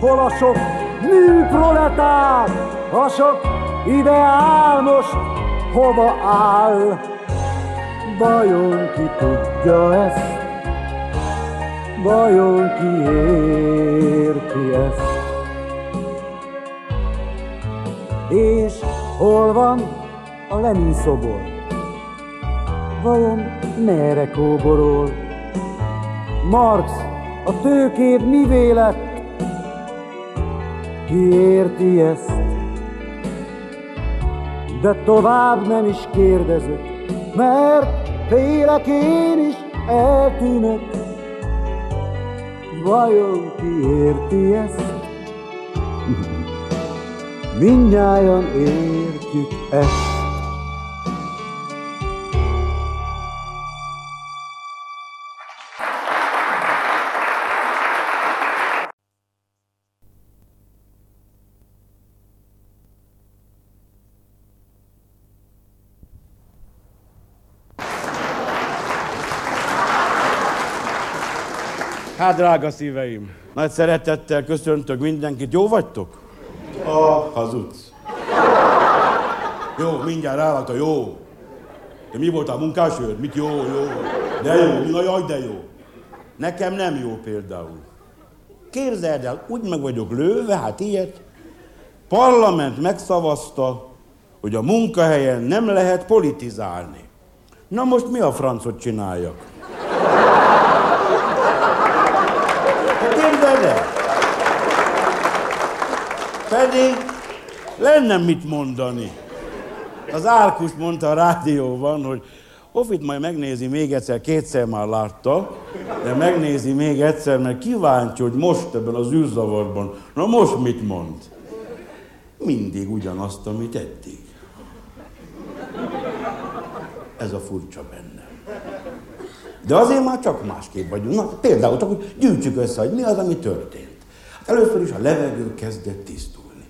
Hol a sok műproletár, a sok ideál most hova áll? Vajon ki tudja ezt? Vajon ki érti ezt? És hol van a Lenin szobor? Vajon merre kóborol? Marx, a tőkéd mivé lett? Ki érti ezt? De tovább nem is kérdezek, mert félek én is eltűnök. Vajon ki érti ezt? Mindnyájan értjük ezt. Hát, drága szíveim, nagy szeretettel köszöntök mindenkit. Jó vagytok? A hazudsz. Jó, mindjárt rálak a jó. De mi volt a munkásőr? Mit jó, jó? De jó, mi a jaj, de jó. Nekem nem jó például. Képzeld el, úgy meg vagyok lőve, hát ilyet. Parlament megszavazta, hogy a munkahelyen nem lehet politizálni. Na most mi a francot csináljak? Hát képzeld el! Pedig lenne mit mondani. Az Árkus mondta a rádióban, hogy Offit majd megnézi még egyszer, kétszer már látta, de megnézi még egyszer, mert kíváncsi, hogy most ebben az űrzavarban, na most mit mond? Mindig ugyanazt, amit eddig. Ez a furcsa benne. De azért már csak másképp vagyunk. Na, például csak, hogy gyűjtsük össze, hogy mi az, ami történt. Először is a levegő kezdett tisztulni.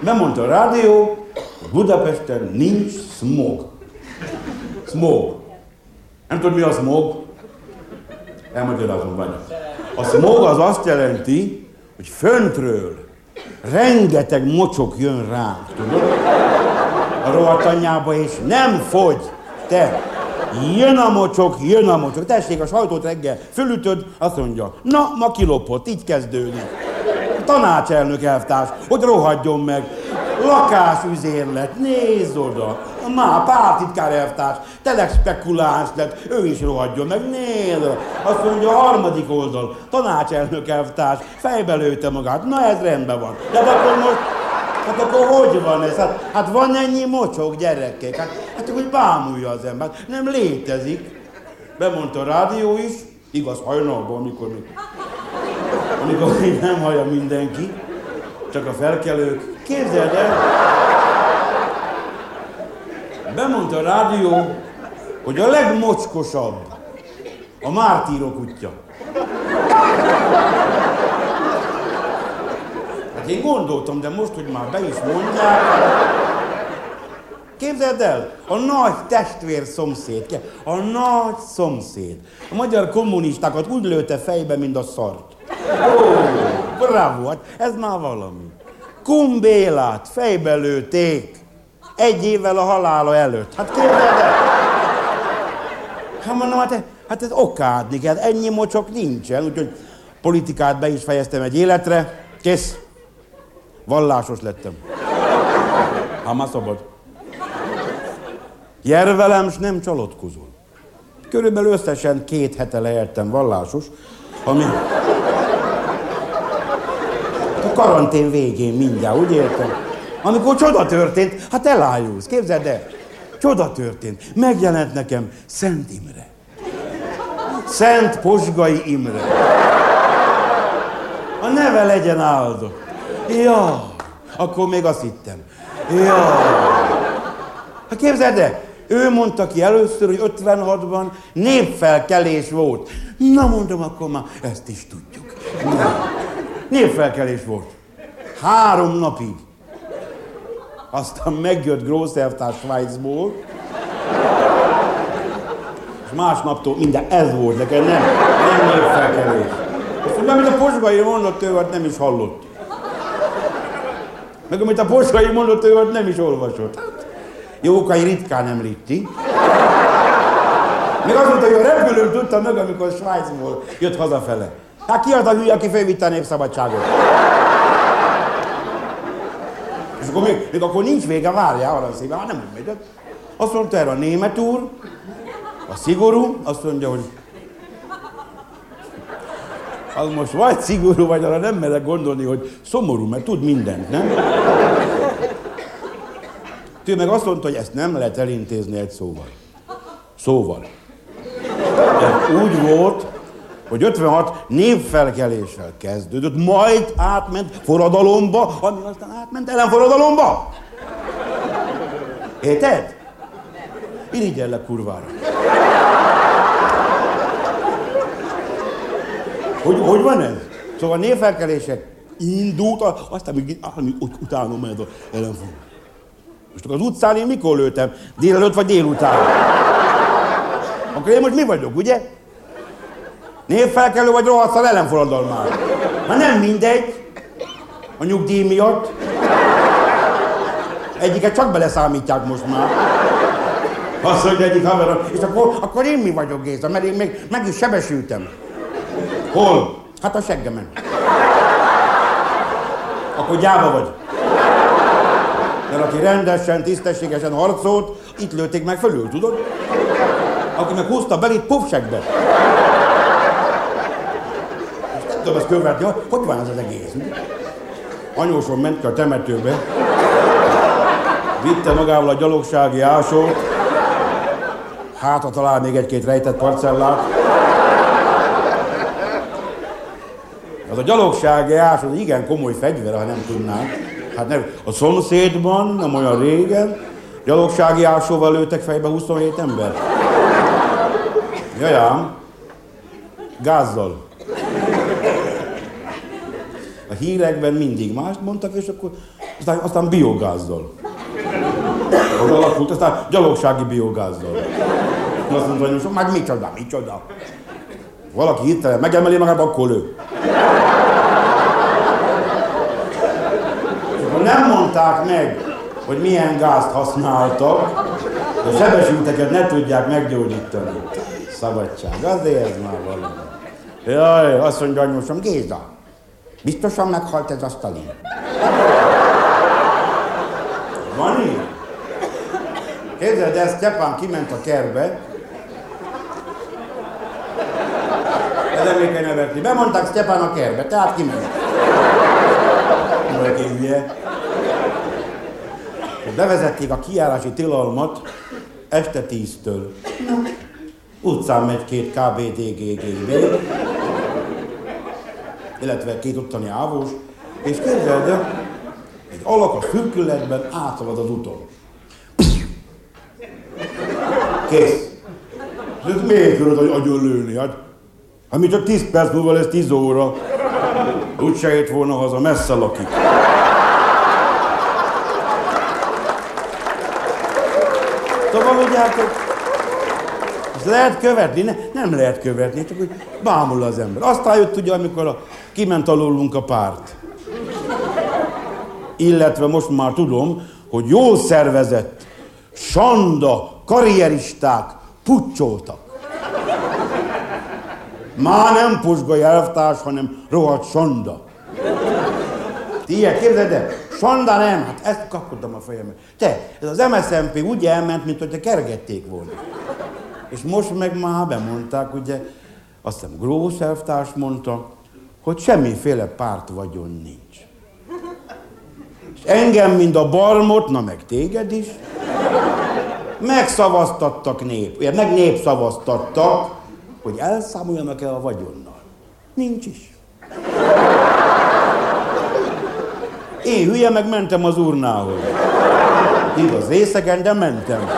Bemondta a rádió, Budapesten nincs smog. Smog. Nem tudod, mi a smog? Elmagyarázom, vagy. A smog az azt jelenti, hogy föntről rengeteg mocsok jön ránk, tudod? A rohadt anyjába, és nem fogy. Te, jön a mocsok, jön a mocsok. Tessék, a sajtót reggel fölütöd, azt mondja, na, ma kilopott, így kezdődik. Tanácselnök elvtárs, hogy rohadjon meg. Lakásüzérlet, nézd oda. Már pártitkár elvtárs, telespekuláns lett, ő is rohadjon meg, nézd. Azt mondja, a harmadik oldal, tanácselnök elvtárs, fejbe lőtte magát. Na ez rendben van. De akkor most Hát akkor hogy van ez? Hát, hát van ennyi mocsok, gyerekek? Hát, hát hogy bámulja az ember. Hát nem létezik. bemondta a rádió is, igaz hajnalban, amikor még, amikor még nem hallja mindenki, csak a felkelők. Képzeld el, bemondta a rádió, hogy a legmocskosabb a mártírok útja. Hát én gondoltam, de most, hogy már be is mondják, Képzeld el, a nagy testvér szomszéd, a nagy szomszéd. A magyar kommunistákat úgy lőtte fejbe, mint a szart. Ó, bravo, hát ez már valami. Kumbélát fejbe lőtték egy évvel a halála előtt. Hát képzeld el. Hát mondom, hát, hát ez okádni kell, ennyi mocsok nincsen, úgyhogy politikát be is fejeztem egy életre, kész. Vallásos lettem. Ha már szabad. Jervelem, s nem csalotkozol. Körülbelül összesen két hete lehettem vallásos, ami a karantén végén mindjárt, úgy értem? Amikor csoda történt, hát elájulsz, képzeld el. Csoda történt. Megjelent nekem Szent Imre. Szent Posgai Imre. A neve legyen áldott. Ja, akkor még azt hittem. Ja. Hát képzeld el, ő mondta ki először, hogy 56-ban népfelkelés volt. Na mondom, akkor már ezt is tudjuk. Na. Népfelkelés volt. Három napig. Aztán megjött Grossertár Svájcból, és másnaptól minden ez volt nekem, nem, nem népfelkelés. Azt mondom, amit a posgai mondott, ő nem is hallott. Meg amit a posgai mondott, ő nem is olvasott. Jókai ritkán említi. Még azt mondta, hogy a repülőn tudta meg, amikor Svájcból jött hazafele. Hát ki az a hülye, aki felvitte a népszabadságot? És akkor még, még akkor nincs vége, arra szépen, hát nem megy. Azt mondta erre a német úr, a szigorú, azt mondja, hogy az most vagy szigorú, vagy arra nem merek gondolni, hogy szomorú, mert tud mindent, nem? Ő meg azt mondta, hogy ezt nem lehet elintézni egy szóval. Szóval. De úgy volt, hogy 56 névfelkeléssel kezdődött, majd átment forradalomba, ami aztán átment ellenforradalomba. Érted? Irigyellek kurvára. Hogy, hogy van ez? Szóval névfelkelések indult, aztán még utána majd a ellenforradalom. Most az utcán én mikor lőttem? Délelőtt vagy délután? Akkor én most mi vagyok, ugye? Népfelkelő vagy rohadszal ellenforradalmár? Hát nem mindegy. A nyugdíj miatt. Egyiket csak beleszámítják most már. Azt mondja egyik haverom, és akkor, akkor én mi vagyok, Géza, mert én még meg is sebesültem. Hol? Hát a seggemen. Akkor gyáva vagy. Mert aki rendesen, tisztességesen harcolt, itt lőtték meg fölül, tudod? Aki meg húzta belit pufsegbe. Nem tudom ezt követni, hogy van ez az egész? Anyósom ment ki a temetőbe, vitte magával a gyalogsági ásót, hát ha talál még egy-két rejtett parcellát. Az a gyalogsági ásó az igen komoly fegyver, ha nem tudnánk. Hát nem, a szomszédban, nem olyan régen, gyalogsági ásóval lőttek fejbe 27 ember. Jajám, gázzal. A hírekben mindig mást mondtak, és akkor aztán, aztán biogázzal. Az alakult, aztán gyalogsági biogázzal. Azt mondta, hogy meg micsoda, micsoda. Valaki hirtelen megemeli magát, akkor lő. Mondták meg, hogy milyen gázt használtak, de sebesülteket ne tudják meggyógyítani. Szabadság, azért ez már valami. Jaj, azt mondja anyósom, Géza, biztosan meghalt ez a Stalin. Van ilyen? Képzeld el, Stepán kiment a kerbe, ez még kell nevetni. Bemondták Stepán a kerbe, tehát kiment. Valaki hülye bevezették a kiárási tilalmat este tíztől. Utcán megy két KBDGGB, illetve két ottani ávós, és képzeld el, egy alak a szürkületben átszalad az úton. Kész. És ez miért tudod, hogy agyon lőni? Hát, hát mi csak 10 perc múlva lesz 10 óra. Úgy se ért volna haza, messze lakik. Hát, ezt lehet követni? Ne, nem lehet követni, csak úgy bámul az ember. Aztán jött ugye, amikor a, kiment alólunk a párt. Illetve most már tudom, hogy jó szervezett, sanda, karrieristák pucsoltak. Már nem pusgai elvtárs, hanem rohadt sonda. Ilyet képzeld el? Sonda nem, hát ezt kapkodtam a fejembe. Te, ez az MSZMP úgy elment, mint hogy te kergették volna. És most meg már bemondták, ugye, azt hiszem Grósz mondta, hogy semmiféle párt vagyon nincs. És engem, mind a barmot, na meg téged is, megszavaztattak nép, meg népszavaztattak, hogy elszámoljanak el a vagyonnal. Nincs is. Én hülye meg mentem az urnához. Igaz, részegen, de mentem.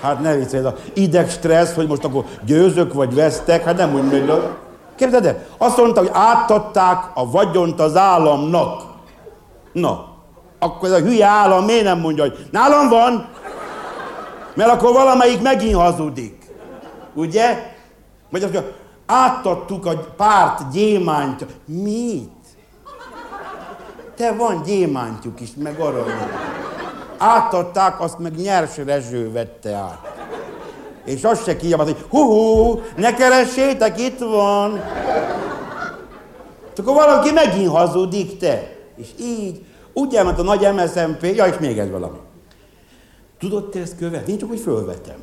Hát ne viccelj, a ideg stressz, hogy most akkor győzök vagy vesztek, hát nem úgy megy. Képzeld el, azt mondta, hogy átadták a vagyont az államnak. Na, akkor ez a hülye állam miért nem mondja, hogy nálam van? Mert akkor valamelyik megint hazudik. Ugye? Vagy azt mondja, átadtuk a párt gyémányt. Mit? Te van gyémántjuk is, meg arany. Átadták, azt meg nyers rezső vette át. És azt se kiabált, hogy hú, hú, ne keressétek, itt van. Csak akkor valaki megint hazudik, te. És így, úgy elment a nagy MSZMP, ja, és még ez valami. Tudod te ezt követni? Én csak úgy fölvetem.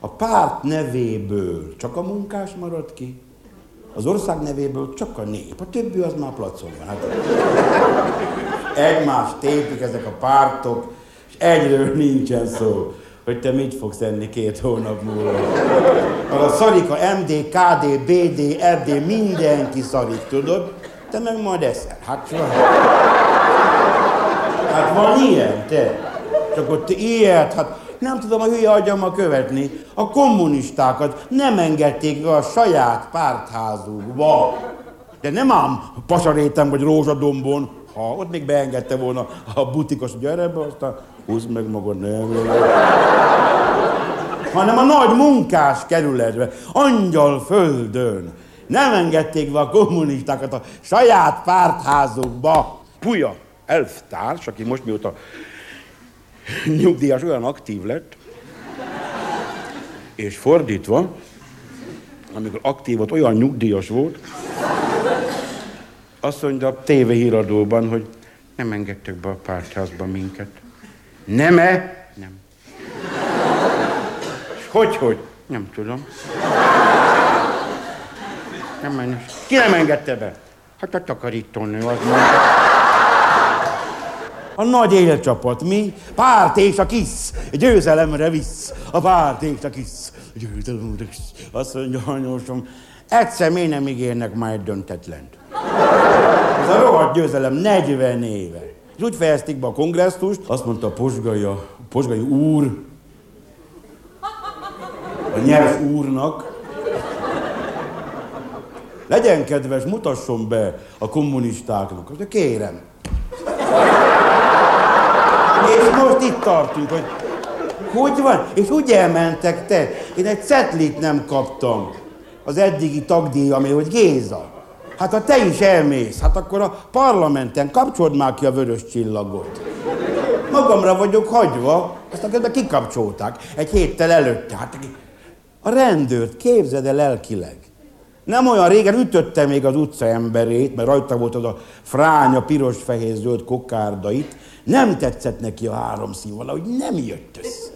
A párt nevéből csak a munkás marad ki, az ország nevéből csak a nép. A többi az már placon van. Hát, egymást tépik ezek a pártok, és egyről nincsen szó, hogy te mit fogsz enni két hónap múlva. A szarik a MD, KD, BD, FD, mindenki szarik, tudod? Te meg majd eszel. Hát van. Hát van ilyen, te. Csak ott ilyet, hát nem tudom a hülye agyammal követni. A kommunistákat nem engedték be a saját pártházukba. De nem ám pasarétem vagy rózsadombon, ha ott még beengedte volna a butikos, hogy gyere be, aztán húzd meg magad, nem. Hanem a nagy munkás kerületbe, angyal földön. Nem engedték be a kommunistákat a saját pártházukba. Puja, elftárs, aki most mióta nyugdíjas olyan aktív lett, és fordítva, amikor aktív volt, olyan nyugdíjas volt, azt mondja a tévéhíradóban, hogy nem engedtek be a pártházba minket. Nem-e? Nem. És hogy, hogy? Nem tudom. Nem menj. Ki nem engedte be? Hát a takarítónő az mondta. A nagy élcsapat, mi? Párt és a kisz, győzelemre visz. A párt és a kisz, győzelemre visz. Azt mondja anyósom, egyszer miért nem ígérnek már döntetlent? Ez a rohadt győzelem 40 éve. És úgy fejezték be a kongresszust, azt mondta a posgai, a posgai úr, a nyers úrnak, legyen kedves, mutasson be a kommunistáknak. Kérem, és most itt tartunk, hogy hogy van? És úgy elmentek te. Én egy cetlit nem kaptam az eddigi tagdíj, ami hogy Géza. Hát ha te is elmész, hát akkor a parlamenten kapcsold már ki a vörös csillagot. Magamra vagyok hagyva, aztán közben kikapcsolták egy héttel előtte. Hát a rendőrt képzeld el lelkileg. Nem olyan régen ütötte még az utca emberét, mert rajta volt az a fránya, piros-fehér-zöld kokárdait, nem tetszett neki a három szín, valahogy nem jött össze.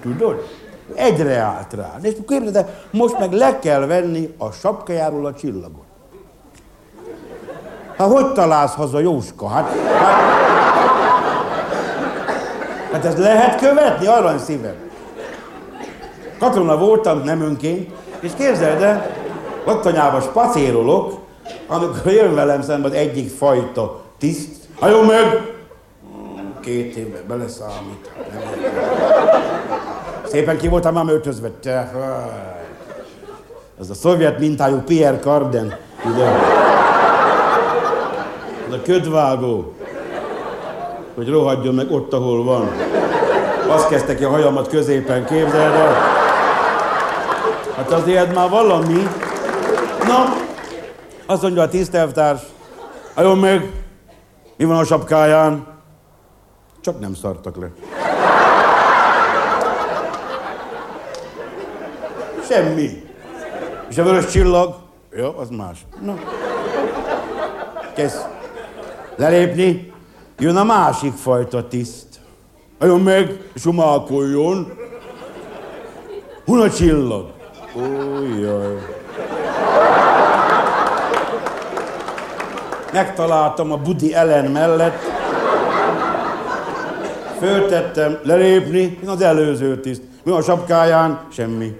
Tudod? Egyre állt rá. És képzeld most meg le kell venni a sapkajáról a csillagot. Hát hogy találsz haza, Jóska? Hát, hát, hát ezt lehet követni, arany szívem. Katona voltam, nem önként, és képzeld el, laktanyába spacérolok, amikor jön velem szemben az egyik fajta tiszt. Hajó meg! Két évben beleszámít. Szépen ki voltam már öltözve. Ez a szovjet mintájú Pierre Carden, ugye? Ez a ködvágó, hogy rohadjon meg ott, ahol van. Azt kezdte ki a hajamat középen, képzeld el. Hát azért már valami. Na, azt mondja a tisztelvtárs, hajjon meg, mi van a sapkáján? Csak nem szartak le. Semmi. És a vörös csillag? Jó, az más. Na. Kezd lelépni, jön a másik fajta tiszt. Jön meg, sumákoljon. Hun a csillag? Ujjaj. Megtaláltam a Budi Ellen mellett. Föltettem lelépni, az előző tiszt. Mi a sapkáján? Semmi.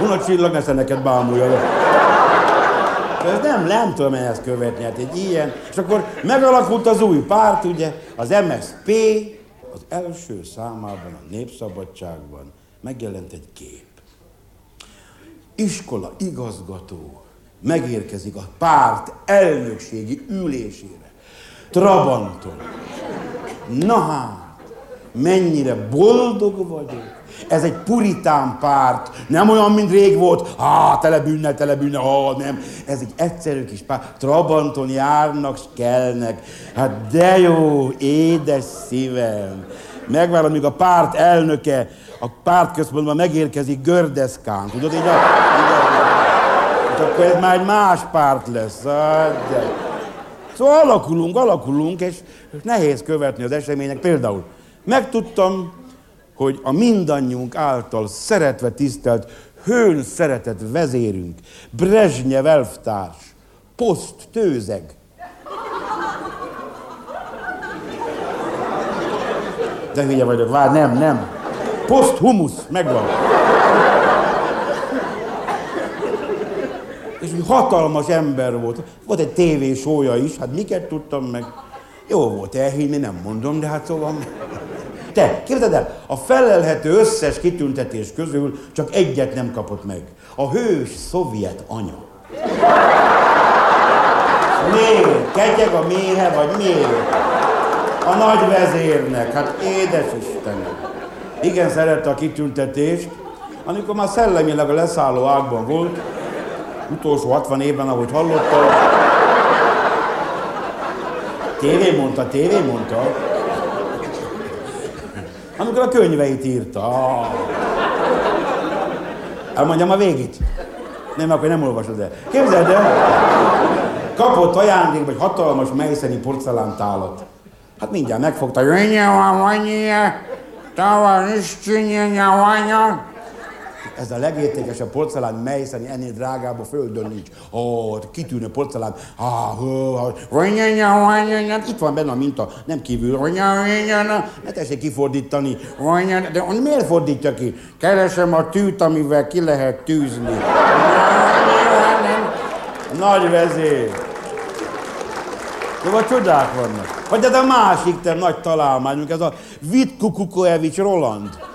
A csillag, ne neked bámulja. Ez nem, nem tudom ehhez követni, hát egy ilyen. És akkor megalakult az új párt, ugye, az MSP, az első számában a Népszabadságban megjelent egy kép. Iskola igazgató megérkezik a párt elnökségi ülésére. Trabanton. Na hát, mennyire boldog vagyok. Ez egy puritán párt, nem olyan, mint rég volt, há, tele bűnnel, tele bűnnel, ha, nem. Ez egy egyszerű kis párt, Trabanton járnak, kelnek. Hát de jó, édes szívem. Megvár, amíg a párt elnöke a pártközpontban megérkezik Gördeszkán. Tudod, így a... Így a akkor ez már egy más párt lesz. Hát, de... Szóval alakulunk, alakulunk, és nehéz követni az események. Például megtudtam, hogy a mindannyiunk által szeretve tisztelt, hőn szeretett vezérünk, Brezsnyev elvtárs, poszt tőzeg. De hülye vagyok, vár, nem, nem. Poszt humus, megvan. És hatalmas ember volt. Volt egy tévésója is, hát miket tudtam meg. Jó volt elhinni, nem mondom, de hát szóval... Te, képzeld el, a felelhető összes kitüntetés közül csak egyet nem kapott meg. A hős szovjet anya. Miért? Ketyeg a méhe, vagy miért? A nagy vezérnek, hát édes Istenem. Igen, szerette a kitüntetést, amikor már szellemileg a leszálló ágban volt, utolsó 60 évben, ahogy hallottam, tévé mondta, tévé mondta, amikor a könyveit írta. Elmondjam a végét? Nem, akkor nem olvasod el. Képzeld el, kapott ajándékba egy hatalmas mejszeni porcelántálat. Hát mindjárt megfogta. Ez a legértékesebb porcelán, mely szerint ennél drágább a földön nincs. Ó, oh, kitűnő porcelán. Itt van benne a minta, nem kívül. Ne tessék kifordítani. De miért fordítja ki? Keresem a tűt, amivel ki lehet tűzni. Nagy vezér. Szóval csodák vannak. Vagy ez a másik te nagy találmányunk, ez a Vitkukukoevics Roland.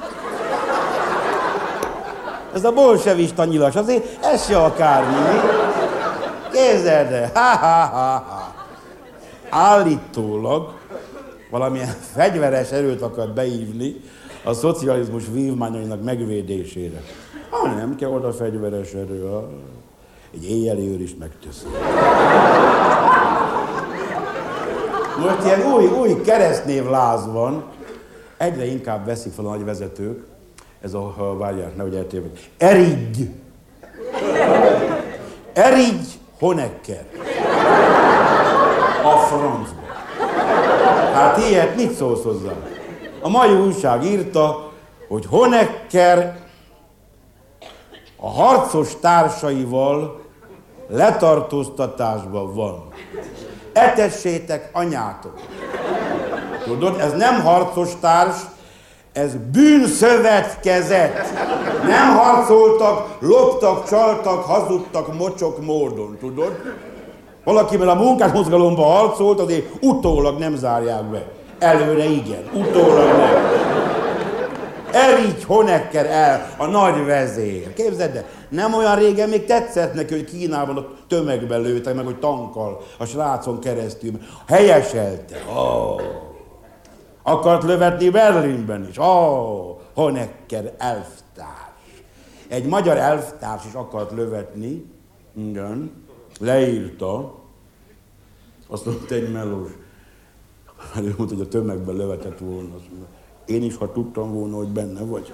Ez a bolsevista nyilas, azért ez se akármi, mi? Képzeld el, ha, ha, ha, ha. Állítólag valamilyen fegyveres erőt akar beívni a szocializmus vívmányainak megvédésére. Ha nem kell oda fegyveres erő, ha. egy éjjeli őr is megteszi. Most ilyen új, új keresztnévláz van, egyre inkább veszik fel a nagy vezetők, ez a, várják, nehogy eltévedj. Erigy. Erigy Honecker. A francba. Hát ilyet mit szólsz hozzá? A mai újság írta, hogy Honecker a harcos társaival letartóztatásban van. Etessétek anyátok. Tudod, ez nem harcos társ, Ez bűnszövetkezet. Nem harcoltak, loptak, csaltak, hazudtak, mocsok módon, tudod? Valakivel a munkásmozgalomban harcolt, azért utólag nem zárják be. Előre igen, utólag nem. Erich Honecker el, a nagy vezér. Képzeld el, nem olyan régen még tetszett neki, hogy Kínában a tömegben lőttek meg, hogy tankkal a srácon keresztül. Helyeselte. Oh. Akart lövetni Berlinben is. Oh, Honecker elvtárs. Egy magyar elvtárs is akart lövetni. Igen. Leírta. Azt mondta egy melós. Hát ő mondta, hogy a tömegben lövetett volna. Én is, ha tudtam volna, hogy benne vagy.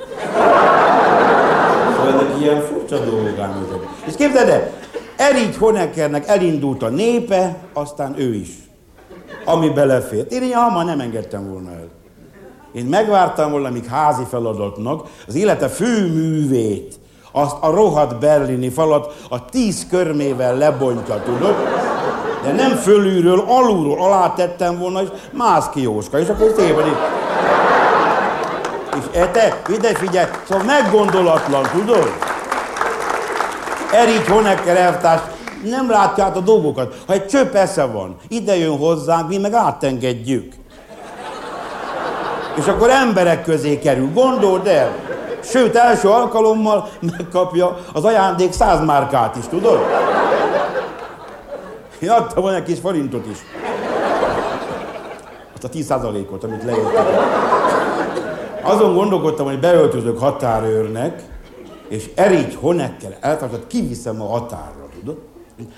Szóval ezek ilyen furcsa dolgok ám És képzeld el, Erich Honeckernek elindult a népe, aztán ő is. Ami belefért. Én ilyen hamar nem engedtem volna el. Én megvártam volna, míg házi feladatnak az élete főművét, azt a rohadt berlini falat a tíz körmével lebontja, tudod? De nem fölülről, alulról alá tettem volna, és mász ki Jóska, és akkor szépen itt és e te, ide figyelj, szóval meggondolatlan, tudod? Erik Honecker elvtárs nem látja át a dolgokat. Ha egy csöpp esze van, ide jön hozzánk, mi meg átengedjük. És akkor emberek közé kerül, gondold el. Sőt, első alkalommal megkapja az ajándék száz márkát is, tudod? Én adtam egy kis forintot is. Azt a 10 százalékot, amit leírtam. Azon gondolkodtam, hogy beöltözök határőrnek, és Erich Honekkel eltartott, kiviszem a határra, tudod?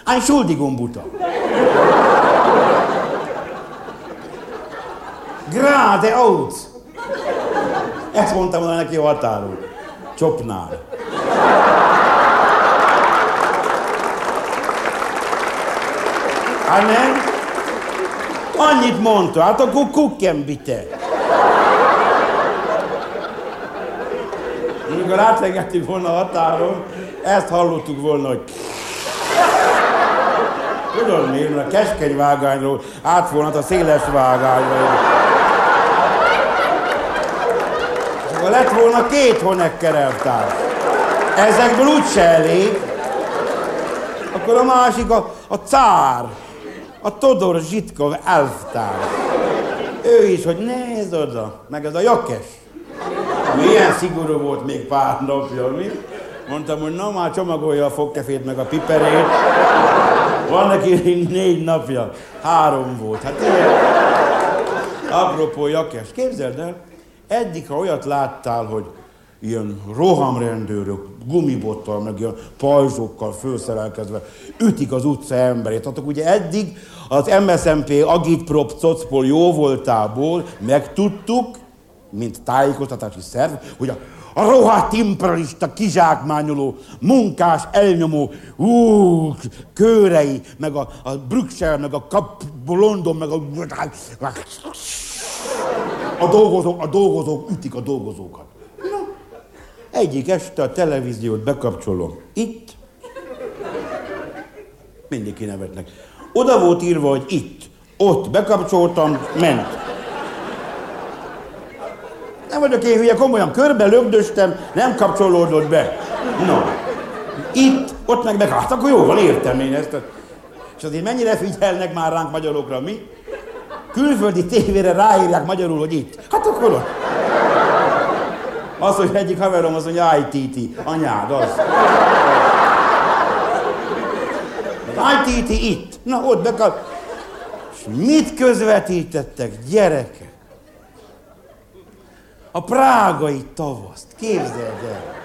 Ein buta. Grade out. Ezt mondtam volna neki a határon. Csopnál. Hát nem? Annyit mondta, hát akkor kukken bitte. Amikor átlengettük volna a határon, ezt hallottuk volna, hogy Tudod miért? Mert a keskeny vágányról átvolnat a széles vágányra. És akkor lett volna két Honecker elvtárs. Ezekből úgyse elég. Akkor a másik a, a cár, a Todor Zsitkov elvtárs. Ő is, hogy nézd oda, meg ez a jakes. Milyen szigorú volt még pár napja, mi? Mondtam, hogy na már csomagolja a fogkefét meg a piperét. Van neki négy napja. Három volt. Hát ilyen. Apropó jakes, képzeld el, eddig, ha olyat láttál, hogy ilyen rohamrendőrök, gumibottal, meg ilyen pajzsokkal fölszerelkezve ütik az utca emberét. Tehát ugye eddig az MSZMP Agitprop Cocpol jó voltából megtudtuk, mint tájékoztatási szerv, hogy a, a rohadt imperialista, kizsákmányoló, munkás, elnyomó, ú, kőrei, meg a, a Brüsszel, meg a Kap London, meg a... A dolgozók, a dolgozók ütik a dolgozókat. Na, egyik este a televíziót bekapcsolom. Itt. Mindig kinevetnek. Oda volt írva, hogy itt. Ott bekapcsoltam, ment. Nem vagyok én hülye, komolyan körbe lögdöstem, nem kapcsolódott be. No. Itt, ott meg meg, hát akkor jó van, értem én ezt. És azért mennyire figyelnek már ránk magyarokra, mi? Külföldi tévére ráírják magyarul, hogy itt. Hát akkor ott. Az, hogy egyik haverom az, hogy ITT, anyád, az. Az ITT itt. Na, ott bekap... És mit közvetítettek, gyerekek? A prágai tavaszt. Képzeld el!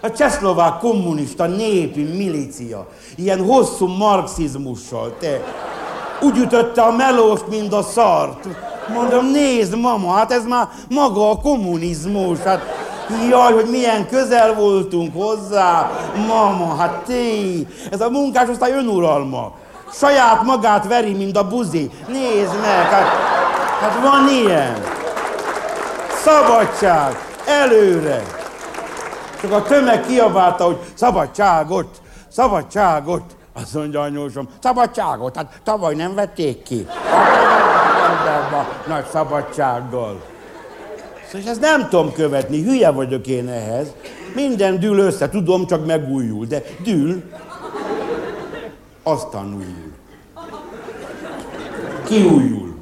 A csehszlovák kommunista népi milícia, ilyen hosszú marxizmussal, te. Úgy ütötte a melóst, mint a szart. Mondom, nézd, mama, hát ez már maga a kommunizmus. Hát, jaj, hogy milyen közel voltunk hozzá. Mama, hát té, ez a munkásosztály önuralma. Saját magát veri, mint a buzi. Nézd meg, hát, hát van ilyen. Szabadság! Előre! Csak a tömeg kiabálta, hogy szabadságot! Szabadságot! Azt mondja anyósom, szabadságot? Hát tavaly nem vették ki. Nagy szabadsággal. És ezt nem tudom követni, hülye vagyok én ehhez. Minden dől össze, tudom, csak megújul, de dől, aztán újul. Kiújul.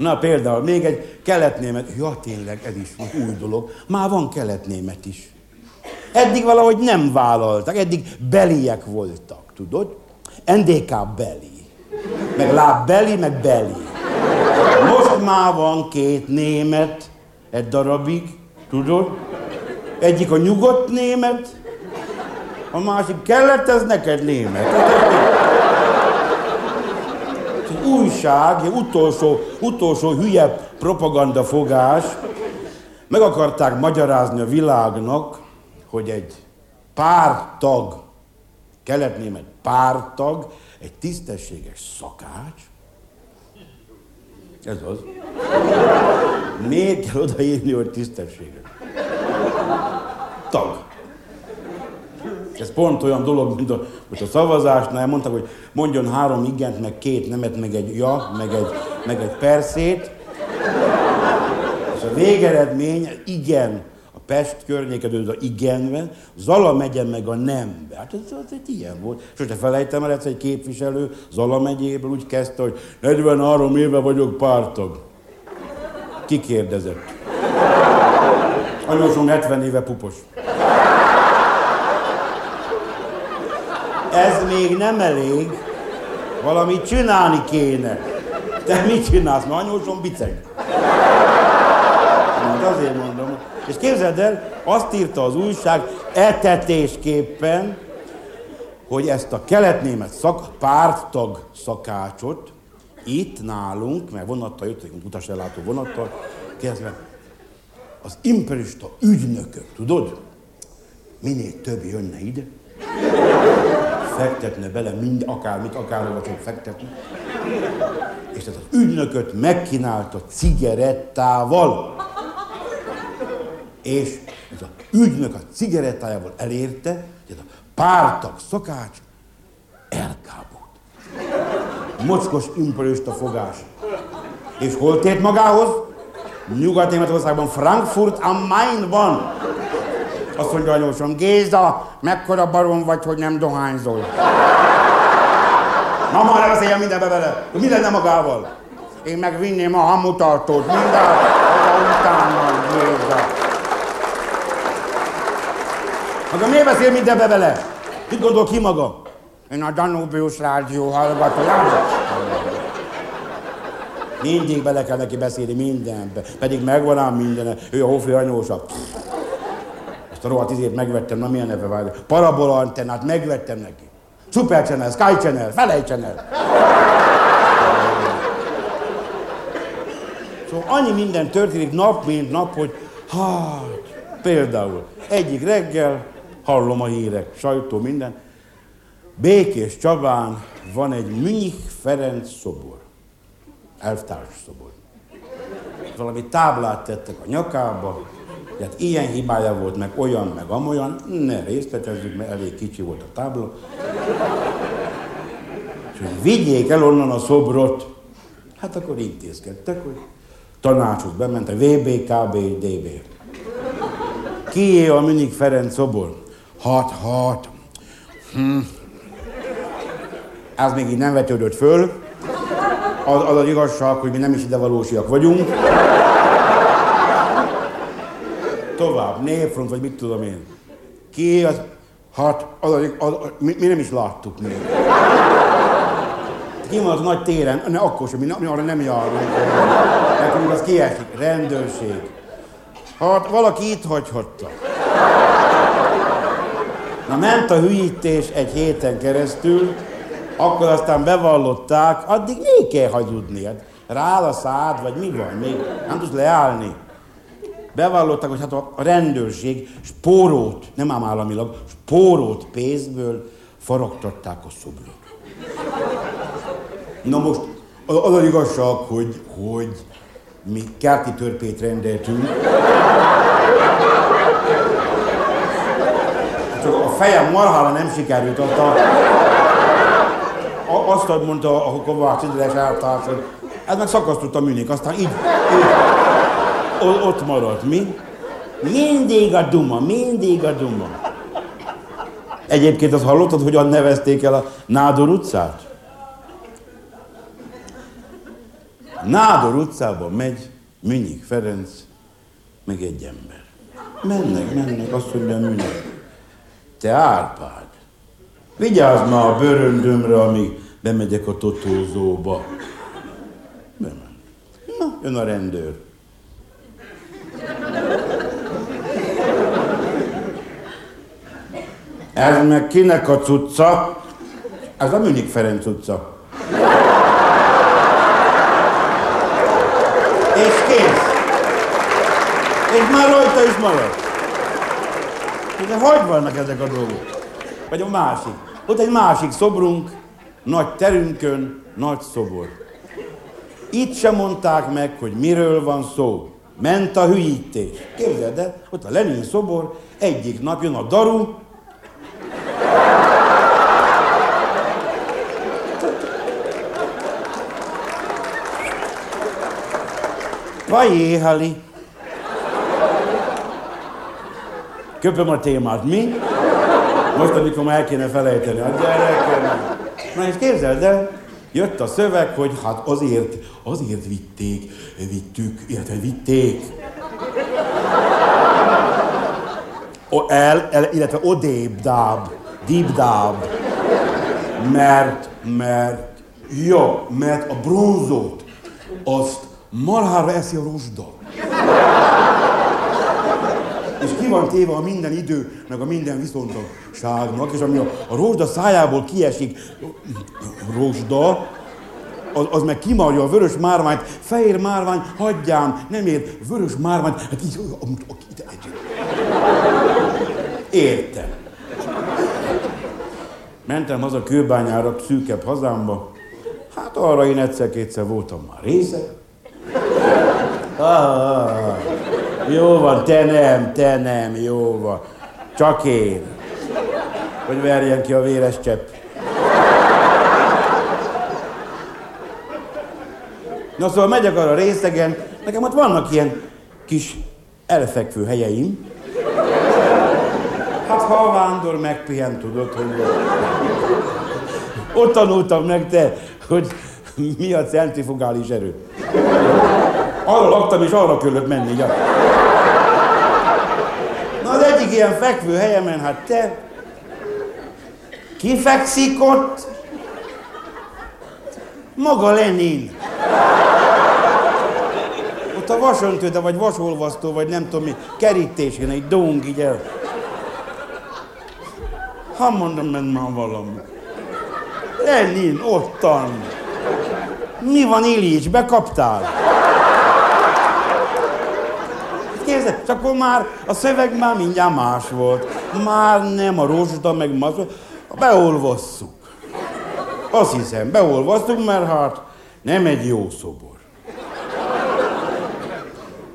Na például még egy keletnémet, ja tényleg ez is új dolog, már van keletnémet is. Eddig valahogy nem vállaltak, eddig beliek voltak, tudod? NDK beli, meg láb beli, meg beli. Most már van két német egy darabig, tudod? Egyik a nyugodt német, a másik kellett, ez neked német. Ez újság, utolsó, utolsó hülye propaganda fogás. Meg akarták magyarázni a világnak, hogy egy pártag, keletnémet pártag, egy tisztességes szakács, ez az. Miért kell odaírni, hogy tisztességes? Tag. Ez pont olyan dolog, mint a, mint a szavazásnál mondtak, hogy mondjon három igent, meg két nemet, meg egy ja, meg egy, meg egy perszét. És a végeredmény igen. A Pest környékedő a igenben, Zala megye meg a nembe. Hát ez, ez egy ilyen volt. Sose felejtem el, egyszer egy képviselő Zala megyéből úgy kezdte, hogy 43 éve vagyok pártag. Kikérdezett. Anyósom 70 éve pupos. Ez még nem elég. Valamit csinálni kéne. Te mit csinálsz? Mert anyósom biceg. Hát azért mondom. És képzeld el, azt írta az újság etetésképpen, hogy ezt a keletnémet szak, párttag szakácsot itt nálunk, mert vonattal jöttünk, utasellátó vonattal, kezdve az imperista ügynökök, tudod? Minél több jönne ide, fektetne bele mind, akármit, akárhova csak fektetne. És ez az ügynököt megkínálta cigarettával. És ez az ügynök a cigarettájával elérte, hogy ez a pártag szakács elkábult. Mocskos imperialista fogás. És hol tért magához? Nyugat-Németországban, Frankfurt am Main van. Azt mondja anyósom, Géza, mekkora barom vagy, hogy nem dohányzol. Már ne beszéljen mindenbe vele. Mi lenne magával? Én megvinném a hamutartót, minden, utána, Géza. Maga miért beszél mindenbe vele? Mit gondol ki maga? Én a Danubius rádió hallgatója. Mindig bele kell neki beszélni mindenbe. Pedig megvan ám minden. Ő a Hofi anyósa. Ezt a rohadt izét megvettem, na milyen neve várja. Parabola antennát megvettem neki. Super Channel, Sky Channel, Felej Channel. Szóval annyi minden történik nap, mint nap, hogy hát, például egyik reggel hallom a hírek, sajtó, minden. Békés Csabán van egy Münich Ferenc szobor, elvtárs szobor. Valami táblát tettek a nyakába, tehát ilyen hibája volt, meg olyan, meg amolyan, ne részletezzük, mert elég kicsi volt a tábla. És hogy vigyék el onnan a szobrot, hát akkor intézkedtek, hogy tanácsot bementek, VB, KB, DB. Kié a Münich Ferenc szobor? Hat, hat. Hm. Ez még így nem vetődött föl. Az, az az igazság, hogy mi nem is idevalósiak vagyunk. Tovább, népfront, vagy mit tudom én. Ki az? Hát, az, az, az, mi, mi, nem is láttuk még. Ki van az nagy téren? Ne, akkor sem, mi, mi arra nem járunk. Nekünk az kiesik. Rendőrség. Hát valaki itt hagyhatta. Na ment a hülyítés egy héten keresztül, akkor aztán bevallották, addig még kell hagyudni. Hát rááll a szád, vagy mi van? Még nem tudsz leállni. Bevallották, hogy hát a rendőrség spórót, nem ám államilag, spórót pénzből faragtatták a szobrot. Na most az, az igazság, hogy, hogy mi kerti törpét rendeltünk. Csak a fejem marhára nem sikerült, azt a, azt mondta a Kovács Idres eltárs, hogy Ez meg szakasztott a műnik, aztán így, így ott maradt, mi? Mindig a duma, mindig a duma. Egyébként azt hallottad, hogyan nevezték el a Nádor utcát? Nádor utcában megy Műnyik Ferenc, meg egy ember. Mennek, mennek, azt mondja Műnyik. Te Árpád, vigyázz már a bőröndömre, amíg bemegyek a totózóba. Bement. Na, jön a rendőr. Ez meg kinek a cucca? Ez a Műnik Ferenc utca. És kész. És már rajta is marad. De hogy vannak ezek a dolgok? Vagy a másik. Ott egy másik szobrunk, nagy terünkön, nagy szobor. Itt sem mondták meg, hogy miről van szó. Ment a hülyítés. Képzeld el, ott a Lenin szobor, egyik nap jön a daru, Vajéhali. Köpöm a témát, mi? Most, amikor már el kéne felejteni a gyerekem. Na és képzeld el, jött a szöveg, hogy hát azért, azért vitték, vittük, illetve vitték. O, el, el, illetve odébb dáb, deep dáb. Mert, mert, jó, mert a bronzot, azt marhára eszi a rozsda. Van téve a minden idő, meg a minden viszontagságnak, és ami a, a rozsda szájából kiesik, rozsda, az, az meg kimarja a vörös márványt, fehér márvány, hagyján, nem ér, vörös márvány, hát így. Értem. Mentem haza kőbányára, szűkebb hazámba. Hát arra én egyszer-kétszer voltam már részeg. Ah, jó van, te nem, te nem, jó van. Csak én. Hogy verjen ki a véres csepp. Na szóval megyek arra részegen, nekem ott vannak ilyen kis elfekvő helyeim. Hát ha a vándor megpihen, tudod, hogy... Ott tanultam meg te, hogy mi a centrifugális erő. Arra laktam, és arra kellett menni. Ja. Ilyen fekvő helyemen, hát te... Kifekszik ott? Maga Lenin. Ott a vasöntőde, vagy vasolvasztó, vagy nem tudom mi, kerítésén, egy dong így el. Ha mondom, ment már valami. Lenin, ottan. Mi van, Ilics, bekaptál? Képzeld, és akkor már a szöveg már mindjárt más volt. Már nem a rozsda, meg más, beolvasszuk. Azt hiszem, beolvasszuk, mert hát nem egy jó szobor.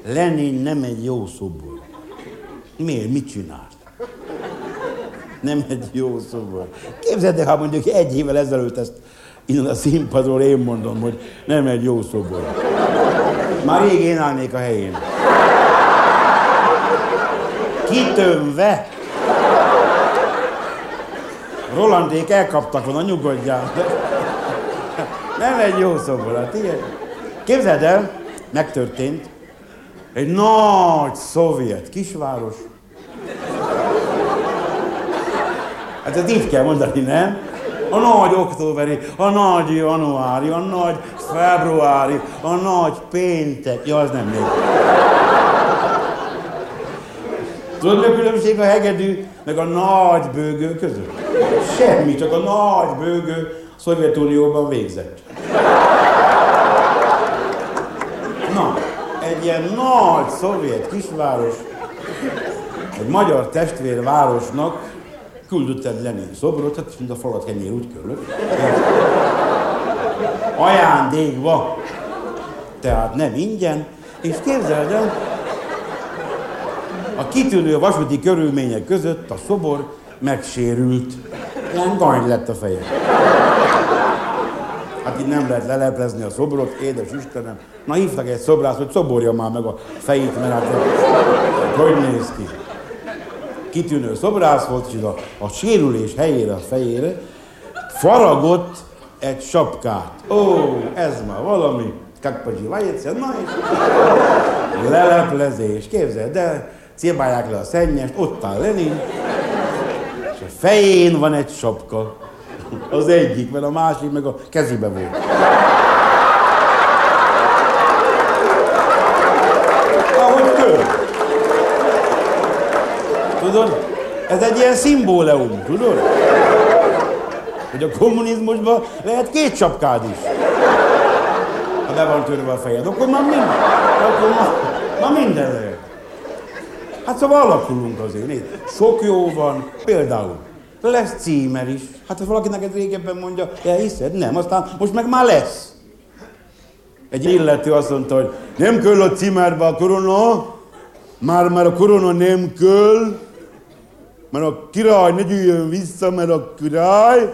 Lenin nem egy jó szobor. Miért? Mit csinált? Nem egy jó szobor. Képzeld el, ha mondjuk egy évvel ezelőtt ezt innen a színpadról én mondom, hogy nem egy jó szobor. Már rég én állnék a helyén. Kitömve. Rolandék elkaptak volna, nyugodjál. De nem egy jó szobor, hát ilyen. Képzeld el, megtörtént, egy nagy szovjet kisváros. Hát ez így kell mondani, nem? A nagy októberi, a nagy januári, a nagy februári, a nagy péntek. Ja, az nem még. Tudod, mi a különbség a hegedű meg a nagy bőgő között? Semmi, csak a nagy bőgő Szovjetunióban végzett. Na, egy ilyen nagy szovjet kisváros, egy magyar testvérvárosnak küldött egy Lenin szobrot, hát mint a falat kenyér úgy körülött. Ajándékba. Tehát nem ingyen. És képzeld el, a kitűnő vasúti körülmények között a szobor megsérült. Ilyen gany lett a feje. Hát így nem lehet leleplezni a szobrot, édes Istenem. Na hívtak egy szobrász, hogy szoborja már meg a fejét, mert hát hogy néz ki. Kitűnő szobrász volt, és a, a sérülés helyére, a fejére faragott egy sapkát. Ó, ez már valami. Kakpagyi vajece, na és leleplezés. Képzeld, de cibálják le a szennyest, ott áll Lenin, és a fején van egy sapka. Az egyik, mert a másik meg a kezébe volt. Ahogy köl. Tudod? Ez egy ilyen szimbóleum, tudod? Hogy a kommunizmusban lehet két sapkád is. Ha be van törve a fejed, akkor már minden. Akkor már, már minden lehet. Hát szóval alakulunk azért, nézd. Sok jó van, például lesz címer is. Hát ha valaki neked régebben mondja, elhiszed? Nem, aztán most meg már lesz. Egy illető azt mondta, hogy nem kell a címerbe a korona, már, már a korona nem kell, mert a király ne gyűjjön vissza, mert a király,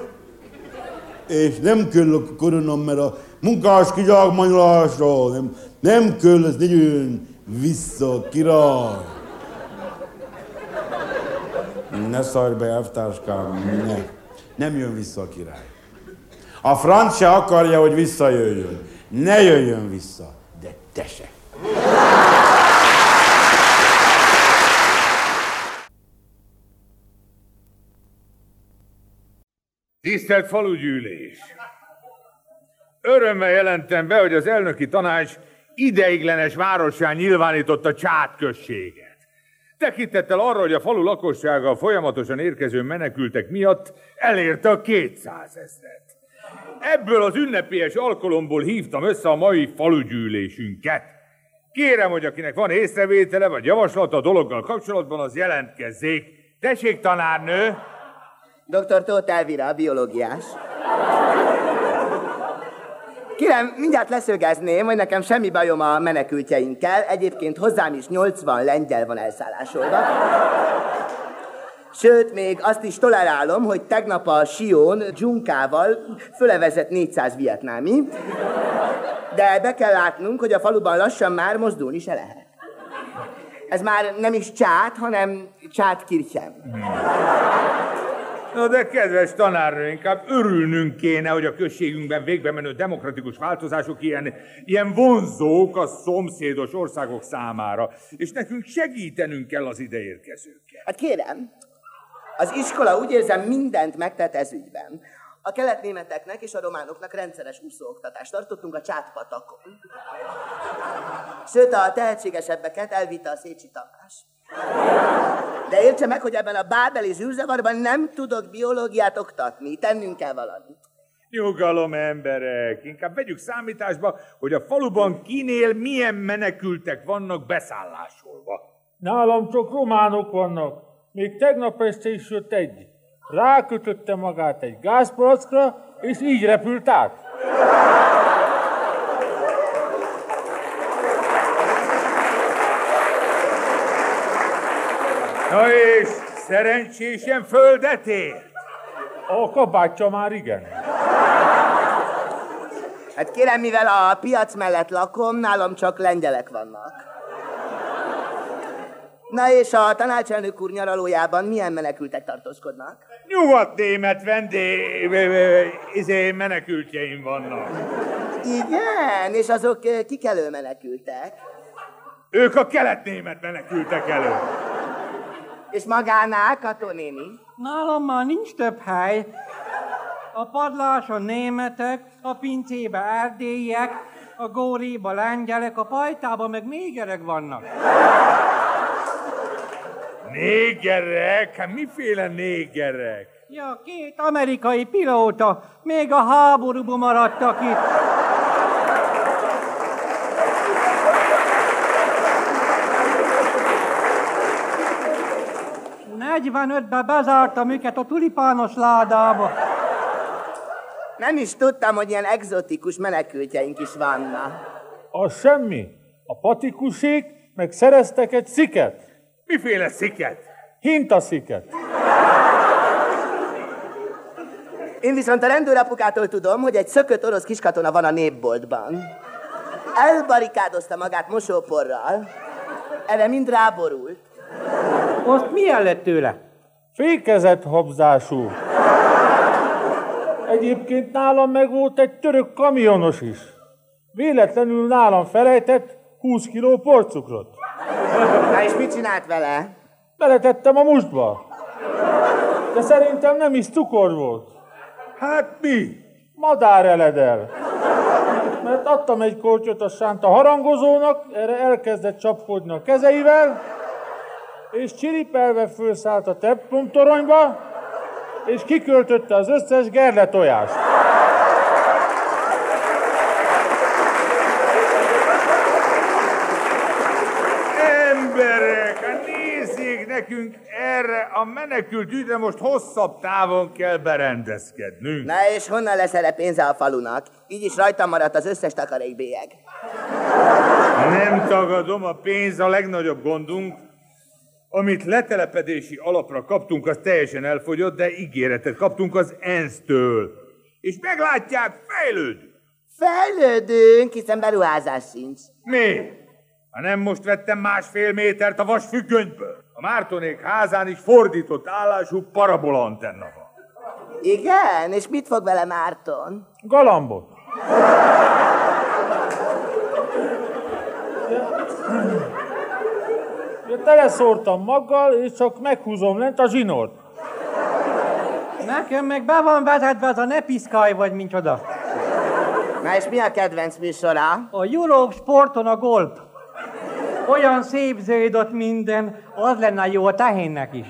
és nem kell a korona, mert a munkás kizsákmányolásra, nem, nem kell, ez ne gyűjjön vissza a király. Ne szarj be, elvtárskám, ne. Nem jön vissza a király. A franc se akarja, hogy visszajöjjön. Ne jöjjön vissza, de te se. Tisztelt falugyűlés! Örömmel jelentem be, hogy az elnöki tanács ideiglenes városán nyilvánította Csát községet. Tekintettel arra, hogy a falu lakossága a folyamatosan érkező menekültek miatt elérte a 200 ezret. Ebből az ünnepélyes alkalomból hívtam össze a mai falugyűlésünket. Kérem, hogy akinek van észrevétele vagy javaslata a dologgal kapcsolatban, az jelentkezzék. Tessék, tanárnő! Dr. Tóth Elvira, biológiás. Kérem, mindjárt leszögezném, hogy nekem semmi bajom a menekültjeinkkel. Egyébként hozzám is 80 lengyel van elszállásolva. Sőt, még azt is tolerálom, hogy tegnap a Sion dzsunkával fölevezett 400 vietnámi. De be kell látnunk, hogy a faluban lassan már mozdulni se lehet. Ez már nem is csát, hanem csát kirchem. Na de kedves tanárnő, inkább örülnünk kéne, hogy a községünkben végbe menő demokratikus változások ilyen, ilyen vonzók a szomszédos országok számára, és nekünk segítenünk kell az ideérkezőkkel. Hát kérem, az iskola úgy érzem mindent megtett ez ügyben. A keletnémeteknek és a románoknak rendszeres úszóoktatást tartottunk a csátpatakon. Sőt, a tehetségesebbeket elvitte a Szécsi Tamás. De értse meg, hogy ebben a bábeli zűrzavarban nem tudok biológiát oktatni. Tennünk kell valamit. Nyugalom, emberek! Inkább vegyük számításba, hogy a faluban kinél milyen menekültek vannak beszállásolva. Nálam csak románok vannak. Még tegnap este is jött egy. Rákötötte magát egy gázpalackra, és így repült át. Na és szerencsésen földet ér? A kabátja már igen. Hát kérem, mivel a piac mellett lakom, nálam csak lengyelek vannak. Na és a tanácselnök úr nyaralójában milyen menekültek tartózkodnak? Nyugat-német vendé... izé menekültjeim vannak. Igen, és azok eh, kik elő menekültek? Ők a kelet-német menekültek elő. És magánál, Katonéni? Nálam már nincs több hely. A padlás a németek, a pincébe erdélyiek, a góréba lengyelek, a pajtába meg négerek vannak. Négerek? Hát miféle négerek? Ja, két amerikai pilóta, még a háborúban maradtak itt. 45-ben bezártam őket a tulipános ládába. Nem is tudtam, hogy ilyen egzotikus menekültjeink is vannak. Az semmi. A patikusék meg szereztek egy sziket. Miféle sziket? Hintasziket. Én viszont a rendőrapukától tudom, hogy egy szökött orosz kiskatona van a népboltban. Elbarikádozta magát mosóporral. Erre mind ráborult. Most milyen lett tőle? Fékezett habzású. Egyébként nálam meg volt egy török kamionos is. Véletlenül nálam felejtett 20 kiló porcukrot. Na és mit csinált vele? Beletettem a mustba. De szerintem nem is cukor volt. Hát mi? Madár eledel. Mert adtam egy kortyot a sánta harangozónak, erre elkezdett csapkodni a kezeivel, és csiripelve fölszállt a toronyba, és kiköltötte az összes gerle tojást. Emberek, hát nézzék nekünk erre a menekült ügyre most hosszabb távon kell berendezkednünk. Na és honnan lesz erre pénze a falunak? Így is rajtam maradt az összes takarékbélyeg. Nem tagadom, a pénz a legnagyobb gondunk. Amit letelepedési alapra kaptunk, az teljesen elfogyott, de ígéretet kaptunk az ENSZ-től. És meglátják, fejlődünk. Fejlődünk, hiszen beruházás sincs. Mi? Ha nem most vettem másfél métert a vasfüggönyből. A Mártonék házán is fordított állású parabola antenna van. Igen? És mit fog vele Márton? Galambot. Teleszórtam maggal, és csak meghúzom lent a zsinort. Nekem meg be van vezetve az a ne piszkálj vagy, mint oda. Na és mi a kedvenc műsora? A Europe Sporton a golf. Olyan szép zöld ott minden, az lenne jó a tehénnek is.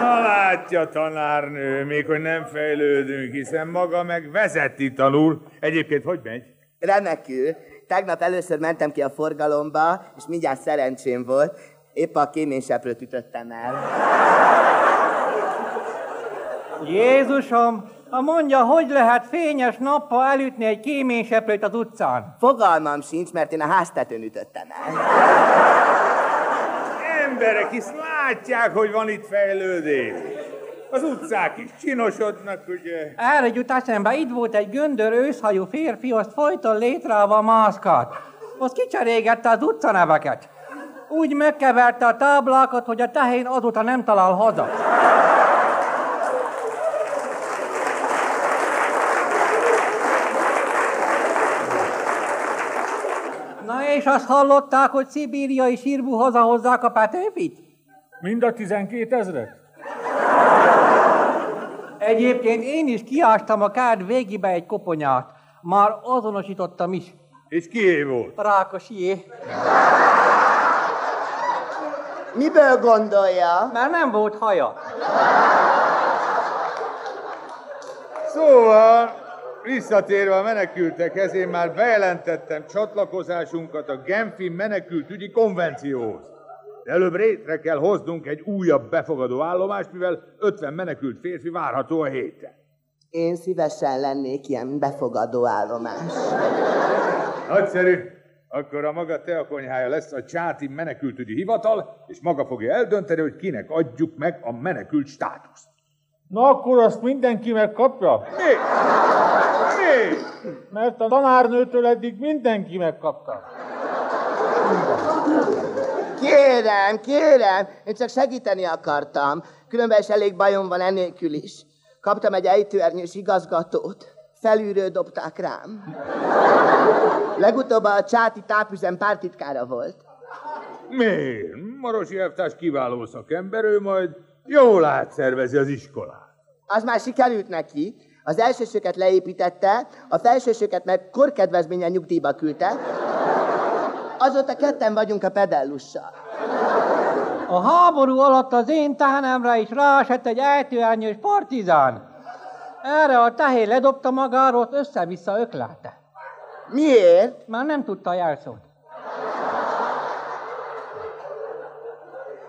Na látja, tanárnő, még hogy nem fejlődünk, hiszen maga meg vezeti tanul. Egyébként hogy megy? Remekül. Tegnap először mentem ki a forgalomba, és mindjárt szerencsém volt. Épp a kéményseprőt ütöttem el. Jézusom, ha mondja, hogy lehet fényes nappal elütni egy kéményseprőt az utcán? Fogalmam sincs, mert én a háztetőn ütöttem el. Emberek is látják, hogy van itt fejlődés. Az utcák is csinosodnak, ugye? Erre jut eszembe, itt volt egy göndör őszhajú férfi, azt folyton létrálva a mászkat. Azt kicserégette az utcaneveket. Úgy megkeverte a táblákat, hogy a tehén azóta nem talál haza. Na és azt hallották, hogy szibériai sírbu hazahozzák a Petőfit? Mind a 12 ezret? Egyébként én is kiástam a kád végébe egy koponyát. Már azonosítottam is. És kié volt? Rákosié. Miből gondolja? Mert nem volt haja. Szóval, visszatérve a menekültekhez, én már bejelentettem csatlakozásunkat a Genfi menekültügyi konvencióhoz. De előbb rétre kell hoznunk egy újabb befogadó állomást, mivel 50 menekült férfi várható a héten. Én szívesen lennék ilyen befogadó állomás. Nagyszerű. Akkor a maga teakonyhája lesz a Csáti menekültügyi hivatal, és maga fogja eldönteni, hogy kinek adjuk meg a menekült státuszt. Na akkor azt mindenki megkapja? Mi? Mi? Mert a tanárnőtől eddig mindenki megkapta. Kérem, kérem, én csak segíteni akartam. Különben is elég bajom van ennélkül is. Kaptam egy ejtőernyős igazgatót. Felülről dobták rám. Legutóbb a Csáti tápüzem pártitkára volt. Miért? Marosi elvtárs kiváló szakember, ő majd jól átszervezi az iskolát. Az már sikerült neki. Az elsősöket leépítette, a felsősöket meg korkedvezményen nyugdíjba küldte. Azóta ketten vagyunk a pedellussal. A háború alatt az én tánemre is ráesett egy ejtőernyős partizán. Erre a tehén ledobta magáról, össze-vissza öklelte. Miért? Már nem tudta a jelszót.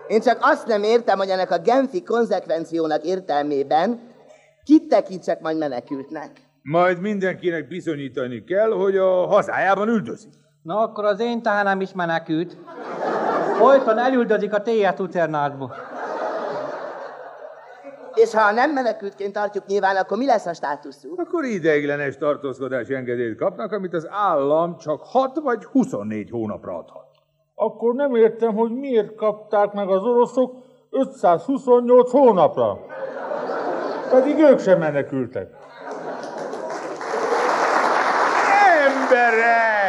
Én csak azt nem értem, hogy ennek a Genfi konzekvenciónak értelmében kit tekintsek majd menekültnek. Majd mindenkinek bizonyítani kell, hogy a hazájában üldözik. Na akkor az én tánem is menekült. Folyton elüldözik a téjet uternádba. És ha nem menekültként tartjuk nyilván, akkor mi lesz a státuszuk? Akkor ideiglenes tartózkodási engedélyt kapnak, amit az állam csak 6 vagy 24 hónapra adhat. Akkor nem értem, hogy miért kapták meg az oroszok 528 hónapra. Pedig ők sem menekültek. Emberek!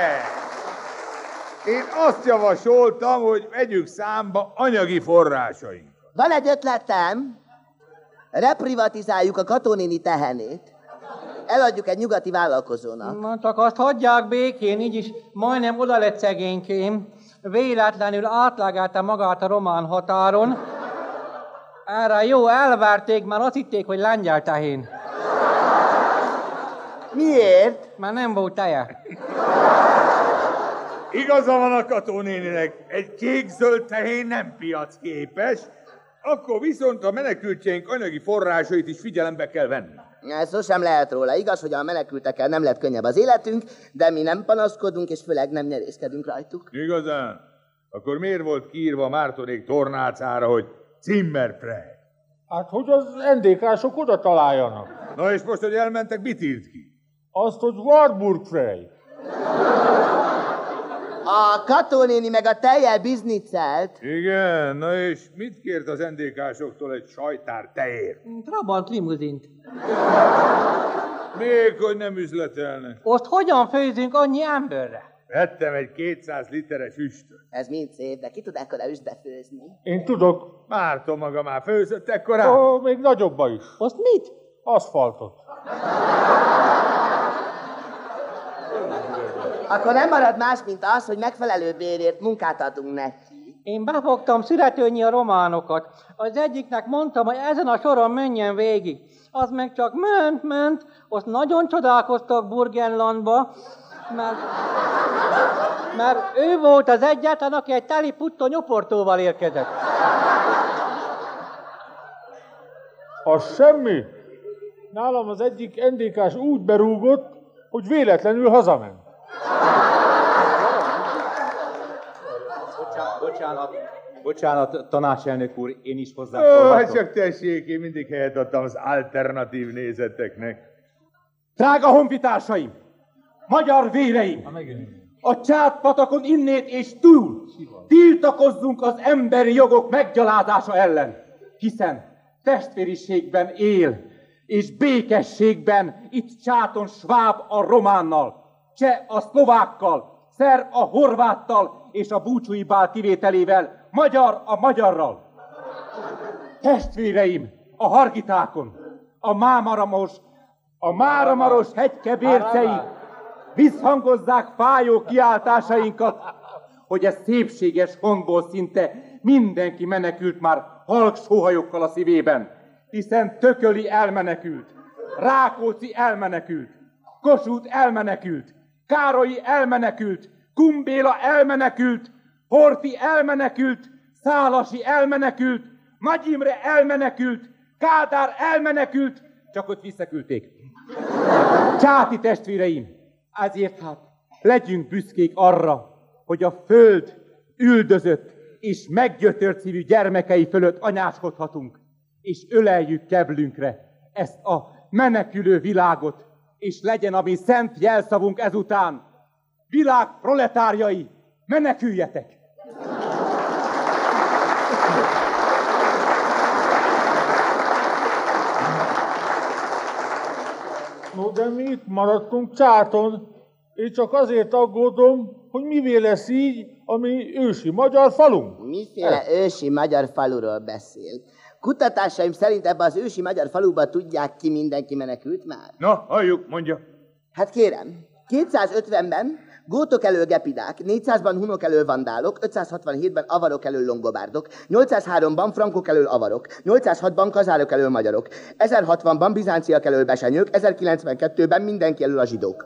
Én azt javasoltam, hogy vegyük számba anyagi forrásaink. Van egy ötletem. Reprivatizáljuk a katonéni tehenét. Eladjuk egy nyugati vállalkozónak. Na, csak azt hagyják békén, így is majdnem oda lett szegénykém. Véletlenül átlágálta magát a román határon. Erre jó elverték, mert azt hitték, hogy lengyel tehén. Miért? Mert nem volt teje. Igaza van a katonéninek, egy kék-zöld tehén nem piacképes, akkor viszont a menekültjeink anyagi forrásait is figyelembe kell venni. Ez sosem lehet róla. Igaz, hogy a menekültekkel nem lett könnyebb az életünk, de mi nem panaszkodunk, és főleg nem nyerészkedünk rajtuk. Igazán? Akkor miért volt kiírva Mártonék tornácára, hogy Zimmerfrey? Hát, hogy az NDK-sok oda találjanak. Na és most, hogy elmentek, mit írt ki? Azt, hogy Warburg Frey. A katonéni meg a tejjel biznicelt. Igen, na és mit kért az NDK-soktól egy sajtár tejért? Trabant limuzint. Még hogy nem üzletelnek. Azt hogyan főzünk annyi emberre? Vettem egy 200 literes üstöt. Ez mind szép, de ki tud ekkora üstbe főzni? Én tudok. Márton maga már főzött ekkorán? Ó, még nagyobba is. Azt mit? Aszfaltot. Akkor nem marad más, mint az, hogy megfelelő bérért munkát adunk neki. Én befogtam születőnyi a románokat. Az egyiknek mondtam, hogy ezen a soron menjen végig. Az meg csak ment, ment, azt nagyon csodálkoztak Burgenlandba, mert, mert ő volt az egyetlen, aki egy teli putto nyoportóval érkezett. Az semmi. Nálam az egyik NDK-s úgy berúgott, hogy véletlenül hazament. Bocsánat, bocsánat, tanácselnök úr, én is Ó, hát csak tessék, én mindig helyet adtam az alternatív nézeteknek. Drága honfitársaim! Magyar véreim! A csátpatakon innét és túl tiltakozzunk az emberi jogok meggyalázása ellen, hiszen testvériségben él, és békességben itt csáton sváb a románnal, cseh a szlovákkal, szerb a horváttal, és a búcsúi bál kivételével magyar a magyarral. Testvéreim, a hargitákon, a mámaramos, a máramaros hegykebércei visszhangozzák fájó kiáltásainkat, hogy ez szépséges hangból szinte mindenki menekült már halk sóhajokkal a szívében, hiszen Tököli elmenekült, Rákóczi elmenekült, Kossuth elmenekült, Károlyi elmenekült, Kumbéla elmenekült, Horti elmenekült, Szálasi elmenekült, Nagy Imre elmenekült, Kádár elmenekült, csak ott visszaküldték. Csáti testvéreim, ezért hát legyünk büszkék arra, hogy a föld üldözött és meggyötört szívű gyermekei fölött anyáskodhatunk, és öleljük keblünkre ezt a menekülő világot, és legyen a mi szent jelszavunk ezután. Világ proletárjai, meneküljetek! No, de mi itt maradtunk csáton. Én csak azért aggódom, hogy mivé lesz így, ami ősi magyar falunk. Miféle ősi magyar faluról beszél? Kutatásaim szerint ebbe az ősi magyar faluba tudják ki mindenki menekült már. Na, halljuk, mondja. Hát kérem, 250-ben gótok elől gepidák, 400-ban hunok elől vandálok, 567-ben avarok elől longobárdok, 803-ban frankok elől avarok, 806-ban kazárok elől magyarok, 1060-ban bizánciak elől besenyők, 1092-ben mindenki elől a zsidók.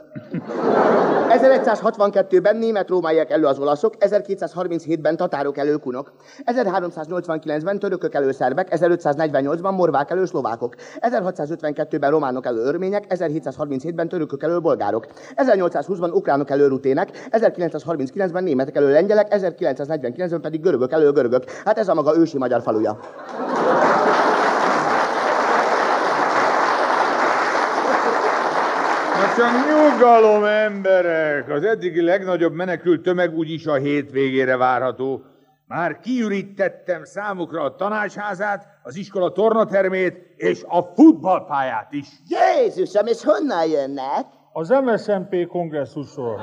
1162-ben német-rómaiak elől az olaszok, 1237-ben tatárok elől kunok, 1389-ben törökök elől szerbek, 1548-ban morvák elől szlovákok, 1652-ben románok elől örmények, 1737-ben törökök elől bolgárok, 1820-ban ukránok elől építének, 1939-ben németek elől lengyelek, 1949-ben pedig görögök elől görögök. Hát ez a maga ősi magyar faluja. Csak nyugalom, emberek! Az eddigi legnagyobb menekült tömeg úgyis a hétvégére várható. Már kiürítettem számukra a tanácsházát, az iskola tornatermét és a futballpályát is. Jézusom, és honnan jönnek? Az MSMP kongresszusról.